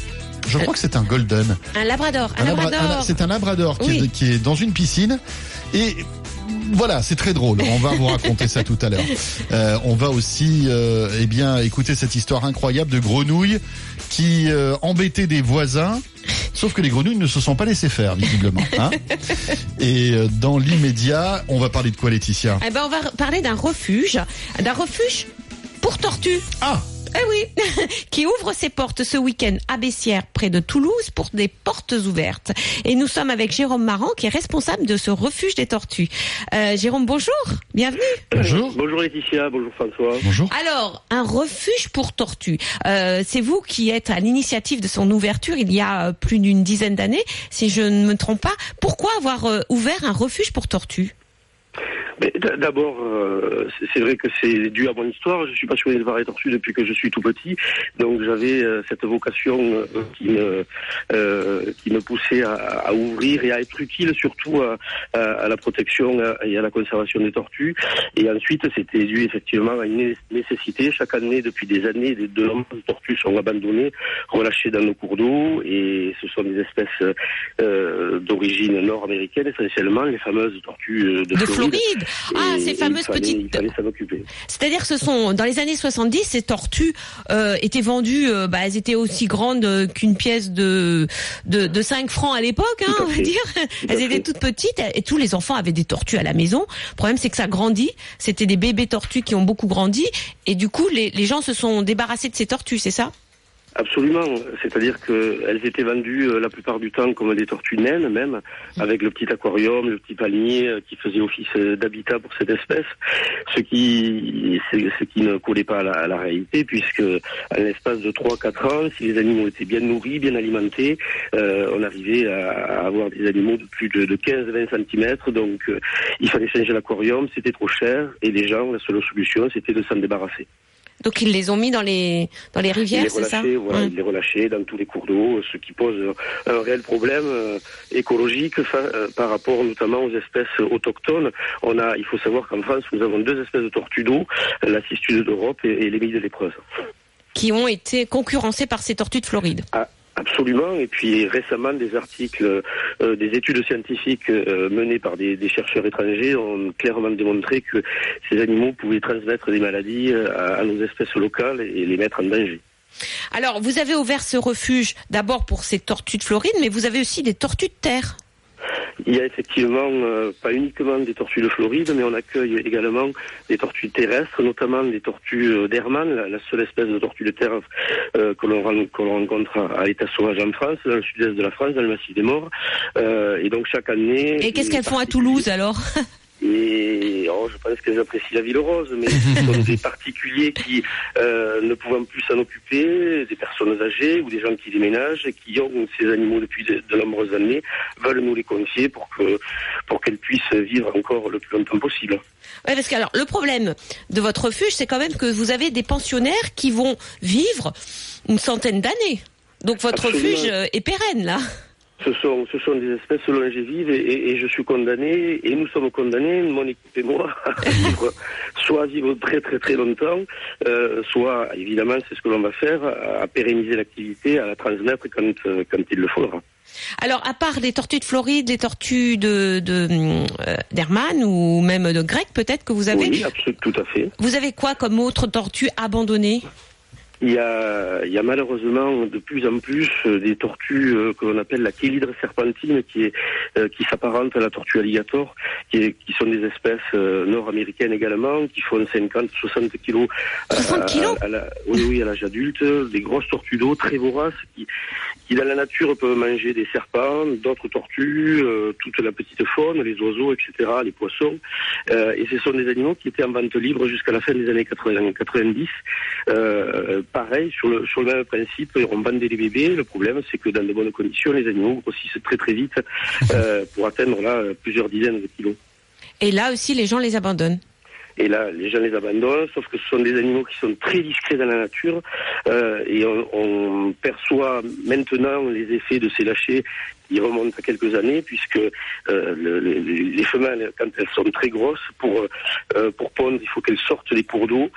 Je crois que c'est un golden. un labrador un, Un labra- labrador un- C'est un labrador qui, Oui. est, qui est dans une piscine et voilà, c'est très drôle. On va vous raconter ça tout à l'heure. Euh, on va aussi, euh, eh bien, écouter cette histoire incroyable de grenouilles qui euh, embêtaient des voisins. Sauf que les grenouilles ne se sont pas laissées faire, visiblement. hein. Et dans l'immédiat, on va parler de quoi, Laetitia? Eh ben, on va parler d'un refuge, d'un refuge pour tortues. Ah Eh oui, qui ouvre ses portes ce week-end à Bessières, près de Toulouse, pour des portes ouvertes. Et nous sommes avec Jérôme Marant, qui est responsable de ce refuge des tortues. Euh, Jérôme, bonjour, bienvenue. Bonjour. Bonjour Laetitia, bonjour François. Bonjour. Alors, un refuge pour tortues. Euh, c'est vous qui êtes à l'initiative de son ouverture il y a euh, plus d'une dizaine d'années, si je ne me trompe pas. Pourquoi avoir euh, ouvert un refuge pour tortues? D'abord, euh, c'est- vrai que c'est dû à mon histoire. Je suis passionné de et tortues depuis que je suis tout petit, donc j'avais euh, cette vocation euh, qui me qui me poussait à, à ouvrir et à être utile surtout à, à- à la protection et à la conservation des tortues. Et ensuite, c'était dû effectivement à une né- nécessité. Chaque année, depuis des années, de, nombreuses tortues sont abandonnées, relâchées dans nos cours d'eau, et ce sont des espèces d'origine nord-américaine essentiellement, les fameuses tortues de, De Floride. Ah, ces fameuses fallait- petites-. C'est-à-dire que ce sont dans les années 70, ces tortues euh, étaient vendues, euh, bah, elles étaient aussi grandes euh, qu'une pièce de, de de 5 francs à l'époque, hein, on va dire. Elles étaient toutes petites et tous les enfants avaient des tortues à la maison. Le problème c'est que ça grandit. C'était des bébés tortues qui ont beaucoup grandi et du coup les, les gens se sont débarrassés de ces tortues, c'est ça? Absolument. C'est-à-dire qu'elles étaient vendues euh, la plupart du temps comme des tortues naines même, avec le petit aquarium, le petit palmier euh, qui faisait office euh, d'habitat pour cette espèce, ce qui, ce qui ne collait pas à la, à la réalité, puisque à l'espace de 3-4 ans, si les animaux étaient bien nourris, bien alimentés, on arrivait à, à avoir des animaux de plus de, de 15-20 cm, donc il fallait changer l'aquarium, c'était trop cher, et les gens, la seule solution, c'était de s'en débarrasser. Donc ils les ont mis dans les dans les rivières, c'est ça voilà, Ouais. il les relâchait dans tous les cours d'eau, ce qui pose un réel problème euh, écologique euh, par rapport notamment aux espèces autochtones. On a, il faut savoir qu'en France, nous avons deux espèces de tortues d'eau, la cistude d'Europe et, et l'émile de lépreuse. Qui ont été concurrencés par ces tortues de Floride. Ah, absolument. Et puis récemment, des articles, euh, des études scientifiques euh, menées par des, chercheurs étrangers ont clairement démontré que ces animaux pouvaient transmettre des maladies euh, à, à nos espèces locales et les mettre en danger. Alors vous avez ouvert ce refuge d'abord pour ces tortues de Floride, mais vous avez aussi des tortues de terre. Il y a effectivement euh, pas uniquement des tortues de Floride, mais on accueille également des tortues terrestres, notamment des tortues euh, d'Hermann, la, la seule espèce de tortue de terre euh, que l'on ren- que l'on rencontre à, à l'état sauvage en France, dans le sud-est de la France, dans le massif des Morts. Euh, et donc chaque année. Et qu'est-ce qu'elles font à Toulouse alors? Et oh, je pense qu'elles apprécient la ville rose, mais ce sont des particuliers qui, euh, ne pouvant plus s'en occuper, des personnes âgées ou des gens qui déménagent et qui ont ces animaux depuis de, de nombreuses années, veulent nous les confier pour que pour qu'elles puissent vivre encore le plus longtemps possible. Ouais, parce que alors le problème de votre refuge, c'est quand même que vous avez des pensionnaires qui vont vivre une centaine d'années. Donc votre Absolument. refuge euh, est pérenne là. Ce sont, ce sont des espèces longévives et, et, et je suis condamné, et nous sommes condamnés, mon équipe et moi, à vivre, soit à vivre très très très longtemps, euh, soit, évidemment, c'est ce que l'on va faire, à, à pérenniser l'activité, à la transmettre quand, euh, quand il le faudra. Alors à part les tortues de Floride, les tortues de de, euh, d'Hermann ou même de Grec peut-être que vous avez, Oui, absolument, tout à fait. vous avez quoi comme autre tortue abandonnée? Il y a, il y a malheureusement de plus en plus euh, des tortues euh, que l'on appelle la chélydre serpentine, qui est euh, qui s'apparente à la tortue alligator, qui, est- qui sont des espèces euh, nord-américaines également, qui font 50, 60 kilos. à- 60 kilos à, la, oui, oui, à l'âge adulte, des grosses tortues d'eau très voraces qui, qui dans la nature peuvent manger des serpents, d'autres tortues, toute la petite faune, les oiseaux, etc., les poissons. Et ce sont des animaux qui étaient en vente libre jusqu'à la fin des années 80, 90. Pareil, sur le, même principe, on vendait les bébés. Le problème, c'est que dans de bonnes conditions, les animaux grossissent très très vite euh, pour atteindre là plusieurs dizaines de kilos. Et là aussi les gens les abandonnent. Et là, les gens les abandonnent, sauf que ce sont des animaux qui sont très discrets dans la nature. euh, et on, perçoit maintenant les effets de ces lâchers qui remontent à quelques années, puisque euh, le- le- les femelles, quand elles sont très grosses, pour, euh, pour pondre, il faut qu'elles sortent des cours d'eau,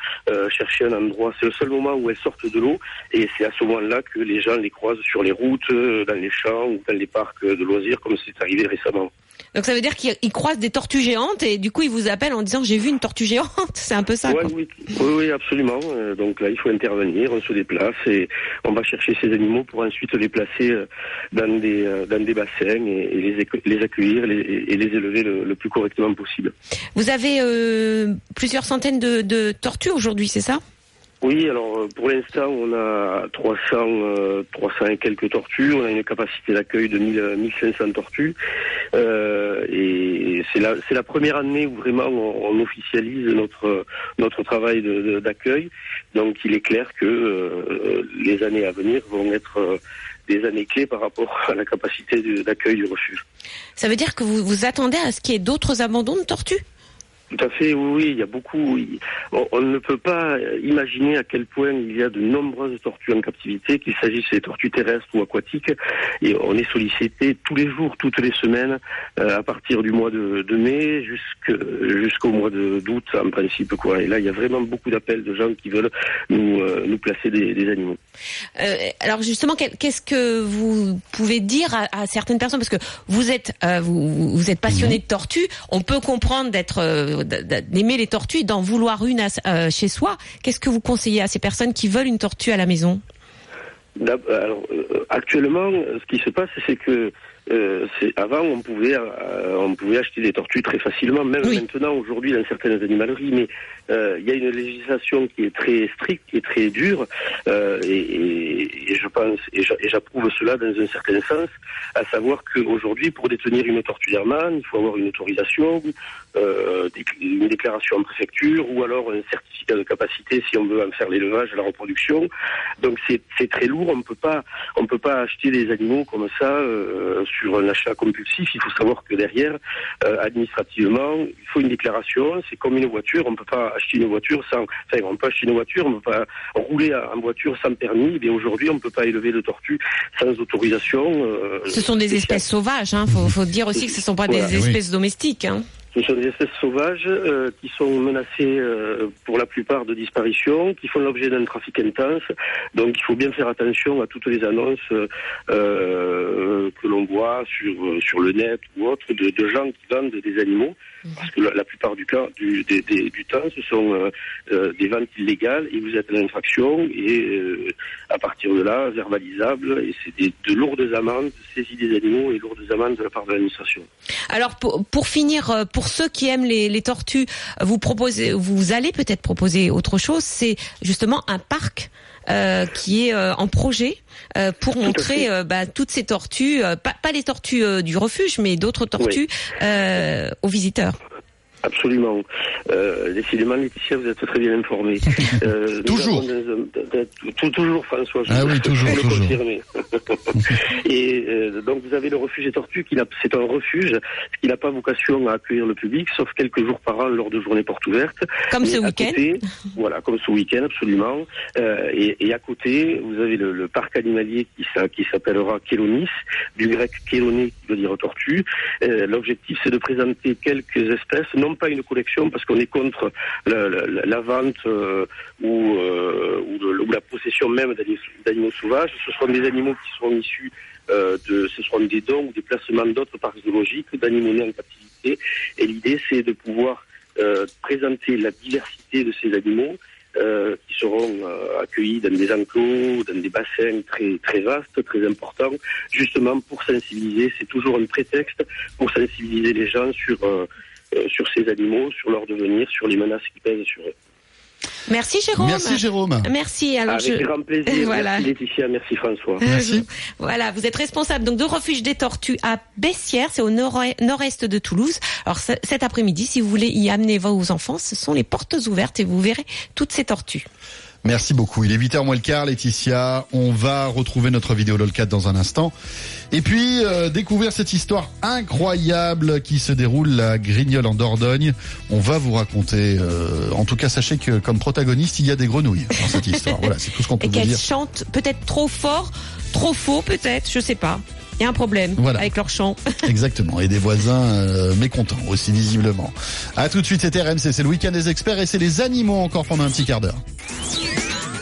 chercher un endroit. C'est le seul moment où elles sortent de l'eau, et c'est à ce moment-là que les gens les croisent sur les routes, dans les champs ou dans les parcs de loisirs, comme c'est arrivé récemment. Donc ça veut dire qu'ils ils croisent des tortues géantes et du coup ils vous appellent en disant j'ai vu une tortue géante. C'est un peu ça. Ouais, quoi. oui, oui, oui, absolument. Euh, donc là, il faut intervenir, on se déplace et on va chercher ces animaux pour ensuite les placer euh, dans des, euh, dans des bassins et, les, accueillir les- et les élever le, le plus correctement possible. Vous avez euh, plusieurs centaines de, de tortues aujourd'hui, c'est ça? Oui, alors euh, pour l'instant, on a 300, euh, 300 et quelques tortues. On a une capacité d'accueil de 1000, euh, 1500 tortues. Euh, et c'est la, la première année où vraiment on, officialise notre, notre travail d'accueil. Donc il est clair que euh, les années à venir vont être euh, des années clés par rapport à la capacité d'accueil du refuge. Ça veut dire que vous vous attendez à ce qu'il y ait d'autres abandons de tortues? Tout à fait, oui, oui, il y a beaucoup. On, on ne peut pas imaginer à quel point il y a de nombreuses tortues en captivité, qu'il s'agisse des tortues terrestres ou aquatiques. Et on est sollicité tous les jours, toutes les semaines, euh, à partir du mois de, de mai jusqu'au mois de- d'août, en principe. Quoi. Et là, il y a vraiment beaucoup d'appels de gens qui veulent nous, euh, nous placer des, des animaux. Euh, alors justement, qu'est-ce que vous pouvez dire à, à certaines personnes? Parce que vous êtes vous, vous êtes passionné de tortues. On peut comprendre d'être d'aimer les tortues, et d'en vouloir une à- euh, chez soi. Qu'est-ce que vous conseillez à ces personnes qui veulent une tortue à la maison? Alors, euh, actuellement, euh, ce qui se passe, c'est que euh, avant on pouvait euh, on pouvait acheter des tortues très facilement, même maintenant aujourd'hui dans certaines animaleries, mais euh, il y a une législation qui est très stricte, qui est très dure, euh, et, je pense et j'a- et j'approuve cela dans un certain sens, à savoir qu'aujourd'hui pour détenir une tortue d'Hermann, il faut avoir une autorisation, euh, une déclaration en préfecture ou alors un certificat de capacité si on veut en faire l'élevage, la reproduction. Donc c'est très lourd, on peut pas on peut pas acheter des animaux comme ça sur un achat compulsif. Il faut savoir que derrière, administrativement, il faut une déclaration. C'est comme une voiture, on peut pas acheter une voiture sans. Enfin, on peut acheter une voiture, on peut pas rouler en voiture sans permis. Mais aujourd'hui, on peut pas élever de tortues sans autorisation. euh, Ce sont des spéciale. espèces sauvages. Hein. Faut, faut dire aussi que ce sont pas Voilà. des espèces domestiques. Hein. Ce sont des espèces sauvages euh, qui sont menacées euh, pour la plupart de disparition, qui font l'objet d'un trafic intense. Donc il faut bien faire attention à toutes les annonces euh, que l'on voit sur, sur le net ou autre de, de gens qui vendent des animaux. Parce que la, plupart du, cas, du, temps, ce sont euh, euh, des ventes illégales et vous êtes en infraction et euh, à partir de là, verbalisable. Et c'est de lourdes amendes, saisie des animaux et lourdes amendes de la part de l'administration. Alors pour, pour finir, pour ceux qui aiment les, les tortues, vous proposez, vous allez peut-être proposer autre chose. C'est justement un parc. Euh, qui est euh, en projet euh, pour montrer bah, toutes ces tortues, euh, pas, pas les tortues du refuge, mais d'autres tortues euh, aux visiteurs. Absolument. Euh, décidément, Laetitia, vous êtes très bien informée. Euh, nous Toujours. avons toujours, François. je- Ah oui, toujours, le toujours. confirmer. Et euh, donc, vous avez le refuge des tortues, c'est un refuge qui n'a pas vocation à accueillir le public, sauf quelques jours par an lors de journées portes ouvertes. Comme Mais ce week-end. Voilà, comme ce week-end, absolument. Euh, et, et à côté, vous avez le, le parc animalier qui s'appellera Kélonis, du grec kéloné, qui veut dire tortue. Euh, L'objectif, c'est de présenter quelques espèces, non pas une collection, parce qu'on est contre la, vente euh, ou, euh, ou, la possession même d'ani- d'animaux sauvages. Ce seront des animaux qui seront issus euh, de, ce seront des dons ou des placements d'autres parcs zoologiques, d'animaux nés en captivité. Et l'idée, c'est de pouvoir présenter la diversité de ces animaux qui seront accueillis dans des enclos, dans des bassins très très vastes, très importants, justement pour sensibiliser. C'est toujours un prétexte pour sensibiliser les gens sur sur ces animaux, sur leur devenir, sur les menaces qui pèsent sur eux. Merci Jérôme. Merci, Jérôme. Merci. Alors Avec je... grand plaisir. voilà. Merci Laetitia, merci François. Euh, Voilà, vous êtes responsable donc de refuge des tortues à Bessières, c'est au nord- nord-est de Toulouse. Alors ce- cet après-midi, si vous voulez y amener vos enfants, ce sont les portes ouvertes et vous verrez toutes ces tortues. Merci beaucoup. Il est 8h moins le quart, Laetitia. On va retrouver notre vidéo LOLCAT dans un instant. Et puis, euh, découvrir cette histoire incroyable qui se déroule à Grignol en Dordogne. On va vous raconter, euh, en tout cas, sachez que comme protagoniste, il y a des grenouilles dans cette histoire. Voilà, c'est tout ce qu'on peut Et vous qu'elles dire. chantent peut-être trop fort, trop faux peut-être, je sais pas. Il y a un problème Voilà. avec leur chant. Exactement. Et des voisins euh, mécontents aussi, visiblement. À tout de suite, c'est RMC, c'est le week-end des experts et c'est les animaux encore pendant un petit quart d'heure.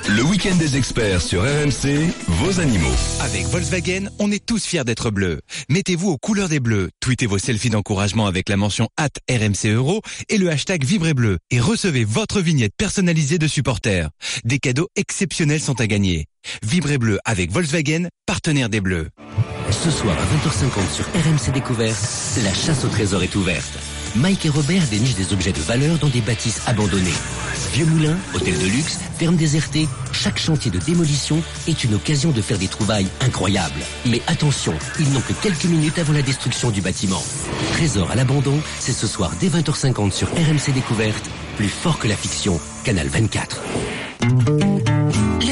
Le week-end des experts sur RMC, vos animaux. Avec Volkswagen, on est tous fiers d'être bleus. Mettez-vous aux couleurs des bleus, tweetez vos selfies d'encouragement avec la mention at RMC Euro et le hashtag Vibrez Bleu et recevez votre vignette personnalisée de supporters. Des cadeaux exceptionnels sont à gagner. Vibrez Bleu avec Volkswagen, partenaire des Bleus. Ce soir à 20h50 sur RMC Découverte, la chasse au trésor est ouverte. Mike et Robert dénichent des objets de valeur dans des bâtisses abandonnées. Vieux moulin, hôtel de luxe, ferme désertée, chaque chantier de démolition est une occasion de faire des trouvailles incroyables. Mais attention, ils n'ont que quelques minutes avant la destruction du bâtiment. Trésor à l'abandon, c'est ce soir dès 20h50 sur RMC Découverte, plus fort que la fiction, Canal 24.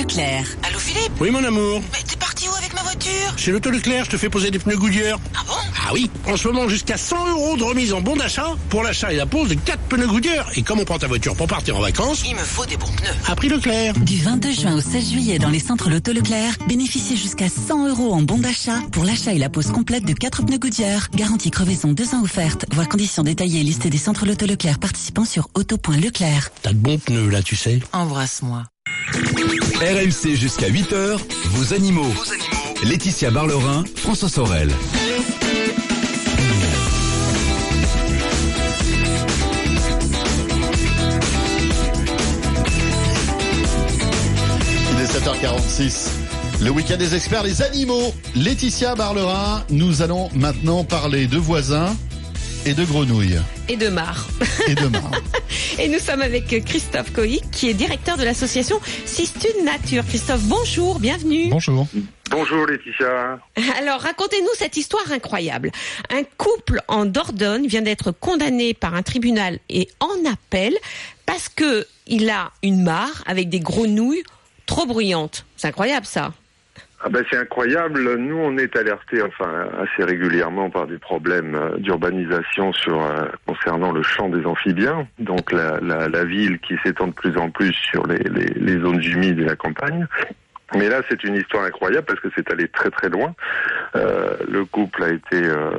Leclerc. Allô Philippe Oui mon amour. Mais t'es parti où avec ma voiture Chez l'auto Leclerc, je te fais poser des pneus Goodyear. Ah bon Ah oui, en ce moment jusqu'à 100 euros de remise en bon d'achat pour l'achat et la pose de 4 pneus Goodyear. Et comme on prend ta voiture pour partir en vacances, Il me faut des bons pneus. à prix Leclerc. Du 22 juin au 16 juillet dans les centres Loto Leclerc, bénéficiez jusqu'à 100 euros en bon d'achat pour l'achat et la pose complète de 4 pneus Goodyear. Garantie crevaison 2 ans offerte. Voir conditions détaillées et listées des centres Loto Leclerc participants sur auto.leclerc. T'as de bons pneus là, tu sais. Embrasse-moi. RMC jusqu'à 8h, vos animaux. Laetitia Barlerin, François Sorel. Il est 7h46. Le week-end des experts, les animaux. Laetitia Barlerin, nous allons maintenant parler de voisins et de grenouilles. Et de mar. Et de. Et nous sommes avec Christophe Coïc, qui est directeur de l'association Sistune Nature. Christophe, bonjour, bienvenue. Bonjour. Bonjour Laetitia. Alors, racontez-nous cette histoire incroyable. Un couple en Dordogne vient d'être condamné par un tribunal et en appel parce que il a une mare avec des grenouilles trop bruyantes. C'est incroyable ça. Ah ben c'est incroyable. Nous, on est alertés, enfin assez régulièrement, par des problèmes euh, d'urbanisation sur euh, concernant le champ des amphibiens, donc la, la, ville qui s'étend de plus en plus sur les, les, les zones humides et la campagne. Mais là, c'est une histoire incroyable parce que c'est allé très très loin. Euh, le couple a été euh,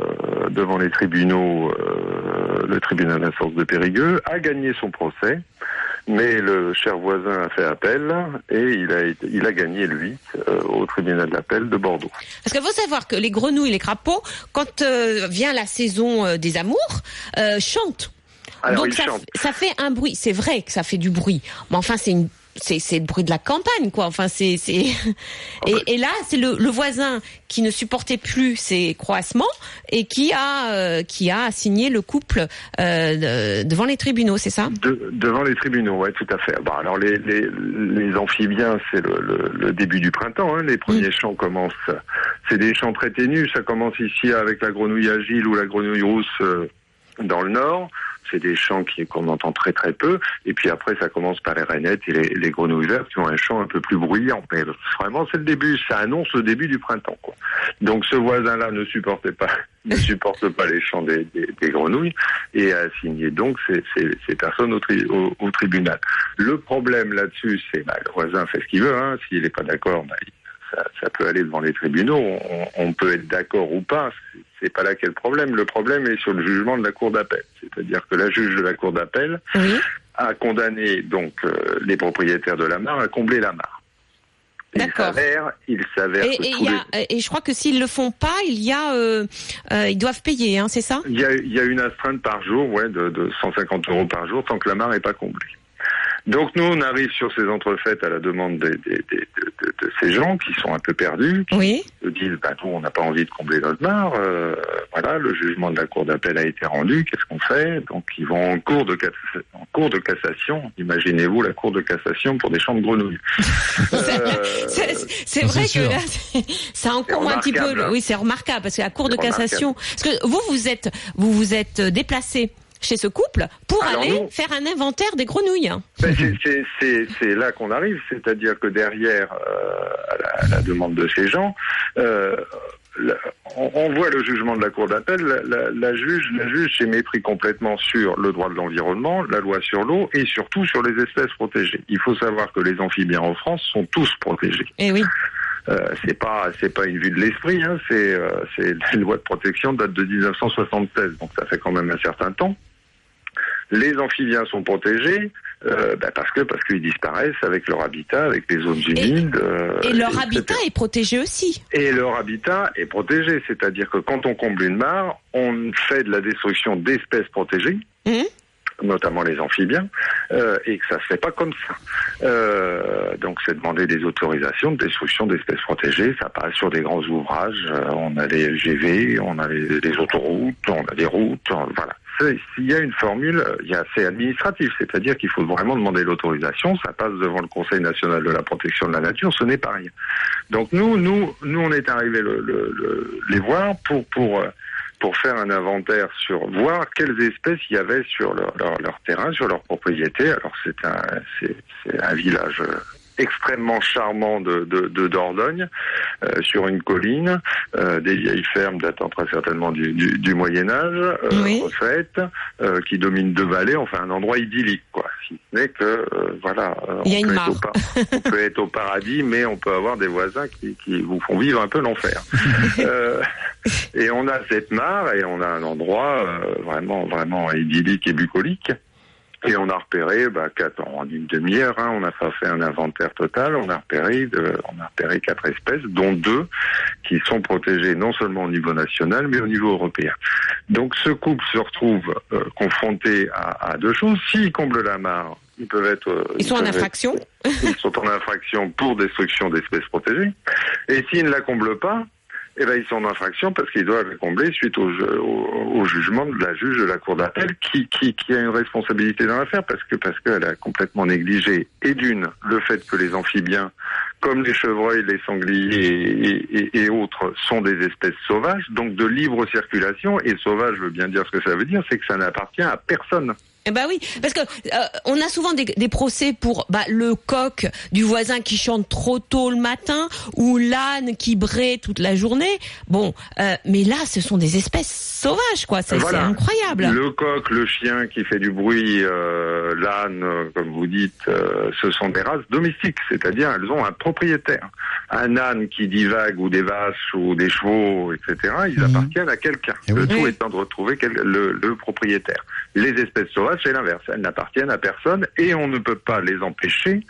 devant les tribunaux, euh, le tribunal d'instance de Périgueux, a gagné son procès, mais le cher voisin a fait appel et il a, été- il a gagné, lui, au tribunal d'appel de Bordeaux. Parce qu'il faut savoir que les grenouilles et les crapauds, quand vient la saison des amours, chantent. Alors, Donc ça, ça fait un bruit. C'est vrai que ça fait du bruit, mais enfin c'est une c'est le bruit de la campagne quoi. Enfin c'est et, et là c'est le, le voisin qui ne supportait plus ces croassements et qui a euh, qui a assigné le couple euh, de- devant les tribunaux, c'est ça? De- devant les tribunaux, ouais, tout à fait. Bon, alors les, les, les amphibiens, c'est le, le, le début du printemps. Hein. Les premiers chants commencent. C'est des chants très ténus. Ça commence ici avec la grenouille agile ou la grenouille rousse euh, dans le nord. C'est des chants qu'on entend très très peu. Et puis après, ça commence par les rainettes et les, les grenouilles vertes qui ont un chant un peu plus bruyant. Mais vraiment, c'est le début. Ça annonce le début du printemps. Donc ce voisin-là ne supportait pas, ne supporte pas les chants des, grenouilles et a assigné donc ces, personnes au, tri- au, au tribunal. Le problème là-dessus, c'est bah, le voisin fait ce qu'il veut. Hein. S'il n'est pas d'accord, bah, ça, peut aller devant les tribunaux. On peut être d'accord ou pas. C'est- pas là qu'est le problème. Le problème est sur le jugement de la cour d'appel. C'est-à-dire que la juge de la cour d'appel a condamné donc euh, les propriétaires de la mare à combler la mare. Il s'avère, il s'avère et, les- et je crois que s'ils le font pas, il y a euh, euh, ils doivent payer, hein, c'est ça? Il y, a, il y a une astreinte par jour, ouais, de, de 150 euros par jour, tant que la mare n'est pas comblée. Donc nous, on arrive sur ces entrefaites à la demande des, des- des- de, de- de ces gens qui sont un peu perdus, qui se disent, bah, nous, on n'a pas envie de combler notre mare. euh, voilà, le jugement de la cour d'appel a été rendu. Qu'est-ce qu'on fait? Donc ils vont en cours de en cours de cassation. Imaginez-vous la cour de cassation pour des champs de grenouilles. C'est c'est vrai que là, ça encombre un petit peu. hein. Oui, c'est remarquable parce qu'à cour de cassation, parce que vous vous êtes vous vous êtes déplacé chez ce couple pour Alors, aller nous- faire un inventaire des grenouilles. Ben, c'est- là qu'on arrive, c'est-à-dire que derrière, euh, à, la, demande de ces gens, euh, la- on, on voit le jugement de la cour d'appel. La, juge, la juge s'est mépris complètement sur le droit de l'environnement, la loi sur l'eau et surtout sur les espèces protégées. Il faut savoir que les amphibiens en France sont tous protégés. Et oui. Euh, c'est pas c'est pas une vue de l'esprit, hein, c'est euh, c'est la loi de protection date de 1976, donc ça fait quand même un certain temps. Les amphibiens sont protégés euh, bah, parce que parce qu'ils disparaissent avec leur habitat, avec les zones humides. euh, Et leur etc. habitat est protégé aussi. Et leur habitat est protégé, c'est-à-dire que quand on comble une mare, on fait de la destruction d'espèces protégées, notamment les amphibiens, euh, et que ça se fait pas comme ça. Euh, donc c'est demander des autorisations de destruction d'espèces protégées, ça passe sur des grands ouvrages, euh, on a les LGV, on a les, autoroutes, on a des routes, voilà. s'il y a une formule, il y a c'est administratif, c'est-à-dire qu'il faut vraiment demander l'autorisation. Ça passe devant le Conseil national de la protection de la nature. Ce n'est pas rien. Donc nous, nous, nous, on est arrivé le, le- le- les voir pour pour euh, pour faire un inventaire sur voir quelles espèces il y avait sur leur, leur, leur terrain, sur leur propriété. Alors c'est un c'est un village euh, extrêmement charmant de, de, de Dordogne, euh, sur une colline, euh, des vieilles fermes datant très certainement du, du, du Moyen Âge, euh, refaites, euh, qui dominent deux vallées, enfin un endroit idyllique, quoi. Si ce n'est que, voilà, on, peut être mare. au on peut être au paradis, mais on peut avoir des voisins qui, qui vous font vivre un peu l'enfer. Et on a cette mare et on a un endroit vraiment, vraiment idyllique et bucolique. Et on a repéré, bah, quatre, en une demi-heure, hein, on pas fait un inventaire total, on a repéré, de- on a repéré quatre espèces, dont deux qui sont protégées non seulement au niveau national, mais au niveau européen. Donc ce couple se retrouve euh, confronté à, à deux choses. S'ils comblent la mare, ils peuvent être... euh, Ils sont en être- infraction ils sont en infraction pour destruction d'espèces protégées. Et s'ils ne la comblent pas, eh ben, ils sont en infraction parce qu'ils doivent la combler suite au, au, au jugement de la juge de la cour d'appel qui a une responsabilité dans l'affaire parce que parce qu'elle a complètement négligé et d'une le fait que les amphibiens comme les chevreuils, les sangliers et, et- et autres sont des espèces sauvages, donc de libre circulation. Et sauvage veut bien dire ce que ça veut dire, c'est que ça n'appartient à personne. Eh ben oui, parce que euh, on a souvent des, des procès pour bah, le coq du voisin qui chante trop tôt le matin ou l'âne qui braie toute la journée. Bon, euh, mais là, ce sont des espèces sauvages, quoi. C'est Voilà. incroyable. Le coq, le chien qui fait du bruit, euh, l'âne, comme vous dites, ce sont des races domestiques, c'est-à-dire elles ont un propriétaire. Un âne qui divague ou des vaches ou des chevaux, etc., ils appartiennent à quelqu'un. Le tout étant de retrouver quel- le, le propriétaire. Les espèces sauvages, c'est l'inverse. Elles n'appartiennent à personne et on ne peut pas les empêcher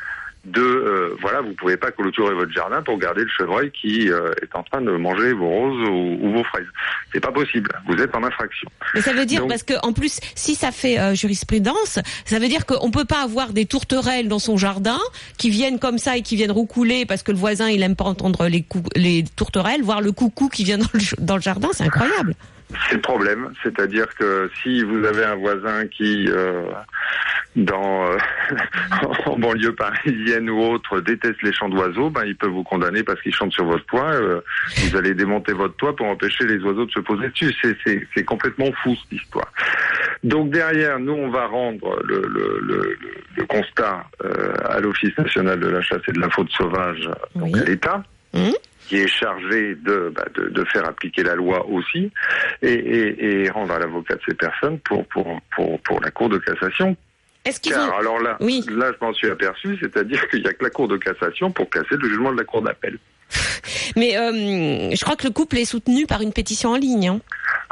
de euh, voilà vous pouvez pas clôturer votre jardin pour garder le chevreuil qui euh, est en train de manger vos roses ou, ou vos fraises c'est pas possible vous êtes en infraction Mais ça veut dire Donc- parce que en plus, si ça fait euh, jurisprudence, ça veut dire qu'on peut pas avoir des tourterelles dans son jardin qui viennent comme ça et qui viennent roucouler parce que le voisin il aime pas entendre les cou- les tourterelles, voir le coucou qui vient dans le, j- dans le jardin, c'est incroyable. C'est le problème, c'est-à-dire que si vous avez un voisin qui, euh, dans euh, en banlieue parisienne ou autre, déteste les chants d'oiseaux, ben il peut vous condamner parce qu'il chante sur votre toit. euh, vous allez démonter votre toit pour empêcher les oiseaux de se poser dessus. C'est complètement fou cette histoire. Donc derrière, nous on va rendre le le le, le- constat euh, à l'Office national de la chasse et de la faune sauvage, donc à l'État qui est chargé de, bah, de, de faire appliquer la loi aussi et, et, et rendre à l'avocat de ces personnes pour, pour, pour, pour la Cour de cassation. Est-ce qu'ils Car ont alors là, là je m'en suis aperçu, c'est-à-dire qu'il n'y a que la Cour de cassation pour casser le jugement de la Cour d'appel. Mais euh, je crois que le couple est soutenu par une pétition en ligne. hein.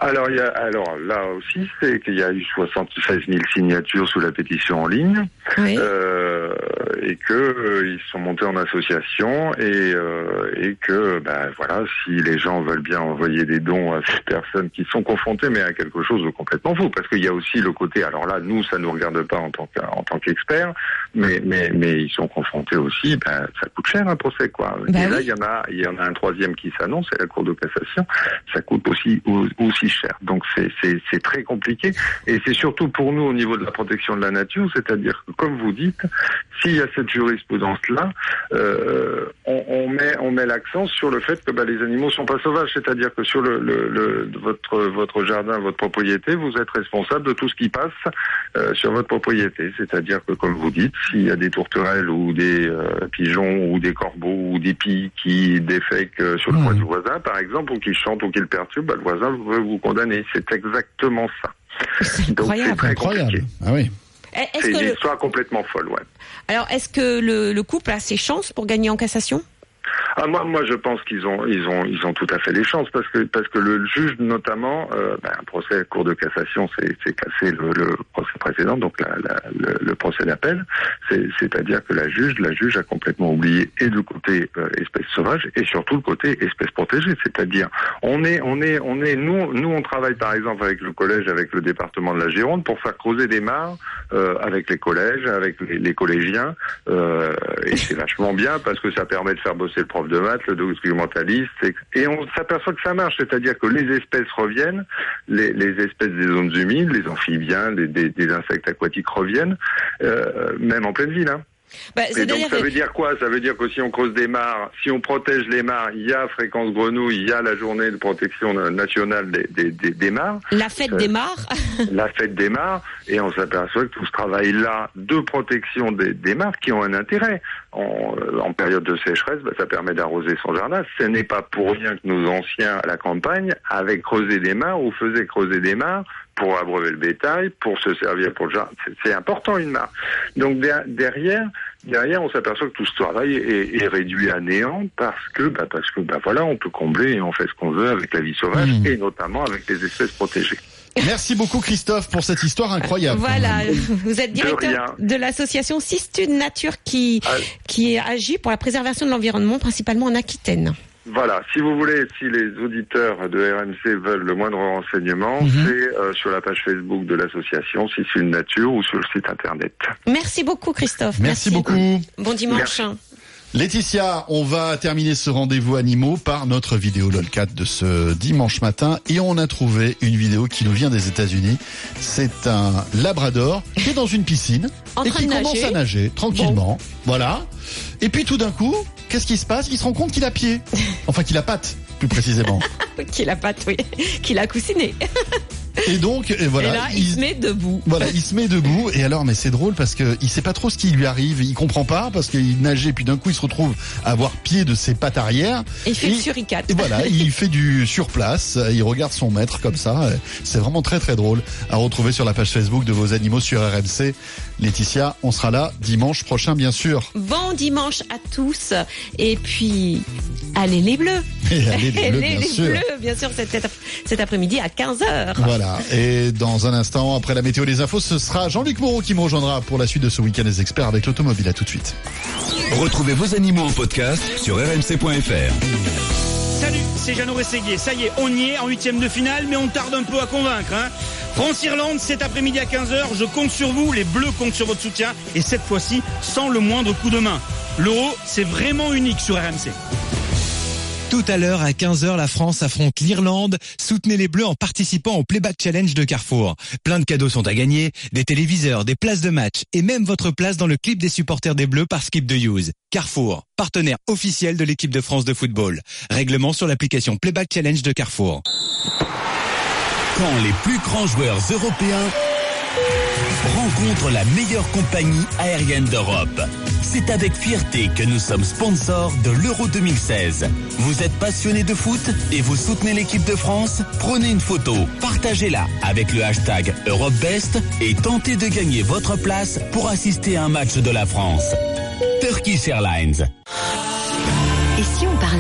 Alors, il y a, alors là aussi, c'est qu'il y a eu 76 000 signatures sous la pétition en ligne euh, et que euh, ils sont montés en association et, euh, et que ben voilà, si les gens veulent bien envoyer des dons à ces personnes qui sont confrontées mais à quelque chose de complètement fou, parce qu'il y a aussi le côté. Alors là, nous, ça nous regarde pas en tant qu'experts, mais mais mais ils sont confrontés aussi. Ben ça coûte cher un procès quoi. Bah et là, il y en a il y en a un troisième qui s'annonce, c'est la Cour de cassation. Ça coûte aussi au- aussi cher. Donc c'est c'est c'est très compliqué et c'est surtout pour nous au niveau de la protection de la nature, c'est-à-dire que comme vous dites, s'il y a cette jurisprudence là, on, on met on met l'accent sur le fait que bah, les animaux sont pas sauvages, c'est-à-dire que sur le, le, le- votre votre jardin, votre propriété, vous êtes responsable de tout ce qui passe euh, sur votre propriété, c'est-à-dire que comme vous dites, s'il y a des tourterelles ou des euh, pigeons ou des corbeaux ou des pies qui défèquent euh, sur le toit du voisin, par exemple, ou qui chantent ou qui le perturbent, bah, le voisin veut vous condamner. C'est exactement ça. Donc c'est très compliqué. Ah oui. Eh, C'est une le- histoire complètement folle, ouais. alors est-ce que le, le couple a ses chances pour gagner en cassation? Ah, moi, moi, je pense qu'ils ont, ils ont, ils ont tout à fait les chances parce que, parce que le juge, notamment, euh, ben, un procès à cour de cassation, c'est, cassé le, le procès précédent, donc la, la- le, procès d'appel. C'est, c'est-à-dire que la juge, la juge a complètement oublié et le côté euh, espèce sauvage et surtout le côté espèce protégée. C'est-à-dire, on est, on est, on est, nous, nous, on travaille par exemple avec le collège, avec le département de la Gironde pour faire creuser des mares euh, avec les collèges, avec les, les collégiens, euh, et c'est vachement bien parce que ça permet de faire bosser le prof de maths, le documentaliste, et, on s'aperçoit que ça marche, c'est-à-dire que les espèces reviennent, les, espèces des zones humides, les amphibiens, les, insectes aquatiques reviennent, euh, même en pleine ville. Hein. Bah, Et donc ça veut dire quoi? Ça veut dire que si on creuse des mares, si on protège les mares, il y a fréquence grenouille, il y a la journée de protection nationale des, des, des, des mares. La fête Euh, des mares. la fête des mares, et on s'aperçoit que tout ce travail-là de protection des, des mares qui ont un intérêt. En, euh, en période de sécheresse, bah, ça permet d'arroser son jardin. Ce n'est pas pour rien que nos anciens à la campagne avaient creusé des mares ou faisaient creuser des mares pour abreuver le bétail, pour se servir pour le jardin. C'est- C'est important une mare. Donc der- derrière, derrière, on s'aperçoit que tout ce travail est, est réduit à néant parce que, bah, parce que, bah voilà, on peut combler et on fait ce qu'on veut avec la vie sauvage et notamment avec les espèces protégées. Merci beaucoup Christophe pour cette histoire incroyable. Voilà, vous êtes De directeur de l'association Sistude Nature qui, qui agit pour la préservation de l'environnement, principalement en Aquitaine. Voilà, si vous voulez, si les auditeurs de RMC veulent le moindre renseignement, Mhm. c'est euh, sur la page Facebook de l'association, si c'est une nature ou sur le site internet. Merci beaucoup Christophe. Merci beaucoup. Bon dimanche. Laetitia, on va terminer ce rendez-vous animaux par notre vidéo LOLCAT de ce dimanche matin et on a trouvé une vidéo qui nous vient des États-Unis. C'est un labrador qui est dans une piscine En et qui commence nager. à nager tranquillement. Voilà. Et puis tout d'un coup, qu'est-ce qui se passe? Il se rend compte qu'il a pied. Enfin qu'il a patte, plus précisément. Qu'il a pas oui, qu'il a coussiné. Et donc, et voilà. Et là, il, se met debout. Voilà, il se met debout et alors mais c'est drôle parce que il sait pas trop ce qui lui arrive, il comprend pas parce qu'il nageait puis d'un coup il se retrouve à avoir pied de ses pattes arrière. Et il fait le suricate. Et voilà, il fait du surplace, il regarde son maître comme ça, c'est vraiment très très drôle à retrouver sur la page Facebook de vos animaux sur RMC. Laetitia, on sera là dimanche prochain bien sûr. Bon dimanche à tous. Et puis, allez les bleus. Et allez les bleus, bien sûr. bleus, bien sûr, cet après-midi à 15h. Voilà, et dans un instant, après la météo des infos, ce sera Jean-Luc Moreau qui me rejoindra pour la suite de ce week-end des experts avec l'automobile. À tout de suite. Retrouvez vos animaux en podcast sur rmc.fr. Salut, c'est Jeannot Rességuier. Ça y est, on y est en huitième de finale, mais on tarde un peu à convaincre. Hein. France-Irlande, cet après-midi à 15h, je compte sur vous, les Bleus comptent sur votre soutien, et cette fois-ci, sans le moindre coup de main. L'euro, c'est vraiment unique sur RMC. Tout à l'heure, à 15h, la France affronte l'Irlande. Soutenez les Bleus en participant au Playback Challenge de Carrefour. Plein de cadeaux sont à gagner, des téléviseurs, des places de match et même votre place dans le clip des supporters des Bleus par Skip de Use. Carrefour, partenaire officiel de l'équipe de France de football. Règlement sur l'application Playback Challenge de Carrefour. Quand les plus grands joueurs européens rencontrent la meilleure compagnie aérienne d'Europe. C'est avec fierté que nous sommes sponsors de l'Euro 2016. Vous êtes passionné de foot et vous soutenez l'équipe de France? Prenez une photo, partagez-la avec le hashtag EuropeBest et tentez de gagner votre place pour assister à un match de la France. Turkish Airlines.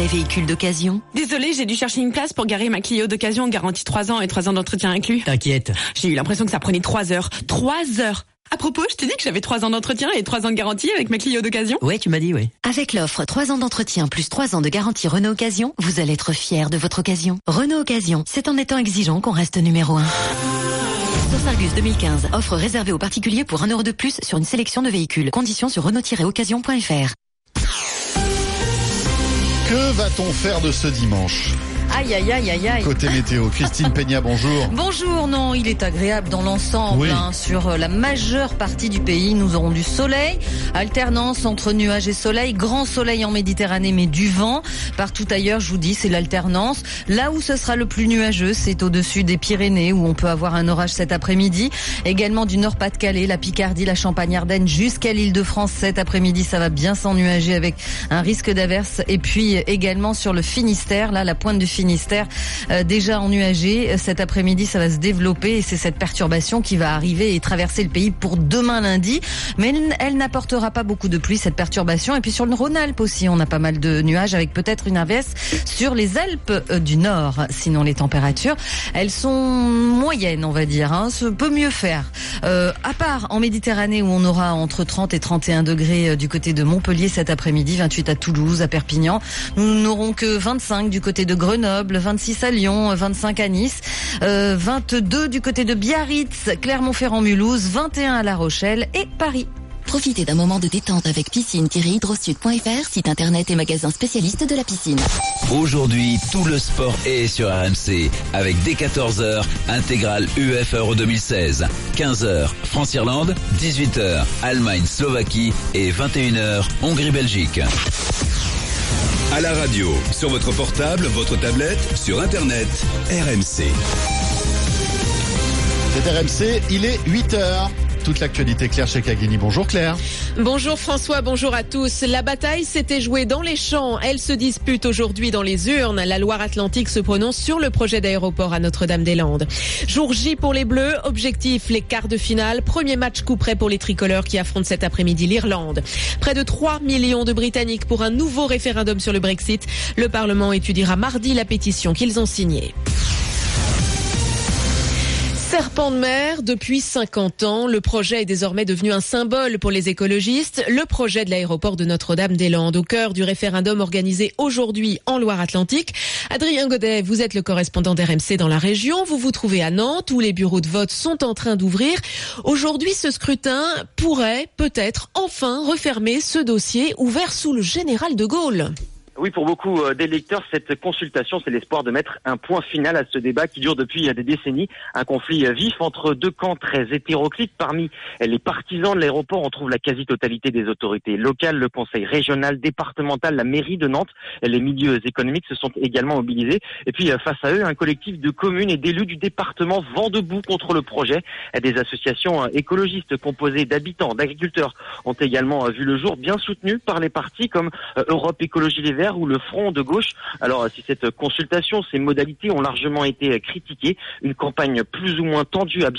Et si on parlait véhicule d'occasion Désolée, j'ai dû chercher une place pour garer ma Clio d'occasion garantie 3 ans et 3 ans d'entretien inclus. T'inquiète. J'ai eu l'impression que ça prenait 3 heures. 3 heures À propos, je t'ai dit que j'avais 3 ans d'entretien et 3 ans de garantie avec ma Clio d'occasion Ouais, tu m'as dit, ouais. Avec l'offre 3 ans d'entretien plus 3 ans de garantie Renault Occasion, vous allez être fiers de votre occasion. Renault Occasion, c'est en étant exigeant qu'on reste numéro 1. Source Argus 2015, offre réservée aux particuliers pour 1 euro de plus sur une sélection de véhicules. Conditions sur Renault-occasion.fr. Que va-t-on faire de ce dimanche? Aïe, aïe, aïe, aïe, aïe. Côté météo, Christine Peña, bonjour. Bonjour, non, il est agréable dans l'ensemble. Oui. hein. Sur euh, la majeure partie du pays, nous aurons du soleil, alternance entre nuages et soleil, grand soleil en Méditerranée, mais du vent. Partout ailleurs, je vous dis, c'est l'alternance. Là où ce sera le plus nuageux, c'est au-dessus des Pyrénées, où on peut avoir un orage cet après-midi. Également du Nord-Pas-de-Calais, la Picardie, la Champagne-Ardenne, jusqu'à l'île de France cet après-midi. Ça va bien s'ennuager avec un risque d'averse. Et puis également sur le Finistère, là, la pointe du Finistère, euh, déjà ennuagée. Cet après-midi, ça va se développer et c'est cette perturbation qui va arriver et traverser le pays pour demain lundi. Mais elle- n'apportera pas beaucoup de pluie, cette perturbation. Et puis sur le Rhône-Alpes aussi, on a pas mal de nuages avec peut-être une averse sur les Alpes euh, du Nord. Sinon, les températures, elles sont moyennes, on va dire. Hein. Peut mieux faire. Euh, à part en Méditerranée où on aura entre 30 et 31 degrés euh, du côté de Montpellier cet après-midi, 28 à Toulouse, à Perpignan. Nous n'aurons que 25 du côté de Grenoble, 26 à Lyon, 25 à Nice, euh, 22 du côté de Biarritz, Clermont-Ferrand-Mulhouse, 21 à La Rochelle et Paris. Profitez d'un moment de détente avec piscine-hydrosud.fr, site internet et magasin spécialiste de la piscine. Aujourd'hui, tout le sport est sur RMC avec dès 14h, intégrale UF Euro 2016. 15h, France-Irlande, 18h, Allemagne-Slovaquie et 21h, Hongrie-Belgique. À la radio, sur votre portable, votre tablette, sur Internet, RMC. C'est RMC, il est 8h. Toute l'actualité Claire Chekagini. Bonjour Claire. Bonjour François, bonjour à tous. La bataille s'était jouée dans les champs. Elle se dispute aujourd'hui dans les urnes. La Loire-Atlantique se prononce sur le projet d'aéroport à Notre-Dame-des-Landes. Jour J pour les Bleus. Objectif, les quarts de finale. Premier match coup près pour les tricolores qui affrontent cet après-midi l'Irlande. Près de 3 millions de Britanniques pour un nouveau référendum sur le Brexit. Le Parlement étudiera mardi la pétition qu'ils ont signée. Serpent de mer, depuis 50 ans, le projet est désormais devenu un symbole pour les écologistes. Le projet de l'aéroport de Notre-Dame-des-Landes, au cœur du référendum organisé aujourd'hui en Loire-Atlantique. Adrien Godet, vous êtes le correspondant d'RMC dans la région. Vous vous trouvez à Nantes, où les bureaux de vote sont en train d'ouvrir. Aujourd'hui, ce scrutin pourrait peut-être enfin refermer ce dossier ouvert sous le général de Gaulle. Oui, pour beaucoup euh, d'électeurs, cette consultation, c'est l'espoir de mettre un point final à ce débat qui dure depuis euh, des décennies. Un conflit euh, vif entre deux camps très hétéroclites. Parmi les partisans de l'aéroport, on trouve la quasi-totalité des autorités locales, le conseil régional, départemental, la mairie de Nantes. Les milieux économiques se sont également mobilisés. Et puis, face à eux, un collectif de communes et d'élus du département vent debout contre le projet. Des associations écologistes composées d'habitants, d'agriculteurs ont également vu le jour, bien soutenues par les partis comme Europe Écologie Les Verts ou le Front de gauche. Alors, si cette consultation, ces modalités ont largement été critiquées, une campagne plus ou moins tendue a bien